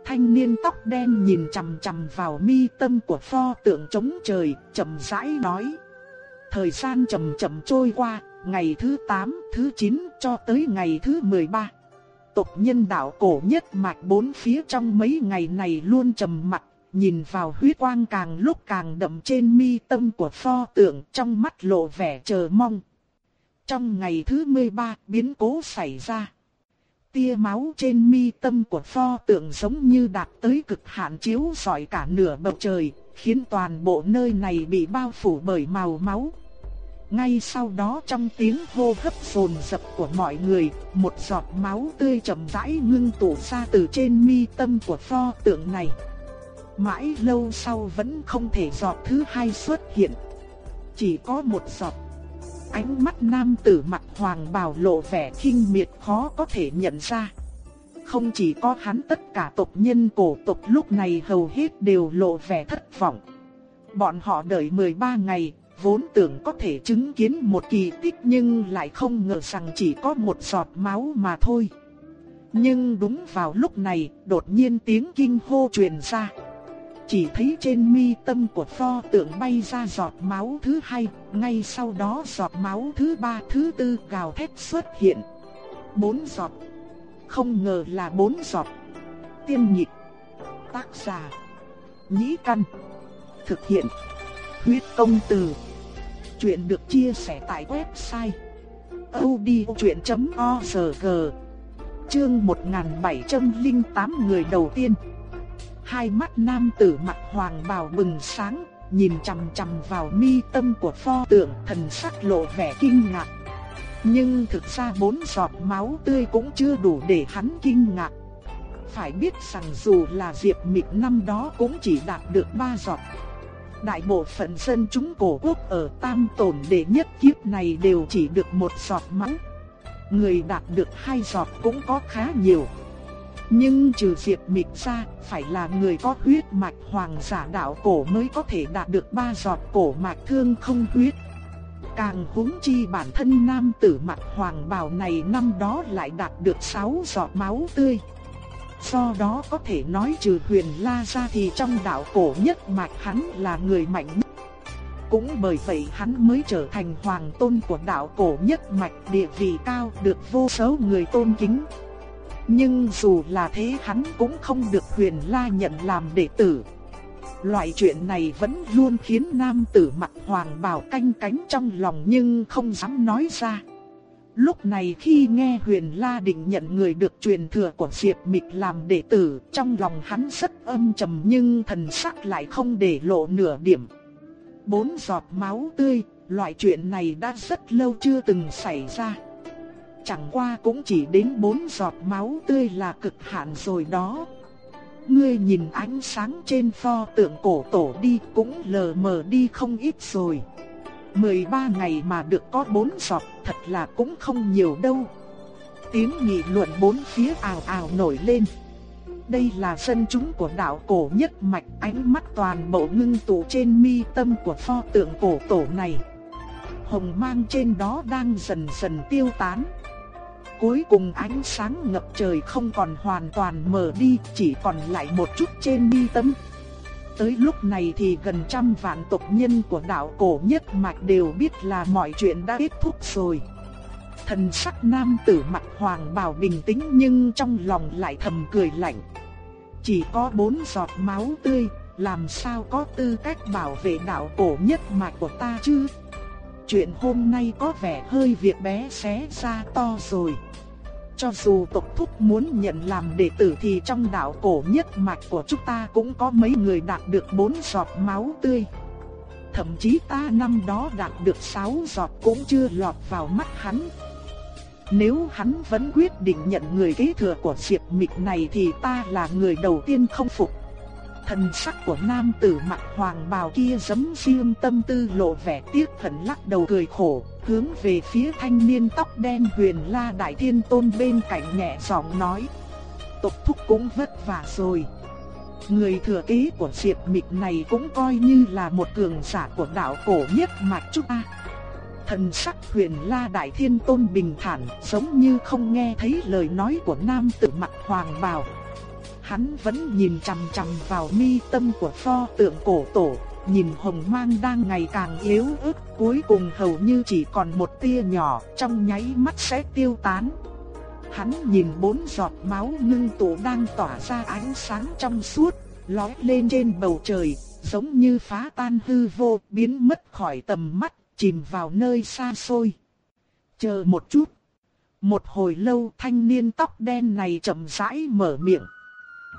Thanh niên tóc đen nhìn chằm chằm vào mi tâm của pho tượng chống trời, chậm rãi nói. Thời gian chậm chậm trôi qua, ngày thứ 8, thứ 9 cho tới ngày thứ 13. Tộc nhân đạo cổ nhất mạch bốn phía trong mấy ngày này luôn trầm mặt, nhìn vào huyết quang càng lúc càng đậm trên mi tâm của pho tượng trong mắt lộ vẻ chờ mong. Trong ngày thứ 13, biến cố xảy ra. Tia máu trên mi tâm của pho tượng giống như đạt tới cực hạn chiếu rọi cả nửa bầu trời, khiến toàn bộ nơi này bị bao phủ bởi màu máu. Ngay sau đó trong tiếng hô hấp rồn rập của mọi người, một giọt máu tươi chậm rãi ngưng tụ ra từ trên mi tâm của pho tượng này. Mãi lâu sau vẫn không thể giọt thứ hai xuất hiện. Chỉ có một giọt. Ánh mắt nam tử mặt hoàng bào lộ vẻ kinh miệt khó có thể nhận ra. Không chỉ có hắn tất cả tộc nhân cổ tộc lúc này hầu hết đều lộ vẻ thất vọng. Bọn họ đợi 13 ngày, vốn tưởng có thể chứng kiến một kỳ tích nhưng lại không ngờ rằng chỉ có một giọt máu mà thôi. Nhưng đúng vào lúc này, đột nhiên tiếng kinh hô truyền ra. Chỉ thấy trên mi tâm của pho tượng bay ra giọt máu thứ hai, ngay sau đó giọt máu thứ ba thứ tư gào thét xuất hiện. Bốn giọt. Không ngờ là bốn giọt. Tiên nhịp. Tác giả. Nhĩ căn. Thực hiện. Huyết công từ. Chuyện được chia sẻ tại website odchuyện.org Chương 1708 người đầu tiên Hai mắt nam tử mặt hoàng bào bừng sáng, nhìn chằm chằm vào mi tâm của pho tượng thần sắc lộ vẻ kinh ngạc. Nhưng thực ra bốn giọt máu tươi cũng chưa đủ để hắn kinh ngạc. Phải biết rằng dù là Diệp Mịch năm đó cũng chỉ đạt được ba giọt. Đại bộ phận dân chúng cổ quốc ở tam tổn đệ nhất kiếp này đều chỉ được một giọt máu. Người đạt được hai giọt cũng có khá nhiều. Nhưng trừ Diệp Mịch ra, phải là người có huyết mạch hoàng giả đạo cổ mới có thể đạt được ba giọt cổ mạch thương không huyết. Càng huống chi bản thân nam tử mặt hoàng bào này năm đó lại đạt được sáu giọt máu tươi. Do đó có thể nói trừ huyền la ra thì trong đạo cổ nhất mạch hắn là người mạnh nhất. Cũng bởi vậy hắn mới trở thành hoàng tôn của đạo cổ nhất mạch, địa vị cao, được vô số người tôn kính. Nhưng dù là thế hắn cũng không được huyền la nhận làm đệ tử. Loại chuyện này vẫn luôn khiến nam tử mặt hoàng bào canh cánh trong lòng nhưng không dám nói ra. Lúc này khi nghe huyền la định nhận người được truyền thừa của Diệp Mịch làm đệ tử, trong lòng hắn rất âm trầm nhưng thần sắc lại không để lộ nửa điểm. Bốn giọt máu tươi, loại chuyện này đã rất lâu chưa từng xảy ra. Chẳng qua cũng chỉ đến bốn giọt máu tươi là cực hạn rồi đó. Ngươi nhìn ánh sáng trên pho tượng cổ tổ đi cũng lờ mờ đi không ít rồi. 13 ngày mà được có 4 giọt thật là cũng không nhiều đâu. Tiếng nghị luận bốn phía ào ào nổi lên. Đây là sân chúng của đạo cổ nhất mạch ánh mắt toàn bộ ngưng tụ trên mi tâm của pho tượng cổ tổ này. Hồng mang trên đó đang dần dần tiêu tán. Cuối cùng ánh sáng ngập trời không còn hoàn toàn mở đi, chỉ còn lại một chút trên mi tâm tới lúc này thì gần trăm vạn tộc nhân của đạo cổ nhất mạch đều biết là mọi chuyện đã kết thúc rồi. Thần sắc nam tử mặt hoàng bào bình tĩnh nhưng trong lòng lại thầm cười lạnh. Chỉ có bốn giọt máu tươi, làm sao có tư cách bảo vệ đạo cổ nhất mạch của ta chứ? Chuyện hôm nay có vẻ hơi việc bé xé ra to rồi. Cho dù tộc thúc muốn nhận làm đệ tử thì trong đạo cổ nhất mạch của chúng ta cũng có mấy người đạt được bốn giọt máu tươi. Thậm chí ta năm đó đạt được sáu giọt cũng chưa lọt vào mắt hắn. Nếu hắn vẫn quyết định nhận người kế thừa của Diệp Mịch này thì ta là người đầu tiên không phục. Thần sắc của nam tử mặt hoàng bào kia giấm riêng tâm tư lộ vẻ tiếc hận lắc đầu cười khổ, hướng về phía thanh niên tóc đen huyền la đại thiên tôn bên cạnh nhẹ giọng nói. Tộc thúc cũng vất vả rồi. Người thừa kế của Diệp Mịch này cũng coi như là một cường giả của đạo cổ nhất mạch chúng ta. Thần sắc huyền la đại thiên tôn bình thản giống như không nghe thấy lời nói của nam tử mặt hoàng bào. Hắn vẫn nhìn chằm chằm vào mi tâm của pho tượng cổ tổ, nhìn hồng mang đang ngày càng yếu ớt, cuối cùng hầu như chỉ còn một tia nhỏ, trong nháy mắt sẽ tiêu tán. Hắn nhìn bốn giọt máu ngưng tụ đang tỏa ra ánh sáng trong suốt, lóe lên trên bầu trời, giống như phá tan hư vô, biến mất khỏi tầm mắt, chìm vào nơi xa xôi. Chờ một chút. Một hồi lâu thanh niên tóc đen này chậm rãi mở miệng.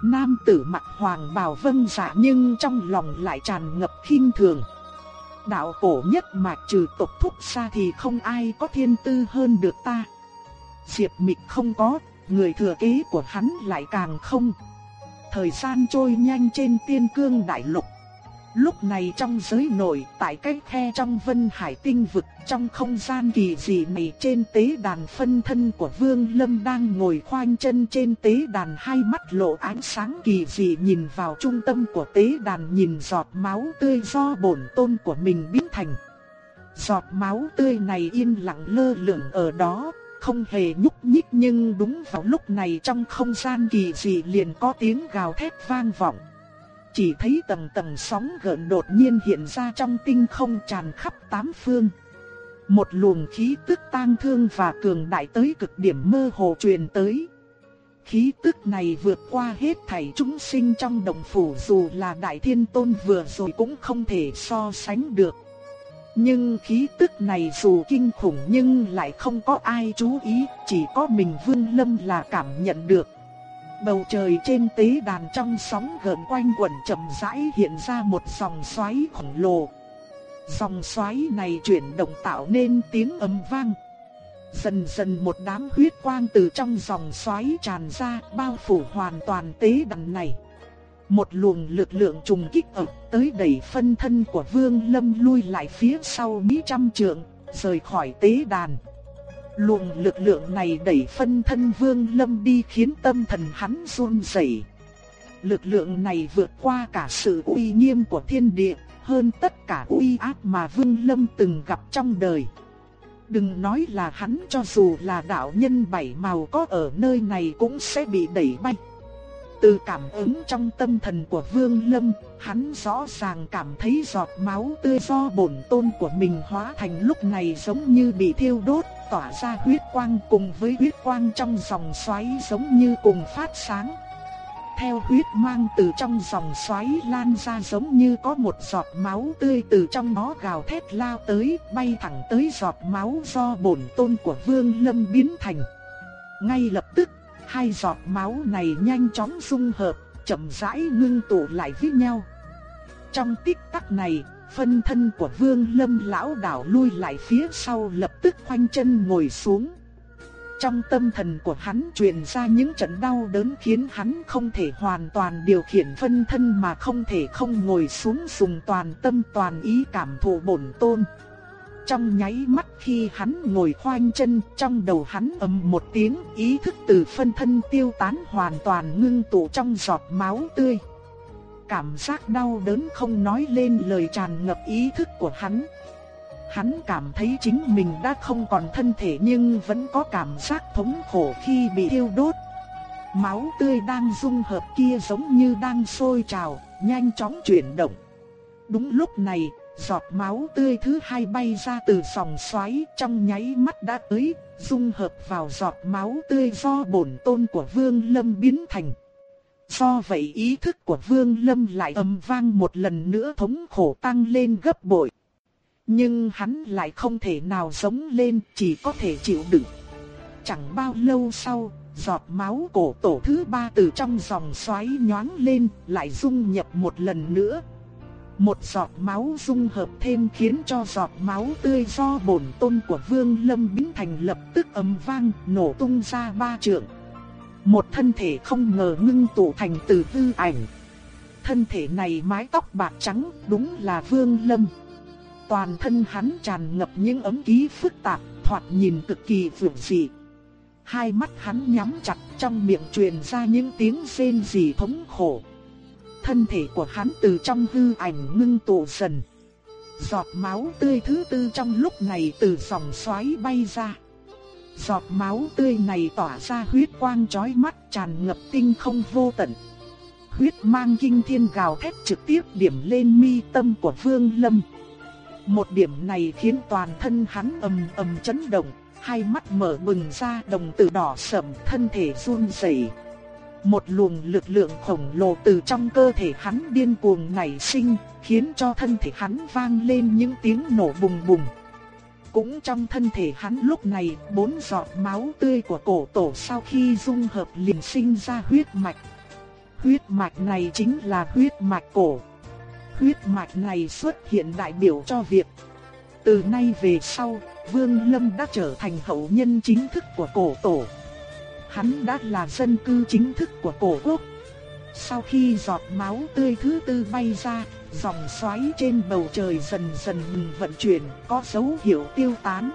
Nam tử mặt hoàng bào vân dạ nhưng trong lòng lại tràn ngập khinh thường. Đạo cổ nhất mạch trừ tộc thúc xa thì không ai có thiên tư hơn được ta. Diệp Mịch không có, người thừa kế của hắn lại càng không. Thời gian trôi nhanh trên tiên cương đại lục. Lúc này trong giới nội, tại cái khe trong vân hải tinh vực, trong không gian kỳ dị này trên tế đàn phân thân của Vương Lâm đang ngồi khoanh chân trên tế đàn hai mắt lộ ánh sáng kỳ dị nhìn vào trung tâm của tế đàn nhìn giọt máu tươi do bổn tôn của mình biến thành. Giọt máu tươi này yên lặng lơ lửng ở đó, không hề nhúc nhích nhưng đúng vào lúc này trong không gian kỳ dị liền có tiếng gào thét vang vọng. Chỉ thấy tầng tầng sóng gợn đột nhiên hiện ra trong tinh không tràn khắp tám phương. Một luồng khí tức tang thương và cường đại tới cực điểm mơ hồ truyền tới. Khí tức này vượt qua hết thảy chúng sinh trong đồng phủ dù là đại thiên tôn vừa rồi cũng không thể so sánh được. Nhưng khí tức này dù kinh khủng nhưng lại không có ai chú ý, chỉ có mình Vương Lâm là cảm nhận được. Bầu trời trên tế đàn trong sóng gợn quanh quẩn chậm rãi hiện ra một dòng xoáy khổng lồ. Dòng xoáy này chuyển động tạo nên tiếng ầm vang. Dần dần một đám huyết quang từ trong dòng xoáy tràn ra bao phủ hoàn toàn tế đàn này. Một luồng lực lượng trùng kích ập tới đẩy phân thân của Vương Lâm lui lại phía sau mấy trăm trượng, rời khỏi tế đàn. Luồng lực lượng này đẩy phân thân Vương Lâm đi khiến tâm thần hắn run rẩy. Lực lượng này vượt qua cả sự uy nghiêm của thiên địa, hơn tất cả uy áp mà Vương Lâm từng gặp trong đời. Đừng nói là hắn cho dù là đạo nhân bảy màu có ở nơi này cũng sẽ bị đẩy bay. Từ cảm ứng trong tâm thần của Vương Lâm, hắn rõ ràng cảm thấy giọt máu tươi do bổn tôn của mình hóa thành lúc này giống như bị thiêu đốt, tỏa ra huyết quang cùng với huyết quang trong dòng xoáy giống như cùng phát sáng. Theo huyết mang từ trong dòng xoáy lan ra giống như có một giọt máu tươi từ trong nó gào thét lao tới, bay thẳng tới giọt máu do bổn tôn của Vương Lâm biến thành. Ngay lập tức hai giọt máu này nhanh chóng dung hợp, chậm rãi ngưng tụ lại với nhau. Trong tích tắc này, phân thân của Vương Lâm lão đảo lui lại phía sau lập tức khoanh chân ngồi xuống. Trong tâm thần của hắn truyền ra những trận đau đớn khiến hắn không thể hoàn toàn điều khiển phân thân mà không thể không ngồi xuống dùng toàn tâm toàn ý cảm thụ bổn tôn. Trong nháy mắt khi hắn ngồi khoanh chân, trong đầu hắn ầm một tiếng, ý thức từ phân thân tiêu tán hoàn toàn ngưng tụ trong giọt máu tươi. Cảm giác đau đớn không nói lên lời tràn ngập ý thức của hắn. Hắn cảm thấy chính mình đã không còn thân thể nhưng vẫn có cảm giác thống khổ khi bị thiêu đốt. Máu tươi đang dung hợp kia giống như đang sôi trào, nhanh chóng chuyển động. Đúng lúc này, giọt máu tươi thứ hai bay ra từ dòng xoáy trong nháy mắt đã tới, dung hợp vào giọt máu tươi do bổn tôn của Vương Lâm biến thành. Do vậy ý thức của Vương Lâm lại ầm vang một lần nữa thống khổ tăng lên gấp bội. Nhưng hắn lại không thể nào sống lên, chỉ có thể chịu đựng. Chẳng bao lâu sau, giọt máu cổ tổ thứ ba từ trong dòng xoáy nhoáng lên, lại dung nhập một lần nữa, một giọt máu dung hợp thêm khiến cho giọt máu tươi do bổn tôn của Vương Lâm biến thành lập tức ầm vang nổ tung ra ba trượng. Một thân thể không ngờ ngưng tụ thành từ hư ảnh. Thân thể này mái tóc bạc trắng đúng là Vương Lâm. Toàn thân hắn tràn ngập những ấm ký phức tạp, thoạt nhìn cực kỳ vượng dị. Hai mắt hắn nhắm chặt trong miệng truyền ra những tiếng rên rỉ thống khổ thân thể của hắn từ trong hư ảnh ngưng tụ dần. Giọt máu tươi thứ tư trong lúc này từ dòng xoáy bay ra. Giọt máu tươi này tỏa ra huyết quang chói mắt tràn ngập tinh không vô tận. Huyết mang kinh thiên gào thét trực tiếp điểm lên mi tâm của Vương Lâm. Một điểm này khiến toàn thân hắn ầm ầm chấn động, hai mắt mở bừng ra đồng tử đỏ sẫm thân thể run rẩy. Một luồng lực lượng khổng lồ từ trong cơ thể hắn điên cuồng nảy sinh, khiến cho thân thể hắn vang lên những tiếng nổ bùng bùng. Cũng trong thân thể hắn lúc này, bốn giọt máu tươi của cổ tổ sau khi dung hợp liền sinh ra huyết mạch. Huyết mạch này chính là huyết mạch cổ. huyết mạch này xuất hiện đại biểu cho việc. Từ nay về sau, Vương Lâm đã trở thành hậu nhân chính thức của cổ tổ. Hắn đã là dân cư chính thức của cổ quốc. Sau khi giọt máu tươi thứ tư bay ra, dòng xoáy trên bầu trời dần dần vận chuyển, có dấu hiệu tiêu tán.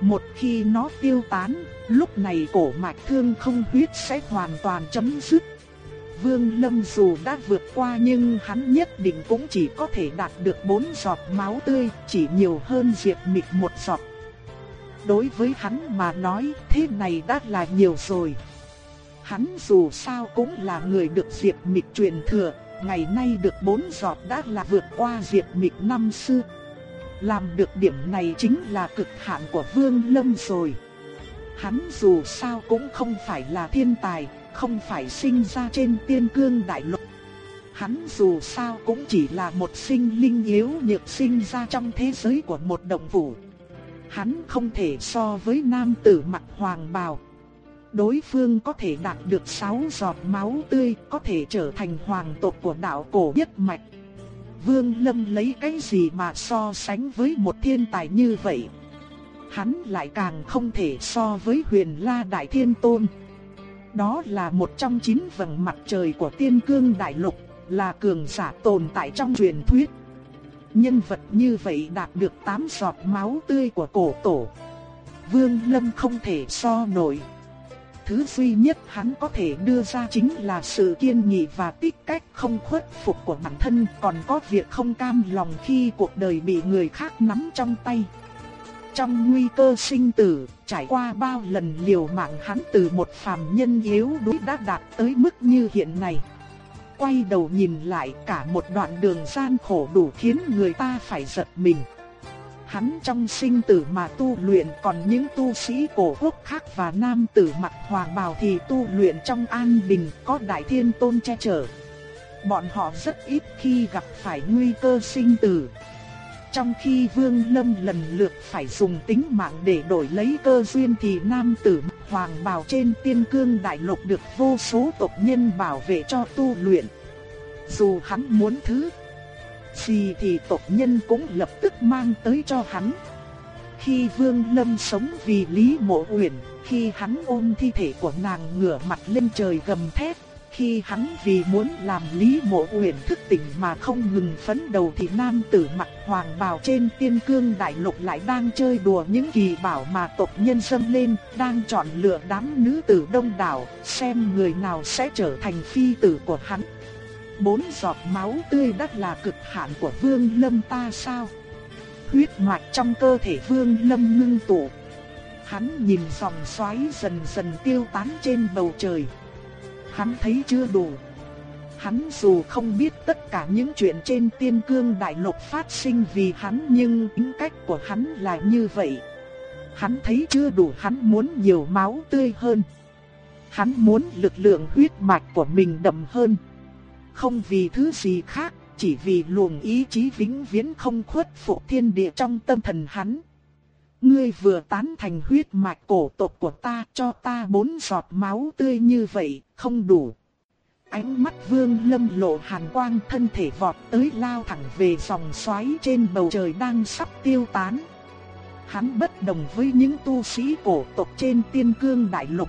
Một khi nó tiêu tán, lúc này cổ mạch thương không huyết sẽ hoàn toàn chấm dứt. Vương Lâm dù đã vượt qua nhưng hắn nhất định cũng chỉ có thể đạt được bốn giọt máu tươi, chỉ nhiều hơn Diệp Mịch một giọt. Đối với hắn mà nói, thế này đã là nhiều rồi. Hắn dù sao cũng là người được Diệp Mịch truyền thừa, ngày nay được bốn giọt đã là vượt qua Diệp Mịch năm xưa. Làm được điểm này chính là cực hạn của Vương Lâm rồi. Hắn dù sao cũng không phải là thiên tài, không phải sinh ra trên tiên cương đại lục. Hắn dù sao cũng chỉ là một sinh linh yếu nhược sinh ra trong thế giới của một động phủ. Hắn không thể so với nam tử mặt hoàng bào. Đối phương có thể đạt được 6 giọt máu tươi, có thể trở thành hoàng tộc của đạo cổ nhất mạch. Vương Lâm lấy cái gì mà so sánh với một thiên tài như vậy? Hắn lại càng không thể so với huyền la đại thiên tôn. Đó là một trong chín vầng mặt trời của tiên cương đại lục, là cường giả tồn tại trong truyền thuyết. Nhân vật như vậy đạt được 8 giọt máu tươi của cổ tổ. Vương Lâm không thể so nổi. Thứ duy nhất hắn có thể đưa ra chính là sự kiên nghị và tích cách không khuất phục của bản thân, còn có việc không cam lòng khi cuộc đời bị người khác nắm trong tay. Trong nguy cơ sinh tử, trải qua bao lần liều mạng hắn từ một phàm nhân yếu đuối đã đạt tới mức như hiện nay Quay đầu nhìn lại cả một đoạn đường gian khổ đủ khiến người ta phải giật mình. Hắn trong sinh tử mà tu luyện còn những tu sĩ cổ quốc khác và nam tử mặt hoàng bào thì tu luyện trong an bình có đại thiên tôn che chở. Bọn họ rất ít khi gặp phải nguy cơ sinh tử. Trong khi Vương Lâm lần lượt phải dùng tính mạng để đổi lấy cơ duyên thì nam tử hoàng bào trên tiên cương đại lục được vô số tộc nhân bảo vệ cho tu luyện. Dù hắn muốn thứ gì thì tộc nhân cũng lập tức mang tới cho hắn. Khi Vương Lâm sống vì Lý Mộ Uyển, khi hắn ôm thi thể của nàng ngửa mặt lên trời gầm thét, khi hắn vì muốn làm Lý Mộ Uyển thức tỉnh mà không ngừng phấn đầu thì nam tử mặt hoàng bào trên tiên cương đại lục lại đang chơi đùa những kỳ bảo mà tộc nhân dâng lên, đang chọn lựa đám nữ tử đông đảo, xem người nào sẽ trở thành phi tử của hắn. Bốn giọt máu tươi đắt là cực hạn của Vương Lâm ta sao? Huyết mạch trong cơ thể Vương Lâm ngưng tụ. Hắn nhìn dòng xoáy dần dần tiêu tán trên bầu trời. Hắn thấy chưa đủ. Hắn dù không biết tất cả những chuyện trên tiên cương đại lục phát sinh vì hắn nhưng tính cách của hắn là như vậy. Hắn thấy chưa đủ hắn muốn nhiều máu tươi hơn. Hắn muốn lực lượng huyết mạch của mình đậm hơn. Không vì thứ gì khác, chỉ vì luồng ý chí vĩnh viễn không khuất phục thiên địa trong tâm thần hắn. Ngươi vừa tán thành huyết mạch cổ tộc của ta cho ta bốn giọt máu tươi như vậy, không đủ. Ánh mắt vương lâm lộ hàn quang thân thể vọt tới lao thẳng về dòng xoáy trên bầu trời đang sắp tiêu tán. Hắn bất đồng với những tu sĩ cổ tộc trên tiên cương đại lục.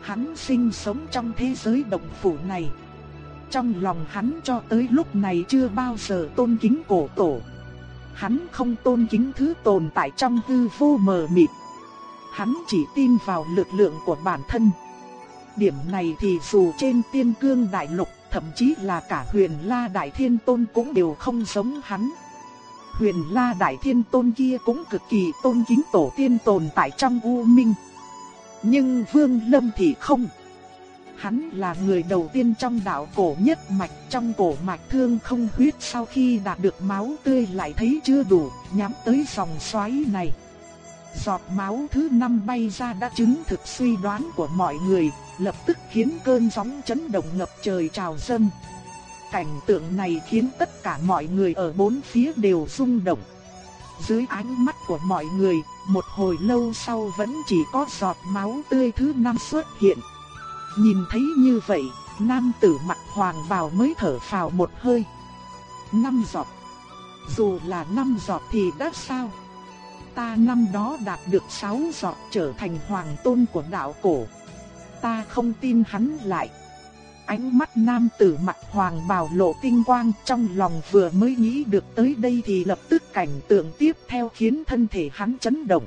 Hắn sinh sống trong thế giới động phủ này. Trong lòng hắn cho tới lúc này chưa bao giờ tôn kính cổ tổ. Hắn không tôn kính thứ tồn tại trong hư vô mờ mịt. Hắn chỉ tin vào lực lượng của bản thân. Điểm này thì dù trên tiên cương đại lục, thậm chí là cả huyền la đại thiên tôn cũng đều không giống hắn. Huyền la đại thiên tôn kia cũng cực kỳ tôn kính tổ tiên tồn tại trong u minh. Nhưng vương lâm thì không. Hắn là người đầu tiên trong đạo cổ nhất mạch trong cổ mạch thương không huyết sau khi đạt được máu tươi lại thấy chưa đủ, nhắm tới dòng xoáy này. Giọt máu thứ năm bay ra đã chứng thực suy đoán của mọi người, lập tức khiến cơn sóng chấn động ngập trời trào dâng. Cảnh tượng này khiến tất cả mọi người ở bốn phía đều rung động. Dưới ánh mắt của mọi người, một hồi lâu sau vẫn chỉ có giọt máu tươi thứ năm xuất hiện. Nhìn thấy như vậy, nam tử mặc hoàng bào mới thở phào một hơi. Năm giọt. Dù là năm giọt thì đã sao? Ta năm đó đạt được sáu giọt trở thành hoàng tôn của đạo cổ. Ta không tin hắn lại. Ánh mắt nam tử mặt hoàng bào lộ tinh quang trong lòng vừa mới nghĩ được tới đây thì lập tức cảnh tượng tiếp theo khiến thân thể hắn chấn động.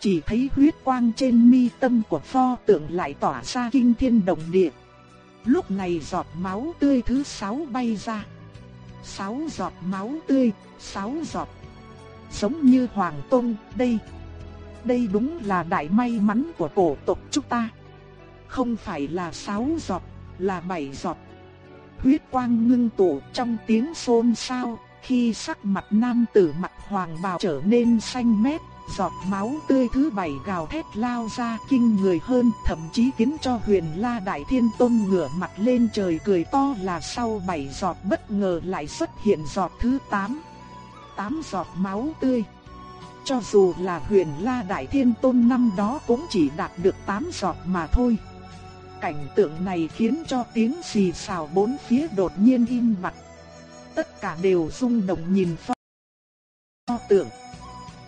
Chỉ thấy huyết quang trên mi tâm của pho tượng lại tỏa ra kinh thiên động địa. Lúc này giọt máu tươi thứ sáu bay ra. Sáu giọt máu tươi, sáu giọt. Giống như Hoàng Tôn, đây. Đây đúng là đại may mắn của cổ tộc chúng ta. Không phải là sáu giọt, là bảy giọt. Huyết quang ngưng tụ trong tiếng xôn xao, khi sắc mặt nam tử mặt hoàng bào trở nên xanh mét, giọt máu tươi thứ bảy gào thét lao ra kinh người hơn, thậm chí khiến cho huyền la đại thiên tôn ngửa mặt lên trời cười to là sau bảy giọt bất ngờ lại xuất hiện giọt thứ tám. Tám giọt máu tươi. Cho dù là huyền la đại thiên tôn năm đó cũng chỉ đạt được tám giọt mà thôi. Cảnh tượng này khiến cho tiếng xì xào bốn phía đột nhiên im bặt. Tất cả đều rung động nhìn pho tượng.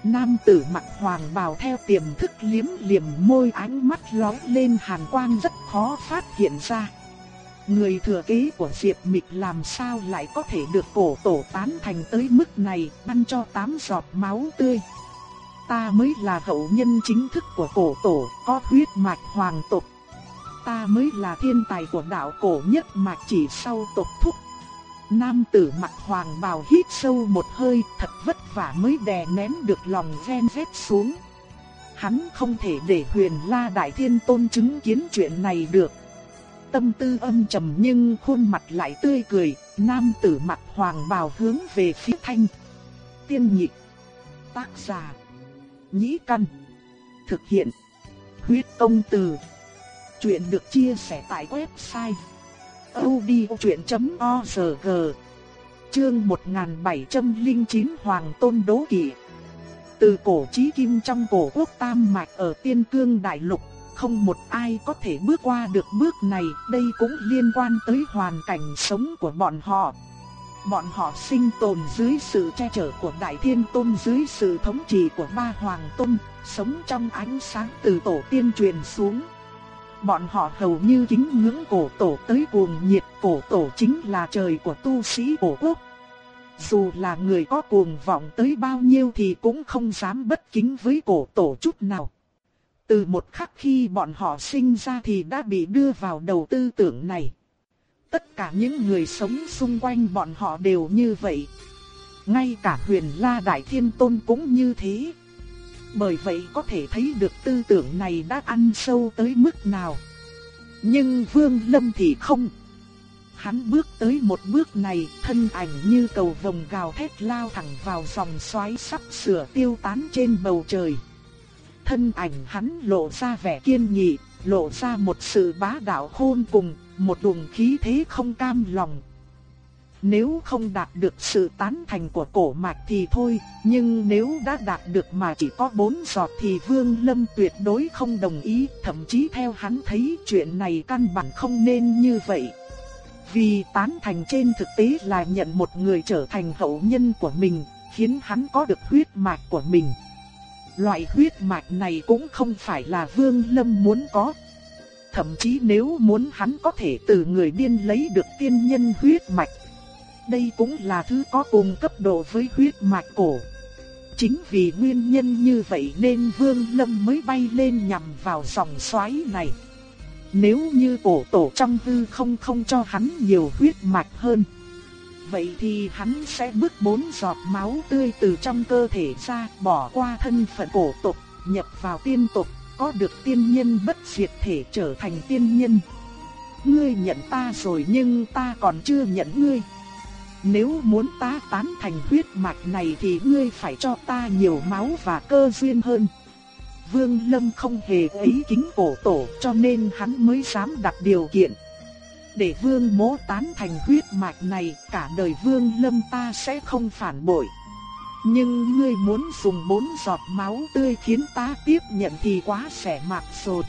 Nam tử mặc hoàng bào theo tiềm thức liếm liềm môi ánh mắt lóe lên hàn quang rất khó phát hiện ra. Người thừa kế của Diệp Mịch làm sao lại có thể được cổ tổ tán thành tới mức này, ban cho tám giọt máu tươi. Ta mới là hậu nhân chính thức của cổ tổ, có huyết mạch hoàng tộc. Ta mới là thiên tài của đạo cổ nhất mạch chỉ sau tộc thúc Nam tử mặt hoàng bào hít sâu một hơi, thật vất vả mới đè nén được lòng ghen ghét xuống. Hắn không thể để huyền la đại thiên tôn chứng kiến chuyện này được. Tâm tư âm trầm nhưng khuôn mặt lại tươi cười, nam tử mặt hoàng bào hướng về phía thanh. Tiên nhị tác giả, nhĩ căn, thực hiện, huyết công từ. Chuyện được chia sẻ tại website audiochuyện.org Chương 1709 Hoàng Tôn Đố Kỵ Từ cổ chí kim trong cổ quốc Tam Mạch ở Tiên Cương Đại Lục, không một ai có thể bước qua được bước này, đây cũng liên quan tới hoàn cảnh sống của bọn họ. Bọn họ sinh tồn dưới sự che chở của Đại Thiên Tôn dưới sự thống trị của Ba Hoàng Tôn, sống trong ánh sáng từ tổ tiên truyền xuống. Bọn họ hầu như kính ngưỡng cổ tổ tới cuồng nhiệt, cổ tổ chính là trời của tu sĩ cổ quốc. Dù là người có cuồng vọng tới bao nhiêu thì cũng không dám bất kính với cổ tổ chút nào. Từ một khắc khi bọn họ sinh ra thì đã bị đưa vào đầu tư tưởng này. Tất cả những người sống xung quanh bọn họ đều như vậy. Ngay cả huyền la đại thiên tôn cũng như thế. Bởi vậy có thể thấy được tư tưởng này đã ăn sâu tới mức nào. Nhưng Vương Lâm thì không. Hắn bước tới một bước này, thân ảnh như cầu vồng gào thét lao thẳng vào dòng xoáy sắp sửa tiêu tán trên bầu trời. Thân ảnh hắn lộ ra vẻ kiên nghị, lộ ra một sự bá đạo khôn cùng, một luồng khí thế không cam lòng, nếu không đạt được sự tán thành của cổ mạch thì thôi, nhưng nếu đã đạt được mà chỉ có bốn giọt thì Vương Lâm tuyệt đối không đồng ý, thậm chí theo hắn thấy chuyện này căn bản không nên như vậy. Vì tán thành trên thực tế là nhận một người trở thành hậu nhân của mình, khiến hắn có được huyết mạch của mình. Loại huyết mạch này cũng không phải là Vương Lâm muốn có. Thậm chí nếu muốn hắn có thể từ người điên lấy được tiên nhân huyết mạch đây cũng là thứ có cùng cấp độ với huyết mạch cổ. Chính vì nguyên nhân như vậy nên Vương Lâm mới bay lên nhằm vào dòng xoáy này. Nếu như cổ tổ trong hư không không cho hắn nhiều huyết mạch hơn. Vậy thì hắn sẽ bước bốn giọt máu tươi từ trong cơ thể ra bỏ qua thân phận cổ tộc, nhập vào tiên tộc, có được tiên nhân bất diệt thể trở thành tiên nhân. Ngươi nhận ta rồi nhưng ta còn chưa nhận ngươi. Nếu muốn ta tán thành huyết mạch này thì ngươi phải cho ta nhiều máu và cơ duyên hơn. Vương Lâm không hề ý kính cổ tổ cho nên hắn mới dám đặt điều kiện. Để Vương mố tán thành huyết mạch này, cả đời Vương Lâm ta sẽ không phản bội. Nhưng ngươi muốn dùng bốn giọt máu tươi khiến ta tiếp nhận thì quá sẻ mạc sột.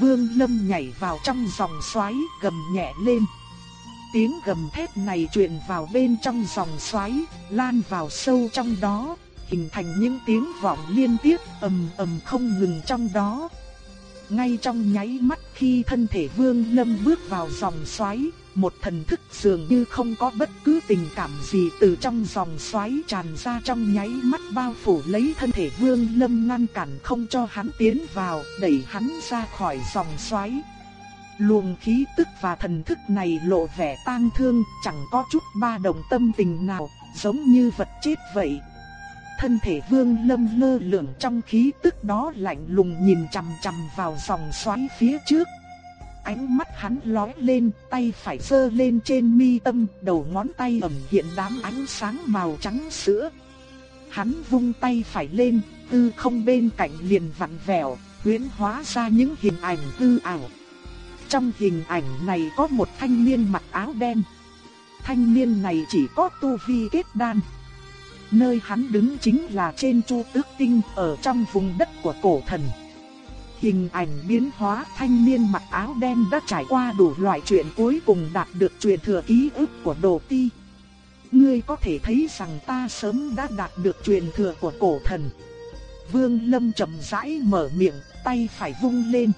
Vương Lâm nhảy vào trong dòng xoáy gầm nhẹ lên tiếng gầm thét này truyền vào bên trong dòng xoáy, lan vào sâu trong đó, hình thành những tiếng vọng liên tiếp ầm ầm không ngừng trong đó. Ngay trong nháy mắt khi thân thể Vương Lâm bước vào dòng xoáy, một thần thức dường như không có bất cứ tình cảm gì từ trong dòng xoáy tràn ra trong nháy mắt bao phủ lấy thân thể Vương Lâm ngăn cản không cho hắn tiến vào, đẩy hắn ra khỏi dòng xoáy. Luồng khí tức và thần thức này lộ vẻ tang thương, chẳng có chút ba động tâm tình nào, giống như vật chết vậy. Thân thể Vương Lâm lơ lửng trong khí tức đó lạnh lùng nhìn chằm chằm vào dòng xoáy phía trước. Ánh mắt hắn lóe lên, tay phải giơ lên trên mi tâm, đầu ngón tay ẩn hiện đám ánh sáng màu trắng sữa. Hắn vung tay phải lên, tư không bên cạnh liền vặn vẹo, huyễn hóa ra những hình ảnh tư ảo. Trong hình ảnh này có một thanh niên mặc áo đen. Thanh niên này chỉ có tu vi kết đan. Nơi hắn đứng chính là trên Chu Tước Tinh ở trong vùng đất của cổ thần. Hình ảnh biến hóa thanh niên mặc áo đen đã trải qua đủ loại chuyện cuối cùng đạt được truyền thừa ký ức của Đồ Ti. Ngươi có thể thấy rằng ta sớm đã đạt được truyền thừa của cổ thần. Vương Lâm chậm rãi mở miệng, tay phải vung lên.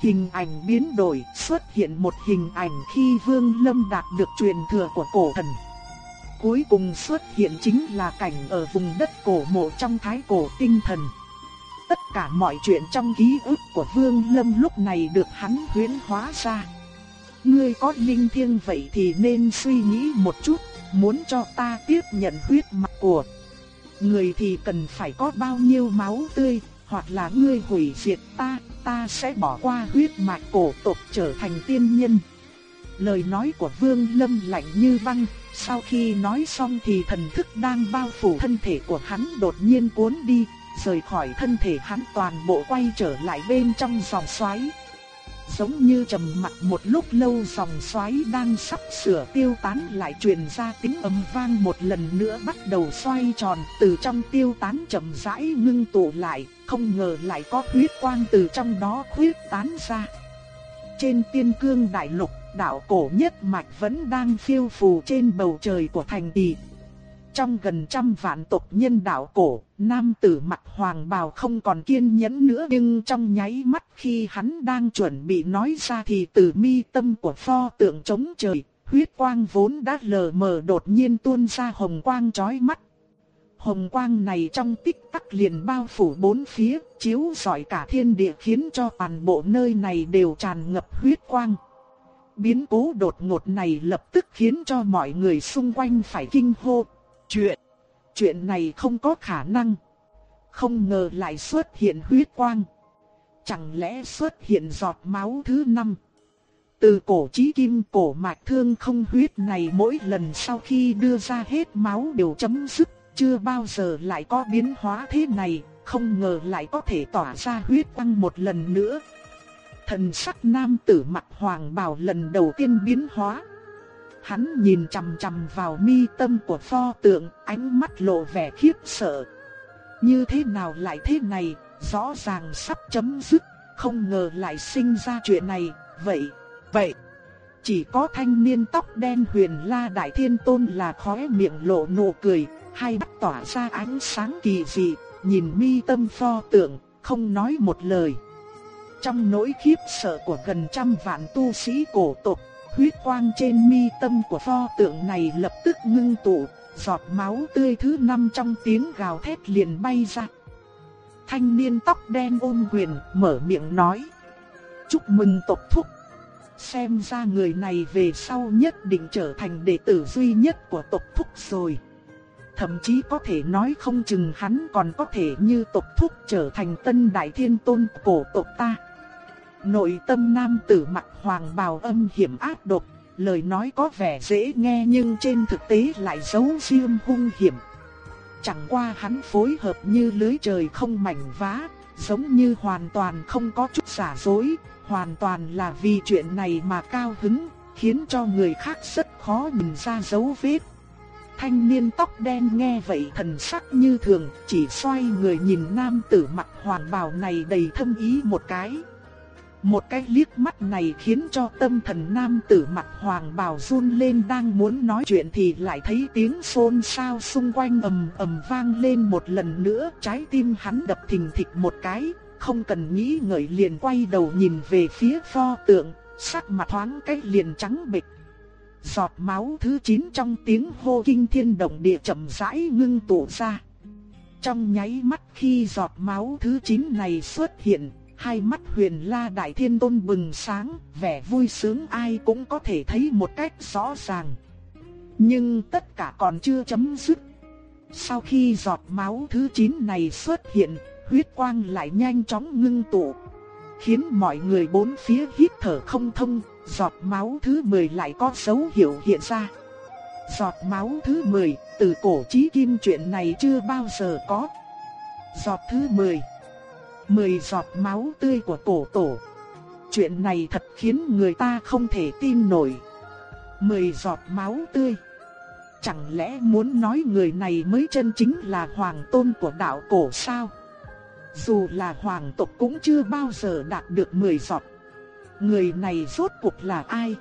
Hình ảnh biến đổi, xuất hiện một hình ảnh khi Vương Lâm đạt được truyền thừa của cổ thần. Cuối cùng xuất hiện chính là cảnh ở vùng đất cổ mộ trong thái cổ tinh thần. Tất cả mọi chuyện trong ký ức của Vương Lâm lúc này được hắn huyễn hóa ra. Ngươi có linh thiêng vậy thì nên suy nghĩ một chút, muốn cho ta tiếp nhận huyết mạch của người thì cần phải có bao nhiêu máu tươi, hoặc là ngươi hủy diệt ta, ta sẽ bỏ qua huyết mạch cổ tộc trở thành tiên nhân. Lời nói của Vương Lâm lạnh như băng, sau khi nói xong thì thần thức đang bao phủ thân thể của hắn đột nhiên cuốn đi, rời khỏi thân thể hắn toàn bộ quay trở lại bên trong dòng xoáy. Giống như trầm mặc một lúc lâu dòng xoáy đang sắp sửa tiêu tán lại truyền ra tiếng ầm vang một lần nữa bắt đầu xoay tròn từ trong tiêu tán chậm rãi ngưng tụ lại, không ngờ lại có huyết quang từ trong đó huyết tán ra. Trên tiên cương đại lục, đạo cổ nhất mạch vẫn đang phiêu phù trên bầu trời của thành trì, trong gần trăm vạn tộc nhân đạo cổ, nam tử mặt hoàng bào không còn kiên nhẫn nữa nhưng trong nháy mắt khi hắn đang chuẩn bị nói ra thì từ mi tâm của pho tượng chống trời, huyết quang vốn đã lờ mờ đột nhiên tuôn ra hồng quang chói mắt. Hồng quang này trong tích tắc liền bao phủ bốn phía, chiếu rọi cả thiên địa khiến cho toàn bộ nơi này đều tràn ngập huyết quang. Biến cố đột ngột này lập tức khiến cho mọi người xung quanh phải kinh hô. Chuyện, chuyện này không có khả năng. Không ngờ lại xuất hiện huyết quang. Chẳng lẽ xuất hiện giọt máu thứ năm? Từ cổ chí kim cổ mạch thương không huyết này mỗi lần sau khi đưa ra hết máu đều chấm dứt, chưa bao giờ lại có biến hóa thế này, không ngờ lại có thể tỏa ra huyết quang một lần nữa. Thần sắc nam tử mặt hoàng bào lần đầu tiên biến hóa. Hắn nhìn chằm chằm vào mi tâm của pho tượng, ánh mắt lộ vẻ khiếp sợ. Như thế nào lại thế này, rõ ràng sắp chấm dứt, không ngờ lại sinh ra chuyện này, vậy, vậy. Chỉ có thanh niên tóc đen huyền la đại thiên tôn là khóe miệng lộ nụ cười, hai mắt tỏa ra ánh sáng kỳ dị, nhìn mi tâm pho tượng, không nói một lời. Trong nỗi khiếp sợ của gần trăm vạn tu sĩ cổ tộc, huyết quang trên mi tâm của pho tượng này lập tức ngưng tụ, giọt máu tươi thứ năm trong tiếng gào thét liền bay ra. Thanh niên tóc đen ôm quyền mở miệng nói. Chúc mừng tộc thúc. Xem ra người này về sau nhất định trở thành đệ tử duy nhất của tộc thúc rồi. Thậm chí có thể nói không chừng hắn còn có thể như tộc thúc trở thành tân đại thiên tôn cổ tộc ta. Nội tâm nam tử mặt hoàng bào âm hiểm ác độc, lời nói có vẻ dễ nghe nhưng trên thực tế lại giấu riêng hung hiểm. Chẳng qua hắn phối hợp như lưới trời không mảnh vá, giống như hoàn toàn không có chút giả dối, hoàn toàn là vì chuyện này mà cao hứng, khiến cho người khác rất khó nhìn ra dấu vết. Thanh niên tóc đen nghe vậy thần sắc như thường, chỉ xoay người nhìn nam tử mặt hoàng bào này đầy thâm ý một cái. Một cái liếc mắt này khiến cho tâm thần nam tử mặt hoàng bào run lên đang muốn nói chuyện thì lại thấy tiếng xôn xao xung quanh ầm ầm vang lên một lần nữa trái tim hắn đập thình thịch một cái, không cần nghĩ ngợi liền quay đầu nhìn về phía pho tượng, sắc mặt thoáng cái liền trắng bệch. Giọt máu thứ 9 trong tiếng hô kinh thiên động địa chậm rãi ngưng tụ ra. Trong nháy mắt khi giọt máu thứ 9 này xuất hiện, hai mắt huyền la đại thiên tôn bừng sáng, vẻ vui sướng ai cũng có thể thấy một cách rõ ràng. Nhưng tất cả còn chưa chấm dứt. Sau khi giọt máu thứ 9 này xuất hiện, huyết quang lại nhanh chóng ngưng tụ. Khiến mọi người bốn phía hít thở không thông, giọt máu thứ 10 lại có dấu hiệu hiện ra. Giọt máu thứ 10, từ cổ chí kim chuyện này chưa bao giờ có. Giọt thứ 10 Mười giọt máu tươi của cổ tổ. Chuyện này thật khiến người ta không thể tin nổi. Mười giọt máu tươi. Chẳng lẽ muốn nói người này mới chân chính là hoàng tôn của đạo cổ sao? Dù là hoàng tộc cũng chưa bao giờ đạt được mười giọt. Người này rốt cuộc là ai?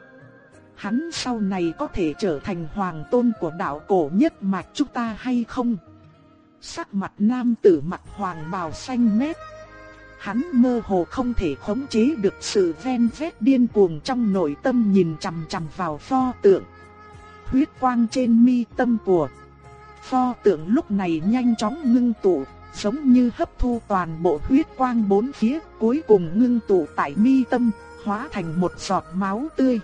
Hắn sau này có thể trở thành hoàng tôn của đạo cổ nhất mạch chúng ta hay không? Sắc mặt nam tử mặt hoàng bào xanh mét. Hắn mơ hồ không thể khống chế được sự ven vét điên cuồng trong nội tâm nhìn chằm chằm vào pho tượng. Huyết quang trên mi tâm của pho tượng lúc này nhanh chóng ngưng tụ, giống như hấp thu toàn bộ huyết quang bốn phía, cuối cùng ngưng tụ tại mi tâm, hóa thành một giọt máu tươi.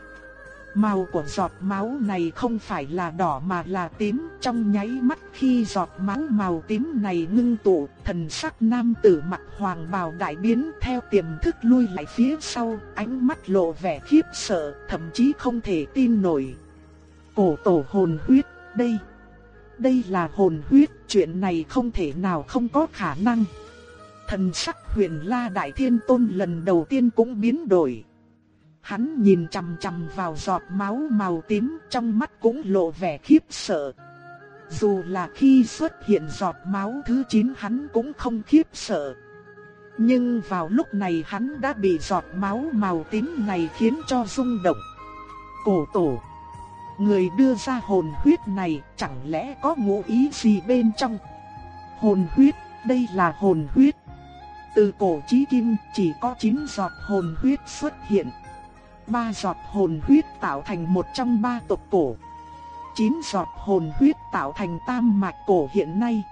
Màu của giọt máu này không phải là đỏ mà là tím, trong nháy mắt khi giọt máu màu tím này ngưng tụ, thần sắc nam tử mặt hoàng bào đại biến theo tiềm thức lui lại phía sau, ánh mắt lộ vẻ khiếp sợ, thậm chí không thể tin nổi. Cổ tổ hồn huyết, đây, đây là hồn huyết, chuyện này không thể nào không có khả năng. Thần sắc huyền la đại thiên tôn lần đầu tiên cũng biến đổi. Hắn nhìn chằm chằm vào giọt máu màu tím trong mắt cũng lộ vẻ khiếp sợ. Dù là khi xuất hiện giọt máu thứ 9 hắn cũng không khiếp sợ. Nhưng vào lúc này hắn đã bị giọt máu màu tím này khiến cho rung động. Cổ tổ. Người đưa ra hồn huyết này chẳng lẽ có ngụ ý gì bên trong? Hồn huyết, đây là hồn huyết. Từ cổ chí kim chỉ có 9 giọt hồn huyết xuất hiện ba giọt hồn huyết tạo thành một trong ba tộc cổ. Chín giọt hồn huyết tạo thành tam mạch cổ hiện nay.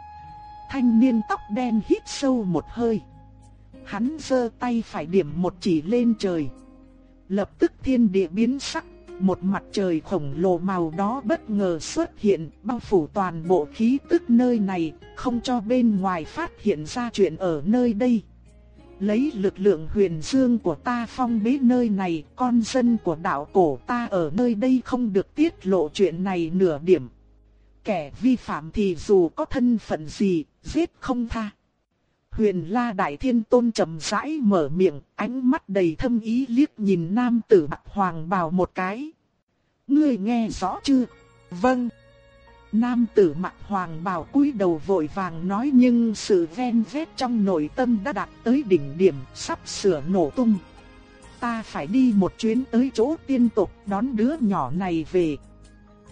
Thanh niên tóc đen hít sâu một hơi. Hắn giơ tay phải điểm một chỉ lên trời. Lập tức thiên địa biến sắc, một mặt trời khổng lồ màu đó bất ngờ xuất hiện, bao phủ toàn bộ khí tức nơi này, không cho bên ngoài phát hiện ra chuyện ở nơi đây. Lấy lực lượng huyền dương của ta phong bế nơi này, con dân của đạo cổ ta ở nơi đây không được tiết lộ chuyện này nửa điểm. Kẻ vi phạm thì dù có thân phận gì, giết không tha. Huyền La Đại Thiên Tôn trầm rãi mở miệng, ánh mắt đầy thâm ý liếc nhìn nam tử mặt hoàng bào một cái. Ngươi nghe rõ chưa? Vâng. Nam tử mặt hoàng bào cúi đầu vội vàng nói nhưng sự ven vết trong nội tâm đã đạt tới đỉnh điểm sắp sửa nổ tung. Ta phải đi một chuyến tới chỗ tiên tục đón đứa nhỏ này về.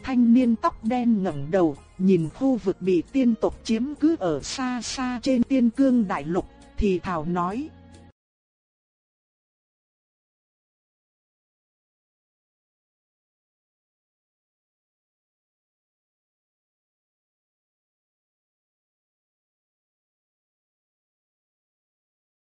Thanh niên tóc đen ngẩng đầu, nhìn khu vực bị tiên tộc chiếm cứ ở xa xa trên tiên cương đại lục, thì thảo nói.